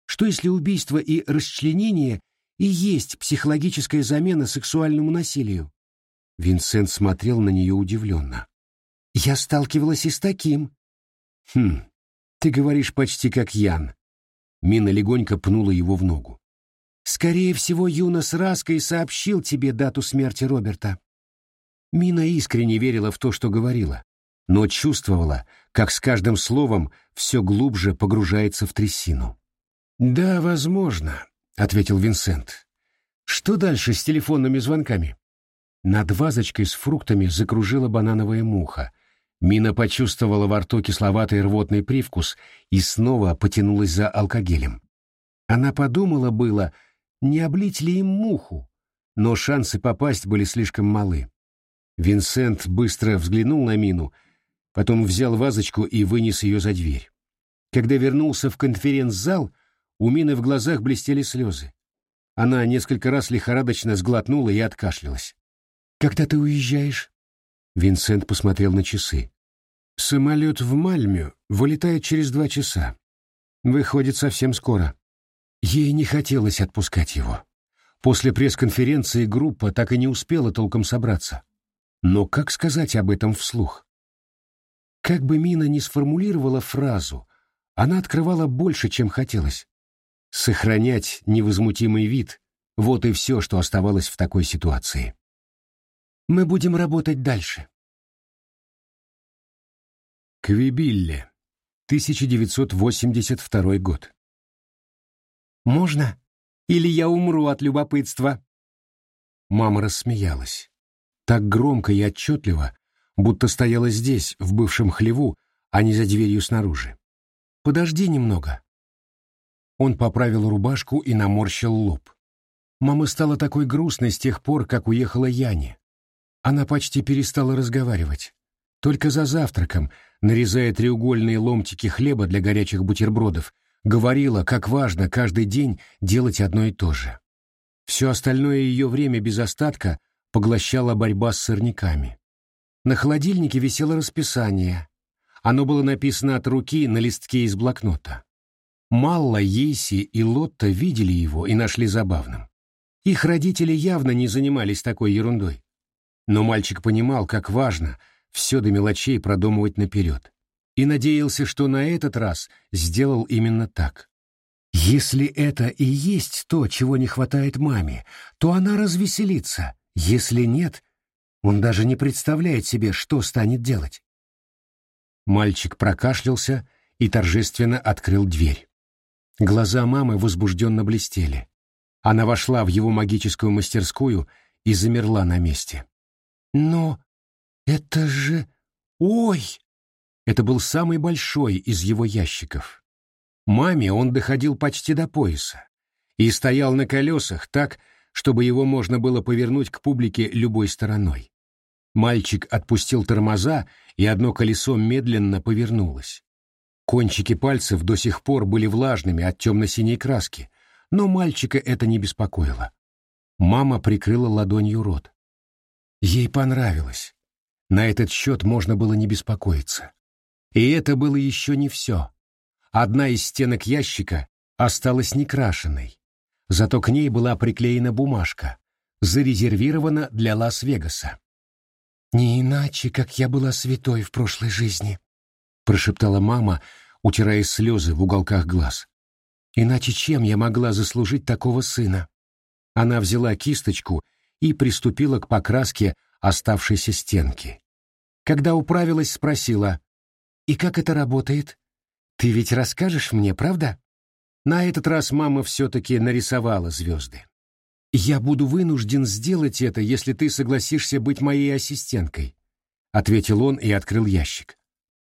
Что если убийство и расчленение и есть психологическая замена сексуальному насилию? Винсент смотрел на нее удивленно. «Я сталкивалась и с таким». «Хм, ты говоришь почти как Ян». Мина легонько пнула его в ногу. «Скорее всего, Юнос Раской сообщил тебе дату смерти Роберта». Мина искренне верила в то, что говорила, но чувствовала, как с каждым словом все глубже погружается в трясину. «Да, возможно», — ответил Винсент. «Что дальше с телефонными звонками?» Над вазочкой с фруктами закружила банановая муха. Мина почувствовала во рту кисловатый рвотный привкус и снова потянулась за алкогелем. Она подумала было, не облить ли им муху, но шансы попасть были слишком малы. Винсент быстро взглянул на Мину, потом взял вазочку и вынес ее за дверь. Когда вернулся в конференц-зал, у Мины в глазах блестели слезы. Она несколько раз лихорадочно сглотнула и откашлялась. «Когда ты уезжаешь?» Винсент посмотрел на часы. «Самолет в Мальмю вылетает через два часа. Выходит совсем скоро». Ей не хотелось отпускать его. После пресс-конференции группа так и не успела толком собраться. Но как сказать об этом вслух? Как бы Мина не сформулировала фразу, она открывала больше, чем хотелось. Сохранять невозмутимый вид — вот и все, что оставалось в такой ситуации. Мы будем работать дальше. Квибилле, 1982 год. «Можно? Или я умру от любопытства?» Мама рассмеялась. Так громко и отчетливо, будто стояла здесь, в бывшем хлеву, а не за дверью снаружи. «Подожди немного». Он поправил рубашку и наморщил лоб. Мама стала такой грустной с тех пор, как уехала Яне. Она почти перестала разговаривать. Только за завтраком, нарезая треугольные ломтики хлеба для горячих бутербродов, говорила, как важно каждый день делать одно и то же. Все остальное ее время без остатка поглощала борьба с сорняками. На холодильнике висело расписание. Оно было написано от руки на листке из блокнота. Малла, Ейси и Лотта видели его и нашли забавным. Их родители явно не занимались такой ерундой. Но мальчик понимал, как важно все до мелочей продумывать наперед, и надеялся, что на этот раз сделал именно так. Если это и есть то, чего не хватает маме, то она развеселится. Если нет, он даже не представляет себе, что станет делать. Мальчик прокашлялся и торжественно открыл дверь. Глаза мамы возбужденно блестели. Она вошла в его магическую мастерскую и замерла на месте. Но это же... Ой! Это был самый большой из его ящиков. Маме он доходил почти до пояса и стоял на колесах так, чтобы его можно было повернуть к публике любой стороной. Мальчик отпустил тормоза, и одно колесо медленно повернулось. Кончики пальцев до сих пор были влажными от темно-синей краски, но мальчика это не беспокоило. Мама прикрыла ладонью рот. Ей понравилось. На этот счет можно было не беспокоиться. И это было еще не все. Одна из стенок ящика осталась некрашенной. Зато к ней была приклеена бумажка, зарезервирована для Лас-Вегаса. «Не иначе, как я была святой в прошлой жизни», — прошептала мама, утирая слезы в уголках глаз. «Иначе чем я могла заслужить такого сына?» Она взяла кисточку и приступила к покраске оставшейся стенки. Когда управилась, спросила, «И как это работает? Ты ведь расскажешь мне, правда?» На этот раз мама все-таки нарисовала звезды. «Я буду вынужден сделать это, если ты согласишься быть моей ассистенткой», — ответил он и открыл ящик.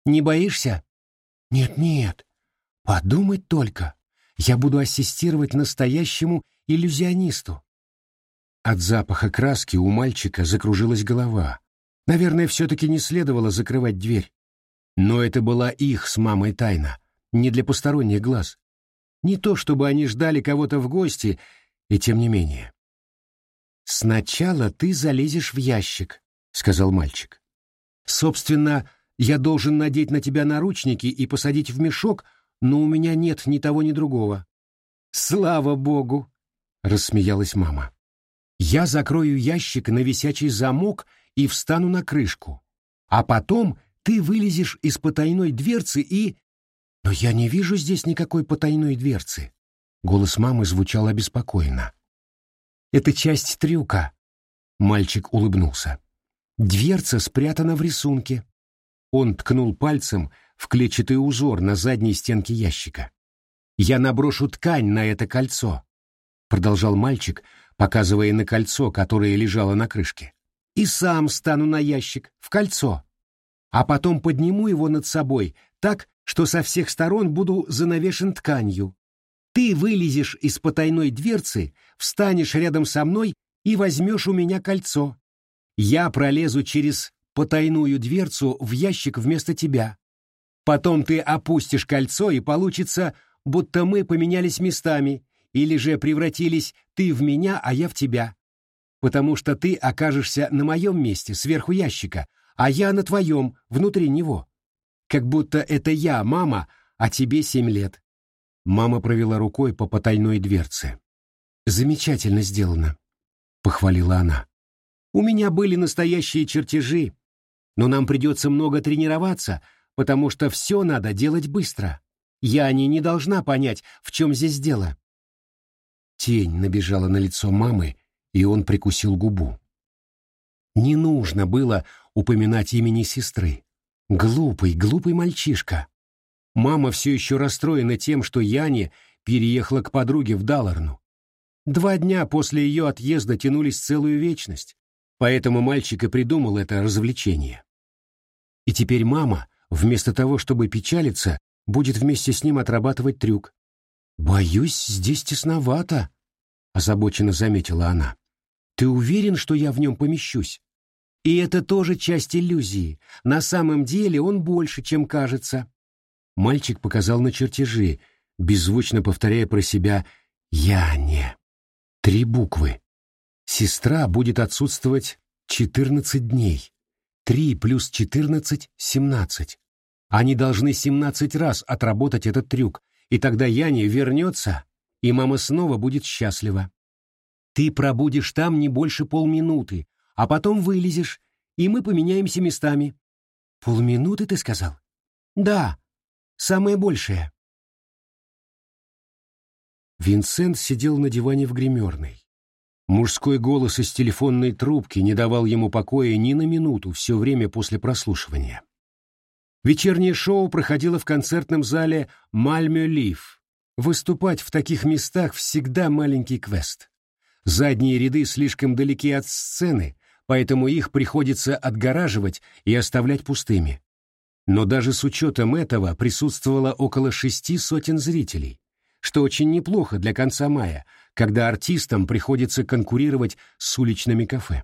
«Не боишься?» «Нет-нет, подумать только. Я буду ассистировать настоящему иллюзионисту. От запаха краски у мальчика закружилась голова. Наверное, все-таки не следовало закрывать дверь. Но это была их с мамой тайна, не для посторонних глаз. Не то, чтобы они ждали кого-то в гости, и тем не менее. «Сначала ты залезешь в ящик», — сказал мальчик. «Собственно, я должен надеть на тебя наручники и посадить в мешок, но у меня нет ни того, ни другого». «Слава богу!» — рассмеялась мама. «Я закрою ящик на висячий замок и встану на крышку. А потом ты вылезешь из потайной дверцы и...» «Но я не вижу здесь никакой потайной дверцы». Голос мамы звучал обеспокоенно. «Это часть трюка». Мальчик улыбнулся. «Дверца спрятана в рисунке». Он ткнул пальцем в клетчатый узор на задней стенке ящика. «Я наброшу ткань на это кольцо», — продолжал мальчик, показывая на кольцо, которое лежало на крышке. «И сам стану на ящик, в кольцо. А потом подниму его над собой, так, что со всех сторон буду занавешен тканью. Ты вылезешь из потайной дверцы, встанешь рядом со мной и возьмешь у меня кольцо. Я пролезу через потайную дверцу в ящик вместо тебя. Потом ты опустишь кольцо, и получится, будто мы поменялись местами, или же превратились ты в меня, а я в тебя. Потому что ты окажешься на моем месте, сверху ящика, а я на твоем, внутри него. Как будто это я, мама, а тебе семь лет. Мама провела рукой по потайной дверце. «Замечательно сделано», — похвалила она. «У меня были настоящие чертежи, но нам придется много тренироваться, потому что все надо делать быстро. Я не, не должна понять, в чем здесь дело. Тень набежала на лицо мамы, и он прикусил губу. Не нужно было упоминать имени сестры. Глупый, глупый мальчишка. Мама все еще расстроена тем, что Яне переехала к подруге в Далларну. Два дня после ее отъезда тянулись целую вечность, поэтому мальчик и придумал это развлечение. И теперь мама, вместо того, чтобы печалиться, будет вместе с ним отрабатывать трюк. «Боюсь, здесь тесновато», — озабоченно заметила она. «Ты уверен, что я в нем помещусь?» «И это тоже часть иллюзии. На самом деле он больше, чем кажется». Мальчик показал на чертежи, беззвучно повторяя про себя «Я не». Три буквы. Сестра будет отсутствовать четырнадцать дней. Три плюс четырнадцать — семнадцать. Они должны семнадцать раз отработать этот трюк, и тогда Яне вернется, и мама снова будет счастлива. Ты пробудешь там не больше полминуты, а потом вылезешь, и мы поменяемся местами. Полминуты, ты сказал? Да, самое большее. Винсент сидел на диване в гримерной. Мужской голос из телефонной трубки не давал ему покоя ни на минуту все время после прослушивания. Вечернее шоу проходило в концертном зале «Мальмё Лив». Выступать в таких местах всегда маленький квест. Задние ряды слишком далеки от сцены, поэтому их приходится отгораживать и оставлять пустыми. Но даже с учетом этого присутствовало около шести сотен зрителей, что очень неплохо для конца мая, когда артистам приходится конкурировать с уличными кафе.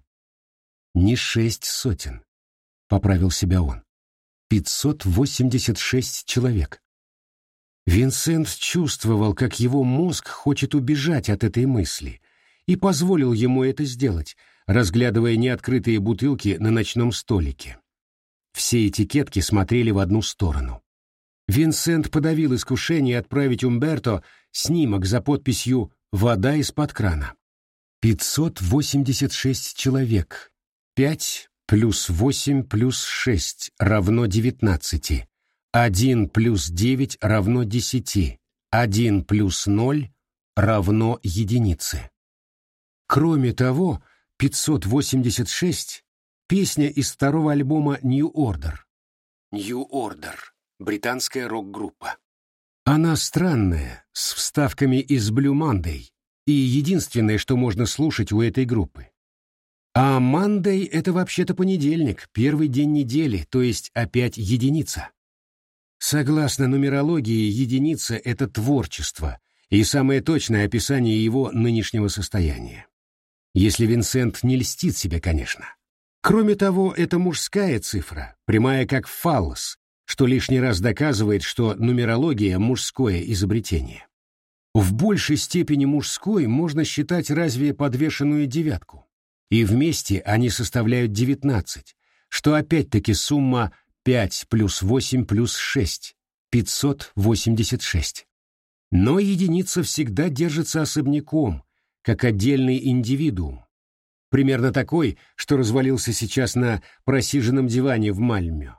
«Не шесть сотен», — поправил себя он. «Пятьсот восемьдесят шесть человек». Винсент чувствовал, как его мозг хочет убежать от этой мысли, и позволил ему это сделать, разглядывая неоткрытые бутылки на ночном столике. Все этикетки смотрели в одну сторону. Винсент подавил искушение отправить Умберто снимок за подписью «Вода из-под крана». 586 человек. 5 плюс 8 плюс 6 равно 19. 1 плюс 9 равно 10. 1 плюс 0 равно единице. Кроме того, 586 — песня из второго альбома New Order. New Order — британская рок-группа. Она странная, с вставками из Blue и единственное, что можно слушать у этой группы. А Monday — это вообще-то понедельник, первый день недели, то есть опять единица. Согласно нумерологии, единица — это творчество и самое точное описание его нынешнего состояния. Если Винсент не льстит себе, конечно. Кроме того, это мужская цифра, прямая как фаллос, что лишний раз доказывает, что нумерология — мужское изобретение. В большей степени мужской можно считать разве подвешенную девятку. И вместе они составляют 19, что опять-таки сумма 5 плюс 8 плюс 6, 586. Но единица всегда держится особняком, как отдельный индивидуум. Примерно такой, что развалился сейчас на просиженном диване в Мальме.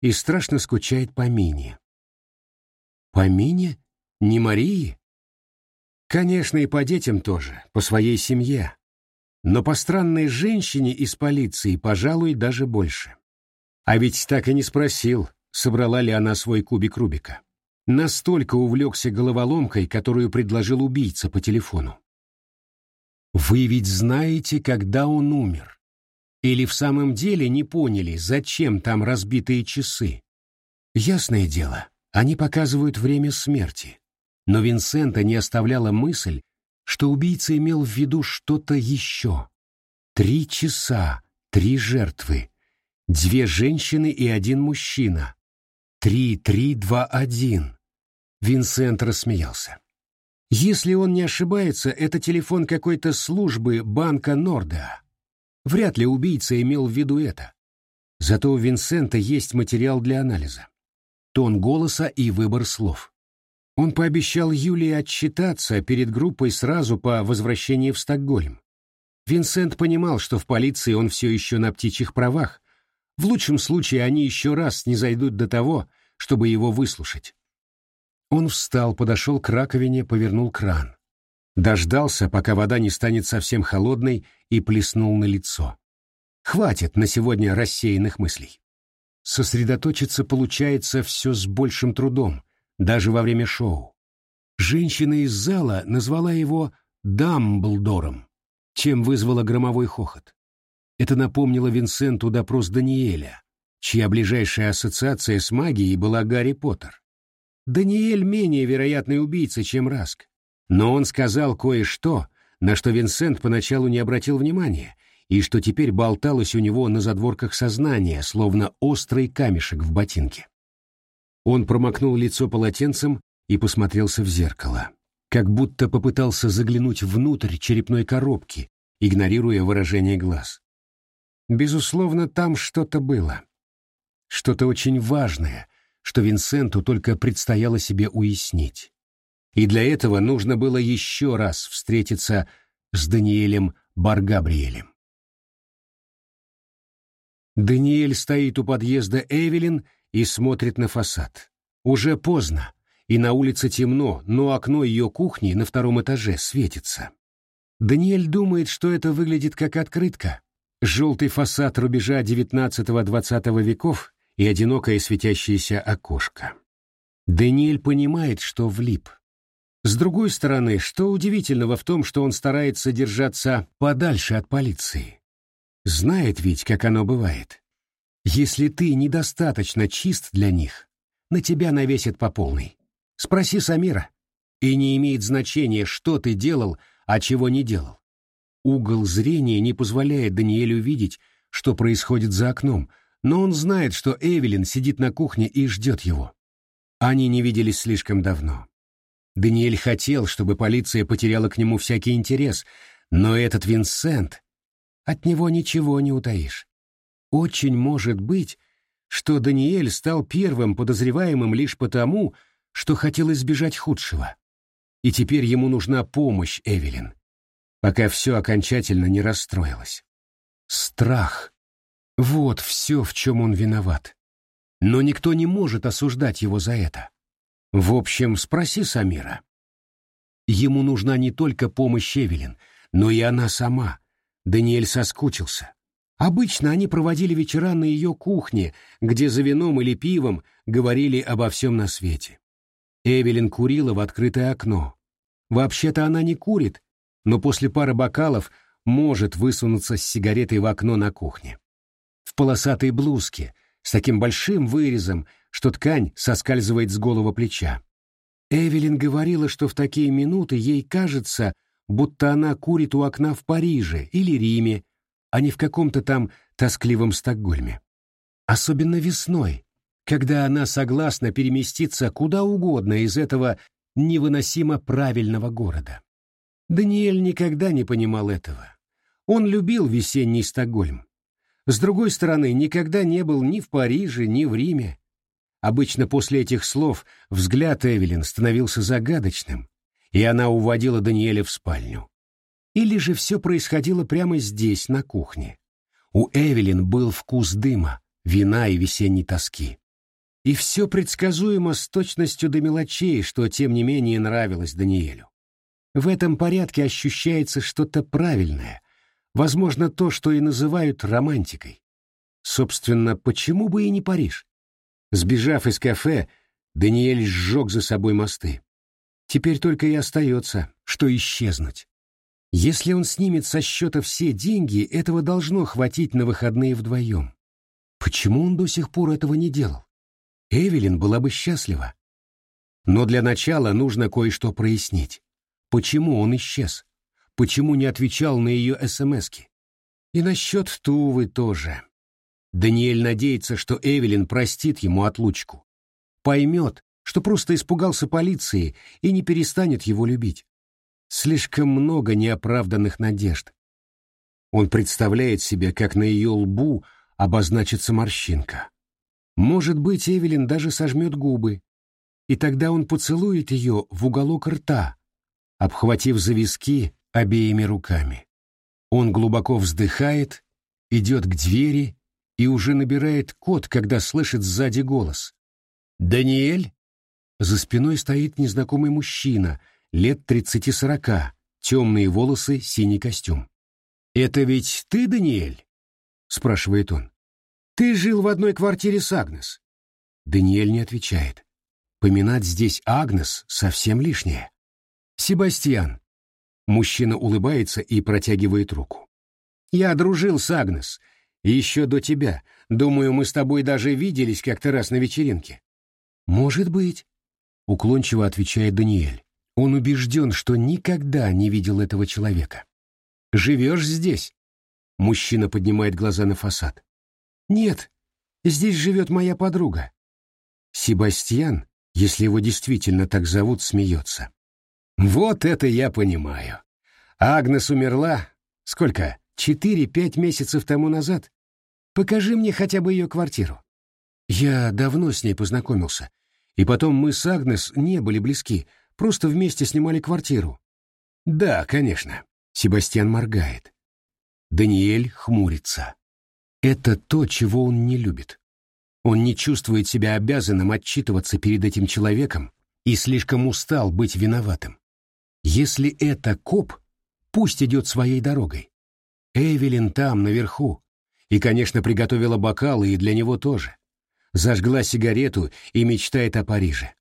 И страшно скучает по Мине. По Мине? Не Марии? Конечно, и по детям тоже, по своей семье. Но по странной женщине из полиции, пожалуй, даже больше. А ведь так и не спросил, собрала ли она свой кубик Рубика. Настолько увлекся головоломкой, которую предложил убийца по телефону. Вы ведь знаете, когда он умер. Или в самом деле не поняли, зачем там разбитые часы? Ясное дело, они показывают время смерти. Но Винсента не оставляла мысль, что убийца имел в виду что-то еще. Три часа, три жертвы, две женщины и один мужчина. Три, три, два, один. Винсент рассмеялся. Если он не ошибается, это телефон какой-то службы банка Норда. Вряд ли убийца имел в виду это. Зато у Винсента есть материал для анализа. Тон голоса и выбор слов. Он пообещал Юлии отчитаться перед группой сразу по возвращении в Стокгольм. Винсент понимал, что в полиции он все еще на птичьих правах. В лучшем случае они еще раз не зайдут до того, чтобы его выслушать. Он встал, подошел к раковине, повернул кран. Дождался, пока вода не станет совсем холодной, и плеснул на лицо. Хватит на сегодня рассеянных мыслей. Сосредоточиться получается все с большим трудом, даже во время шоу. Женщина из зала назвала его «Дамблдором», чем вызвала громовой хохот. Это напомнило Винсенту допрос Даниэля, чья ближайшая ассоциация с магией была Гарри Поттер. Даниэль менее вероятный убийца, чем Раск. Но он сказал кое-что, на что Винсент поначалу не обратил внимания, и что теперь болталось у него на задворках сознания, словно острый камешек в ботинке. Он промокнул лицо полотенцем и посмотрелся в зеркало, как будто попытался заглянуть внутрь черепной коробки, игнорируя выражение глаз. Безусловно, там что-то было. Что-то очень важное, что Винсенту только предстояло себе уяснить. И для этого нужно было еще раз встретиться с Даниэлем Баргабриэлем. Даниэль стоит у подъезда Эвелин и смотрит на фасад. Уже поздно, и на улице темно, но окно ее кухни на втором этаже светится. Даниэль думает, что это выглядит как открытка. Желтый фасад рубежа XIX-XX веков и одинокое светящееся окошко. Даниэль понимает, что влип. С другой стороны, что удивительного в том, что он старается держаться подальше от полиции? Знает ведь, как оно бывает. Если ты недостаточно чист для них, на тебя навесят по полной. Спроси Самира. И не имеет значения, что ты делал, а чего не делал. Угол зрения не позволяет Даниэлю видеть, что происходит за окном, но он знает, что Эвелин сидит на кухне и ждет его. Они не виделись слишком давно. Даниэль хотел, чтобы полиция потеряла к нему всякий интерес, но этот Винсент... От него ничего не утаишь. Очень может быть, что Даниэль стал первым подозреваемым лишь потому, что хотел избежать худшего. И теперь ему нужна помощь Эвелин, пока все окончательно не расстроилось. Страх вот все, в чем он виноват. Но никто не может осуждать его за это. В общем, спроси Самира. Ему нужна не только помощь Эвелин, но и она сама. Даниэль соскучился. Обычно они проводили вечера на ее кухне, где за вином или пивом говорили обо всем на свете. Эвелин курила в открытое окно. Вообще-то она не курит, но после пары бокалов может высунуться с сигаретой в окно на кухне в полосатой блузке, с таким большим вырезом, что ткань соскальзывает с голого плеча. Эвелин говорила, что в такие минуты ей кажется, будто она курит у окна в Париже или Риме, а не в каком-то там тоскливом Стокгольме. Особенно весной, когда она согласна переместиться куда угодно из этого невыносимо правильного города. Даниэль никогда не понимал этого. Он любил весенний Стокгольм. С другой стороны, никогда не был ни в Париже, ни в Риме. Обычно после этих слов взгляд Эвелин становился загадочным, и она уводила Даниэля в спальню. Или же все происходило прямо здесь, на кухне. У Эвелин был вкус дыма, вина и весенней тоски. И все предсказуемо с точностью до мелочей, что тем не менее нравилось Даниэлю. В этом порядке ощущается что-то правильное, возможно, то, что и называют романтикой. Собственно, почему бы и не Париж? Сбежав из кафе, Даниэль сжег за собой мосты. Теперь только и остается, что исчезнуть. Если он снимет со счета все деньги, этого должно хватить на выходные вдвоем. Почему он до сих пор этого не делал? Эвелин была бы счастлива. Но для начала нужно кое-что прояснить. Почему он исчез? Почему не отвечал на ее СМСки? И насчет Тувы тоже. Даниэль надеется, что Эвелин простит ему отлучку. Поймет, что просто испугался полиции и не перестанет его любить. Слишком много неоправданных надежд. Он представляет себе, как на ее лбу обозначится морщинка. Может быть, Эвелин даже сожмет губы, и тогда он поцелует ее в уголок рта, обхватив за виски обеими руками. Он глубоко вздыхает, идет к двери и уже набирает код, когда слышит сзади голос. «Даниэль?» За спиной стоит незнакомый мужчина, лет тридцати-сорока, темные волосы, синий костюм. «Это ведь ты, Даниэль?» — спрашивает он. «Ты жил в одной квартире с Агнес». Даниэль не отвечает. Поминать здесь Агнес совсем лишнее. «Себастьян». Мужчина улыбается и протягивает руку. «Я дружил с Агнес, еще до тебя. Думаю, мы с тобой даже виделись как-то раз на вечеринке». «Может быть», — уклончиво отвечает Даниэль. Он убежден, что никогда не видел этого человека. «Живешь здесь?» Мужчина поднимает глаза на фасад. «Нет, здесь живет моя подруга». Себастьян, если его действительно так зовут, смеется. «Вот это я понимаю. Агнес умерла, сколько, четыре-пять месяцев тому назад? Покажи мне хотя бы ее квартиру». Я давно с ней познакомился, и потом мы с Агнес не были близки, просто вместе снимали квартиру. Да, конечно. Себастьян моргает. Даниэль хмурится. Это то, чего он не любит. Он не чувствует себя обязанным отчитываться перед этим человеком и слишком устал быть виноватым. Если это коп, пусть идет своей дорогой. Эвелин там, наверху. И, конечно, приготовила бокалы и для него тоже. Зажгла сигарету и мечтает о Париже.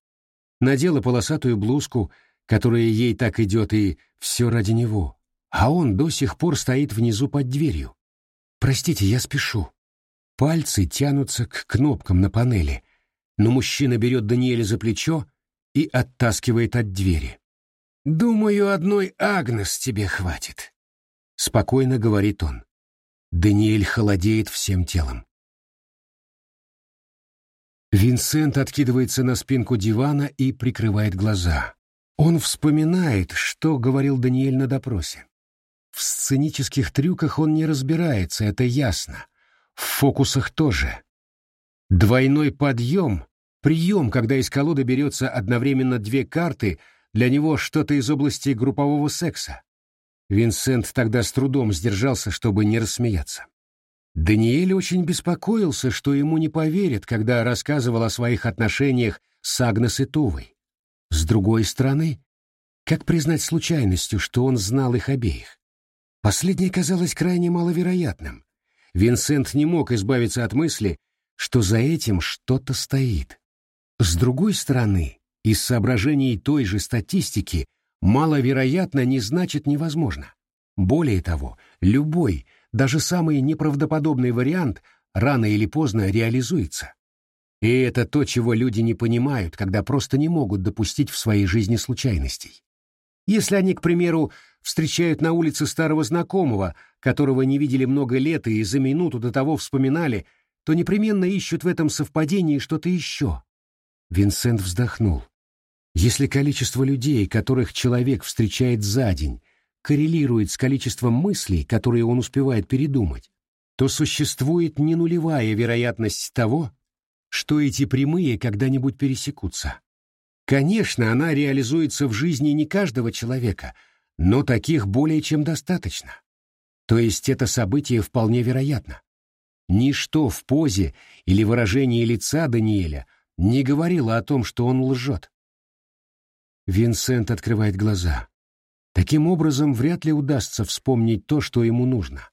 Надела полосатую блузку, которая ей так идет, и все ради него. А он до сих пор стоит внизу под дверью. «Простите, я спешу». Пальцы тянутся к кнопкам на панели, но мужчина берет Даниэля за плечо и оттаскивает от двери. «Думаю, одной Агнес тебе хватит», — спокойно говорит он. Даниэль холодеет всем телом. Винсент откидывается на спинку дивана и прикрывает глаза. Он вспоминает, что говорил Даниэль на допросе. В сценических трюках он не разбирается, это ясно. В фокусах тоже. Двойной подъем, прием, когда из колоды берется одновременно две карты, для него что-то из области группового секса. Винсент тогда с трудом сдержался, чтобы не рассмеяться. Даниэль очень беспокоился, что ему не поверят, когда рассказывал о своих отношениях с Агнес и Тувой. С другой стороны, как признать случайностью, что он знал их обеих? Последнее казалось крайне маловероятным. Винсент не мог избавиться от мысли, что за этим что-то стоит. С другой стороны, из соображений той же статистики маловероятно не значит невозможно. Более того, любой, даже самый неправдоподобный вариант рано или поздно реализуется. И это то, чего люди не понимают, когда просто не могут допустить в своей жизни случайностей. Если они, к примеру, встречают на улице старого знакомого, которого не видели много лет и за минуту до того вспоминали, то непременно ищут в этом совпадении что-то еще. Винсент вздохнул. Если количество людей, которых человек встречает за день, коррелирует с количеством мыслей, которые он успевает передумать, то существует не нулевая вероятность того, что эти прямые когда-нибудь пересекутся. Конечно, она реализуется в жизни не каждого человека, но таких более чем достаточно. То есть это событие вполне вероятно. Ничто в позе или выражении лица Даниэля не говорило о том, что он лжет. Винсент открывает глаза. Таким образом, вряд ли удастся вспомнить то, что ему нужно.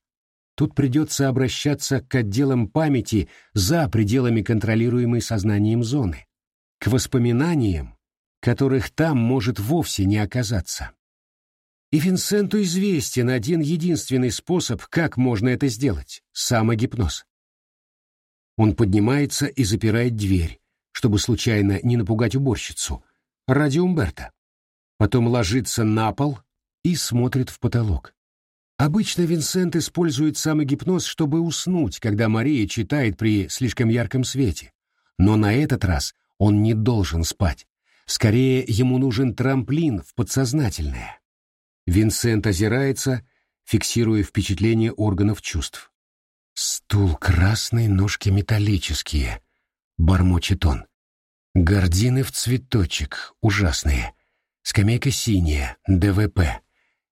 Тут придется обращаться к отделам памяти за пределами контролируемой сознанием зоны, к воспоминаниям, которых там может вовсе не оказаться. И Винсенту известен один единственный способ, как можно это сделать — самогипноз. Он поднимается и запирает дверь, чтобы случайно не напугать уборщицу, ради Умберта. Потом ложится на пол и смотрит в потолок. Обычно Винсент использует самогипноз, чтобы уснуть, когда Мария читает при слишком ярком свете. Но на этот раз он не должен спать. Скорее, ему нужен трамплин в подсознательное. Винсент озирается, фиксируя впечатление органов чувств. «Стул красный, ножки металлические», — бормочет он. «Гордины в цветочек, ужасные. Скамейка синяя, ДВП.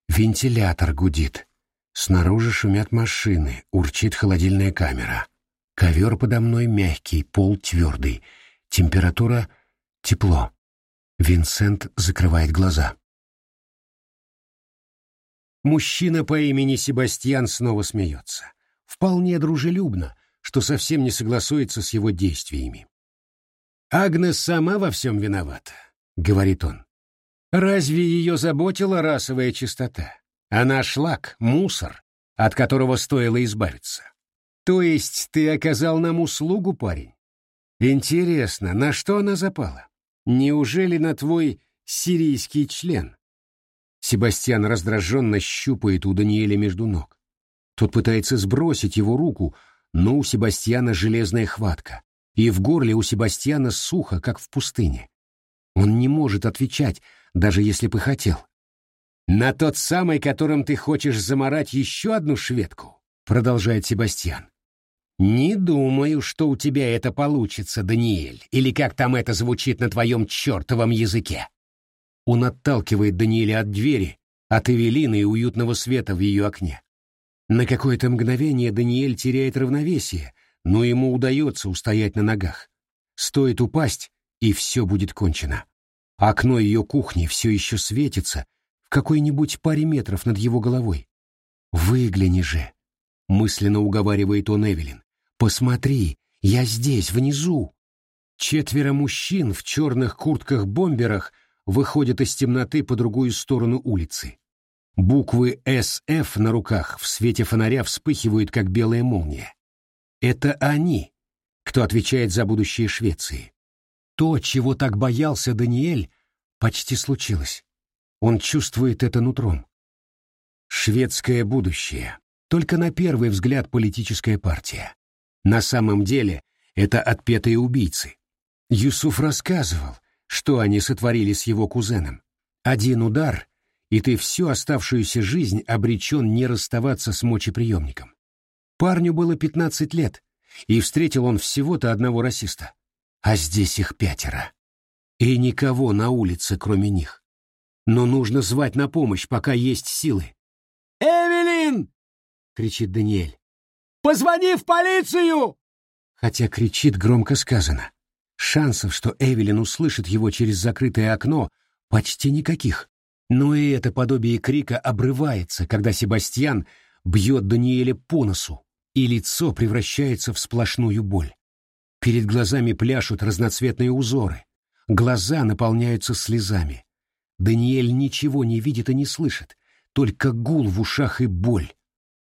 Вентилятор гудит. Снаружи шумят машины, урчит холодильная камера. Ковер подо мной мягкий, пол твердый. Температура — тепло. Винсент закрывает глаза. Мужчина по имени Себастьян снова смеется. Вполне дружелюбно, что совсем не согласуется с его действиями. «Агнес сама во всем виновата», — говорит он. «Разве ее заботила расовая чистота? Она шлак, мусор, от которого стоило избавиться. То есть ты оказал нам услугу, парень? Интересно, на что она запала? Неужели на твой сирийский член? Себастьян раздраженно щупает у Даниэля между ног. Тот пытается сбросить его руку, но у Себастьяна железная хватка, и в горле у Себастьяна сухо, как в пустыне. Он не может отвечать, даже если бы хотел. «На тот самый, которым ты хочешь заморать еще одну шведку?» — продолжает Себастьян. «Не думаю, что у тебя это получится, Даниэль, или как там это звучит на твоем чертовом языке». Он отталкивает Даниэля от двери, от Эвелины и уютного света в ее окне. На какое-то мгновение Даниэль теряет равновесие, но ему удается устоять на ногах. Стоит упасть, и все будет кончено. Окно ее кухни все еще светится, в какой-нибудь паре метров над его головой. «Выгляни же!» — мысленно уговаривает он Эвелин. «Посмотри, я здесь, внизу!» Четверо мужчин в черных куртках-бомберах выходят из темноты по другую сторону улицы. Буквы «СФ» на руках в свете фонаря вспыхивают, как белая молния. Это они, кто отвечает за будущее Швеции. То, чего так боялся Даниэль, почти случилось. Он чувствует это нутром. Шведское будущее. Только на первый взгляд политическая партия. На самом деле это отпетые убийцы. Юсуф рассказывал, что они сотворили с его кузеном. Один удар, и ты всю оставшуюся жизнь обречен не расставаться с мочеприемником. Парню было 15 лет, и встретил он всего-то одного расиста. А здесь их пятеро. И никого на улице, кроме них но нужно звать на помощь, пока есть силы. «Эвелин!» — кричит Даниэль. «Позвони в полицию!» Хотя кричит громко сказано. Шансов, что Эвелин услышит его через закрытое окно, почти никаких. Но и это подобие крика обрывается, когда Себастьян бьет Даниэля по носу, и лицо превращается в сплошную боль. Перед глазами пляшут разноцветные узоры, глаза наполняются слезами. Даниэль ничего не видит и не слышит, только гул в ушах и боль,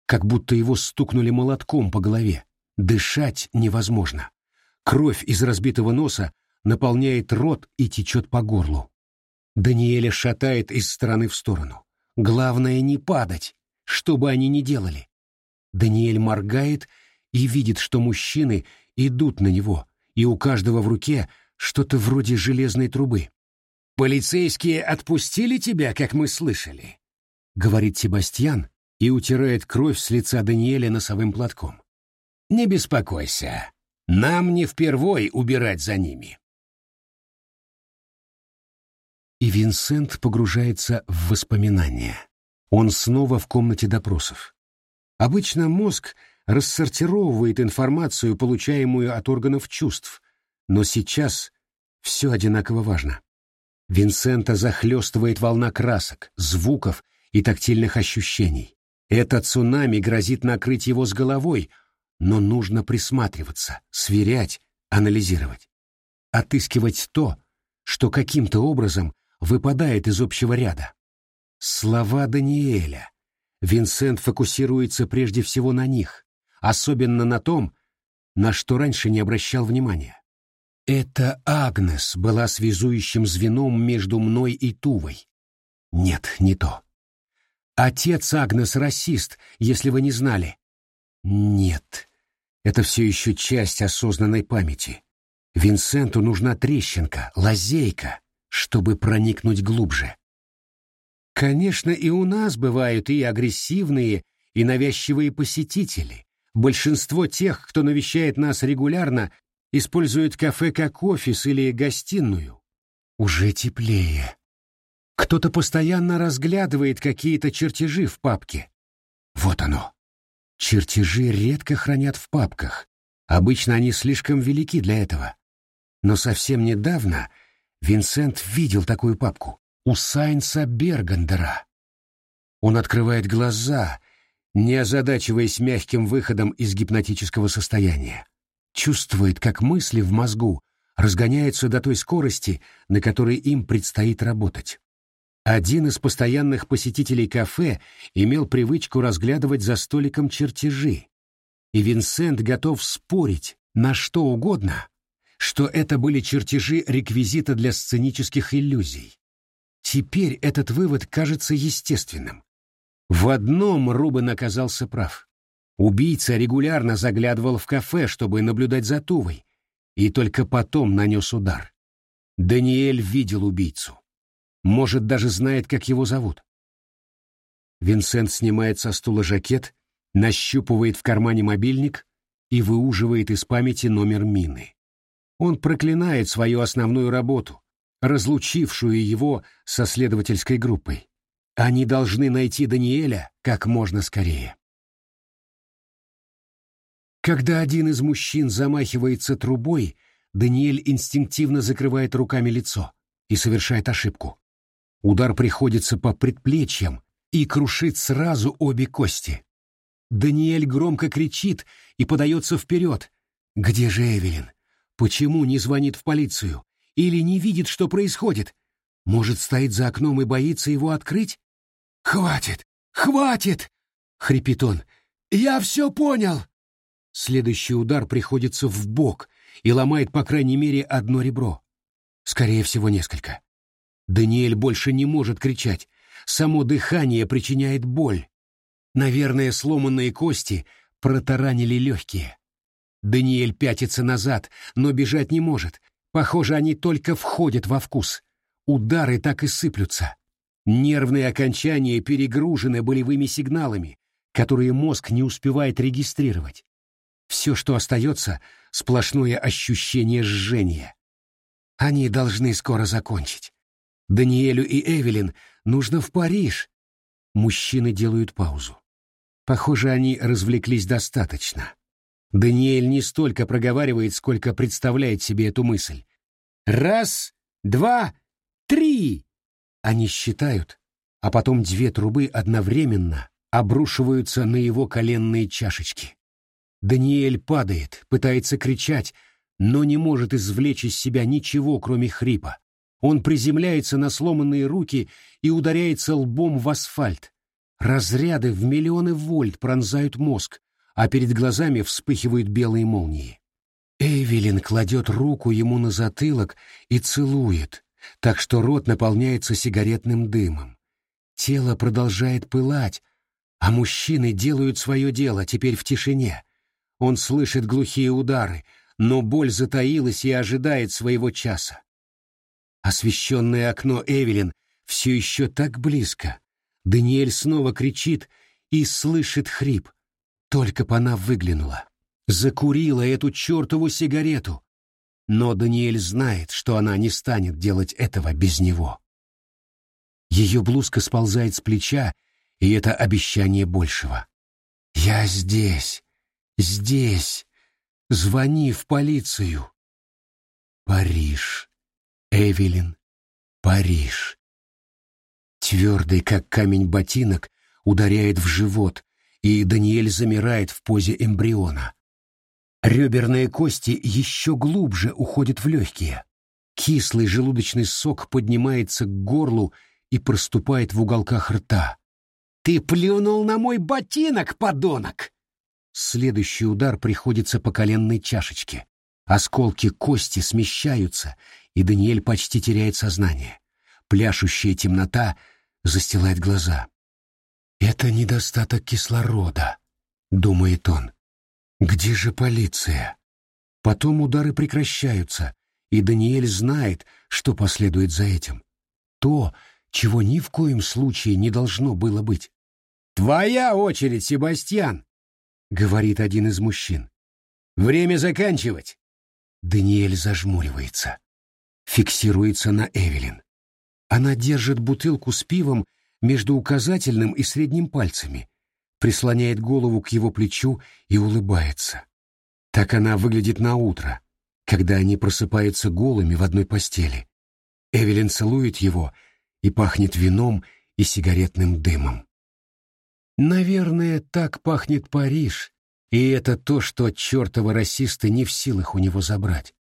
как будто его стукнули молотком по голове. Дышать невозможно. Кровь из разбитого носа наполняет рот и течет по горлу. Даниэля шатает из стороны в сторону. Главное не падать, что бы они ни делали. Даниэль моргает и видит, что мужчины идут на него, и у каждого в руке что-то вроде железной трубы. «Полицейские отпустили тебя, как мы слышали», — говорит Себастьян и утирает кровь с лица Даниэля носовым платком. «Не беспокойся, нам не впервой убирать за ними». И Винсент погружается в воспоминания. Он снова в комнате допросов. Обычно мозг рассортировывает информацию, получаемую от органов чувств, но сейчас все одинаково важно. Винсента захлестывает волна красок, звуков и тактильных ощущений. Это цунами грозит накрыть его с головой, но нужно присматриваться, сверять, анализировать. Отыскивать то, что каким-то образом выпадает из общего ряда. Слова Даниэля. Винсент фокусируется прежде всего на них, особенно на том, на что раньше не обращал внимания. Это Агнес была связующим звеном между мной и Тувой. Нет, не то. Отец Агнес расист, если вы не знали. Нет, это все еще часть осознанной памяти. Винсенту нужна трещинка, лазейка, чтобы проникнуть глубже. Конечно, и у нас бывают и агрессивные, и навязчивые посетители. Большинство тех, кто навещает нас регулярно, используют кафе как офис или гостиную. Уже теплее. Кто-то постоянно разглядывает какие-то чертежи в папке. Вот оно. Чертежи редко хранят в папках. Обычно они слишком велики для этого. Но совсем недавно Винсент видел такую папку у Сайнса Бергандера. Он открывает глаза, не озадачиваясь мягким выходом из гипнотического состояния. Чувствует, как мысли в мозгу разгоняются до той скорости, на которой им предстоит работать. Один из постоянных посетителей кафе имел привычку разглядывать за столиком чертежи, и Винсент готов спорить на что угодно, что это были чертежи реквизита для сценических иллюзий. Теперь этот вывод кажется естественным. В одном Рубен оказался прав. Убийца регулярно заглядывал в кафе, чтобы наблюдать за Тувой, и только потом нанес удар. Даниэль видел убийцу. Может, даже знает, как его зовут. Винсент снимает со стула жакет, нащупывает в кармане мобильник и выуживает из памяти номер мины. Он проклинает свою основную работу, разлучившую его со следовательской группой. Они должны найти Даниэля как можно скорее. Когда один из мужчин замахивается трубой, Даниэль инстинктивно закрывает руками лицо и совершает ошибку. Удар приходится по предплечьям и крушит сразу обе кости. Даниэль громко кричит и подается вперед. Где же Эвелин? Почему не звонит в полицию? Или не видит, что происходит? Может, стоит за окном и боится его открыть? «Хватит! Хватит!» — хрипит он. «Я все понял!» Следующий удар приходится в бок и ломает по крайней мере одно ребро. Скорее всего, несколько. Даниэль больше не может кричать. Само дыхание причиняет боль. Наверное, сломанные кости протаранили легкие. Даниэль пятится назад, но бежать не может. Похоже, они только входят во вкус. Удары так и сыплются. Нервные окончания перегружены болевыми сигналами, которые мозг не успевает регистрировать. Все, что остается, сплошное ощущение жжения. Они должны скоро закончить. Даниэлю и Эвелин нужно в Париж. Мужчины делают паузу. Похоже, они развлеклись достаточно. Даниэль не столько проговаривает, сколько представляет себе эту мысль. «Раз, два, три!» Они считают, а потом две трубы одновременно обрушиваются на его коленные чашечки. Даниэль падает, пытается кричать, но не может извлечь из себя ничего, кроме хрипа. Он приземляется на сломанные руки и ударяется лбом в асфальт. Разряды в миллионы вольт пронзают мозг, а перед глазами вспыхивают белые молнии. Эйвелин кладет руку ему на затылок и целует, так что рот наполняется сигаретным дымом. Тело продолжает пылать, а мужчины делают свое дело теперь в тишине. Он слышит глухие удары, но боль затаилась и ожидает своего часа. Освещенное окно Эвелин все еще так близко. Даниэль снова кричит и слышит хрип. Только б она выглянула. Закурила эту чертову сигарету. Но Даниэль знает, что она не станет делать этого без него. Ее блузка сползает с плеча, и это обещание большего. «Я здесь, здесь. Звони в полицию». Париж. Эвелин. Париж. Твердый, как камень ботинок, ударяет в живот, и Даниэль замирает в позе эмбриона. Реберные кости еще глубже уходят в легкие. Кислый желудочный сок поднимается к горлу и проступает в уголках рта. «Ты плюнул на мой ботинок, подонок!» Следующий удар приходится по коленной чашечке. Осколки кости смещаются, и Даниэль почти теряет сознание. Пляшущая темнота застилает глаза. «Это недостаток кислорода», — думает он. «Где же полиция?» Потом удары прекращаются, и Даниэль знает, что последует за этим. То, чего ни в коем случае не должно было быть. «Твоя очередь, Себастьян!» — говорит один из мужчин. «Время заканчивать!» Даниэль зажмуривается. Фиксируется на Эвелин. Она держит бутылку с пивом между указательным и средним пальцами, прислоняет голову к его плечу и улыбается. Так она выглядит на утро, когда они просыпаются голыми в одной постели. Эвелин целует его и пахнет вином и сигаретным дымом. Наверное, так пахнет Париж, и это то, что чертовы расисты не в силах у него забрать.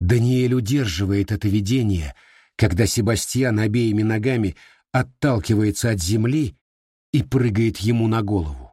Даниэль удерживает это видение, когда Себастьян обеими ногами отталкивается от земли и прыгает ему на голову.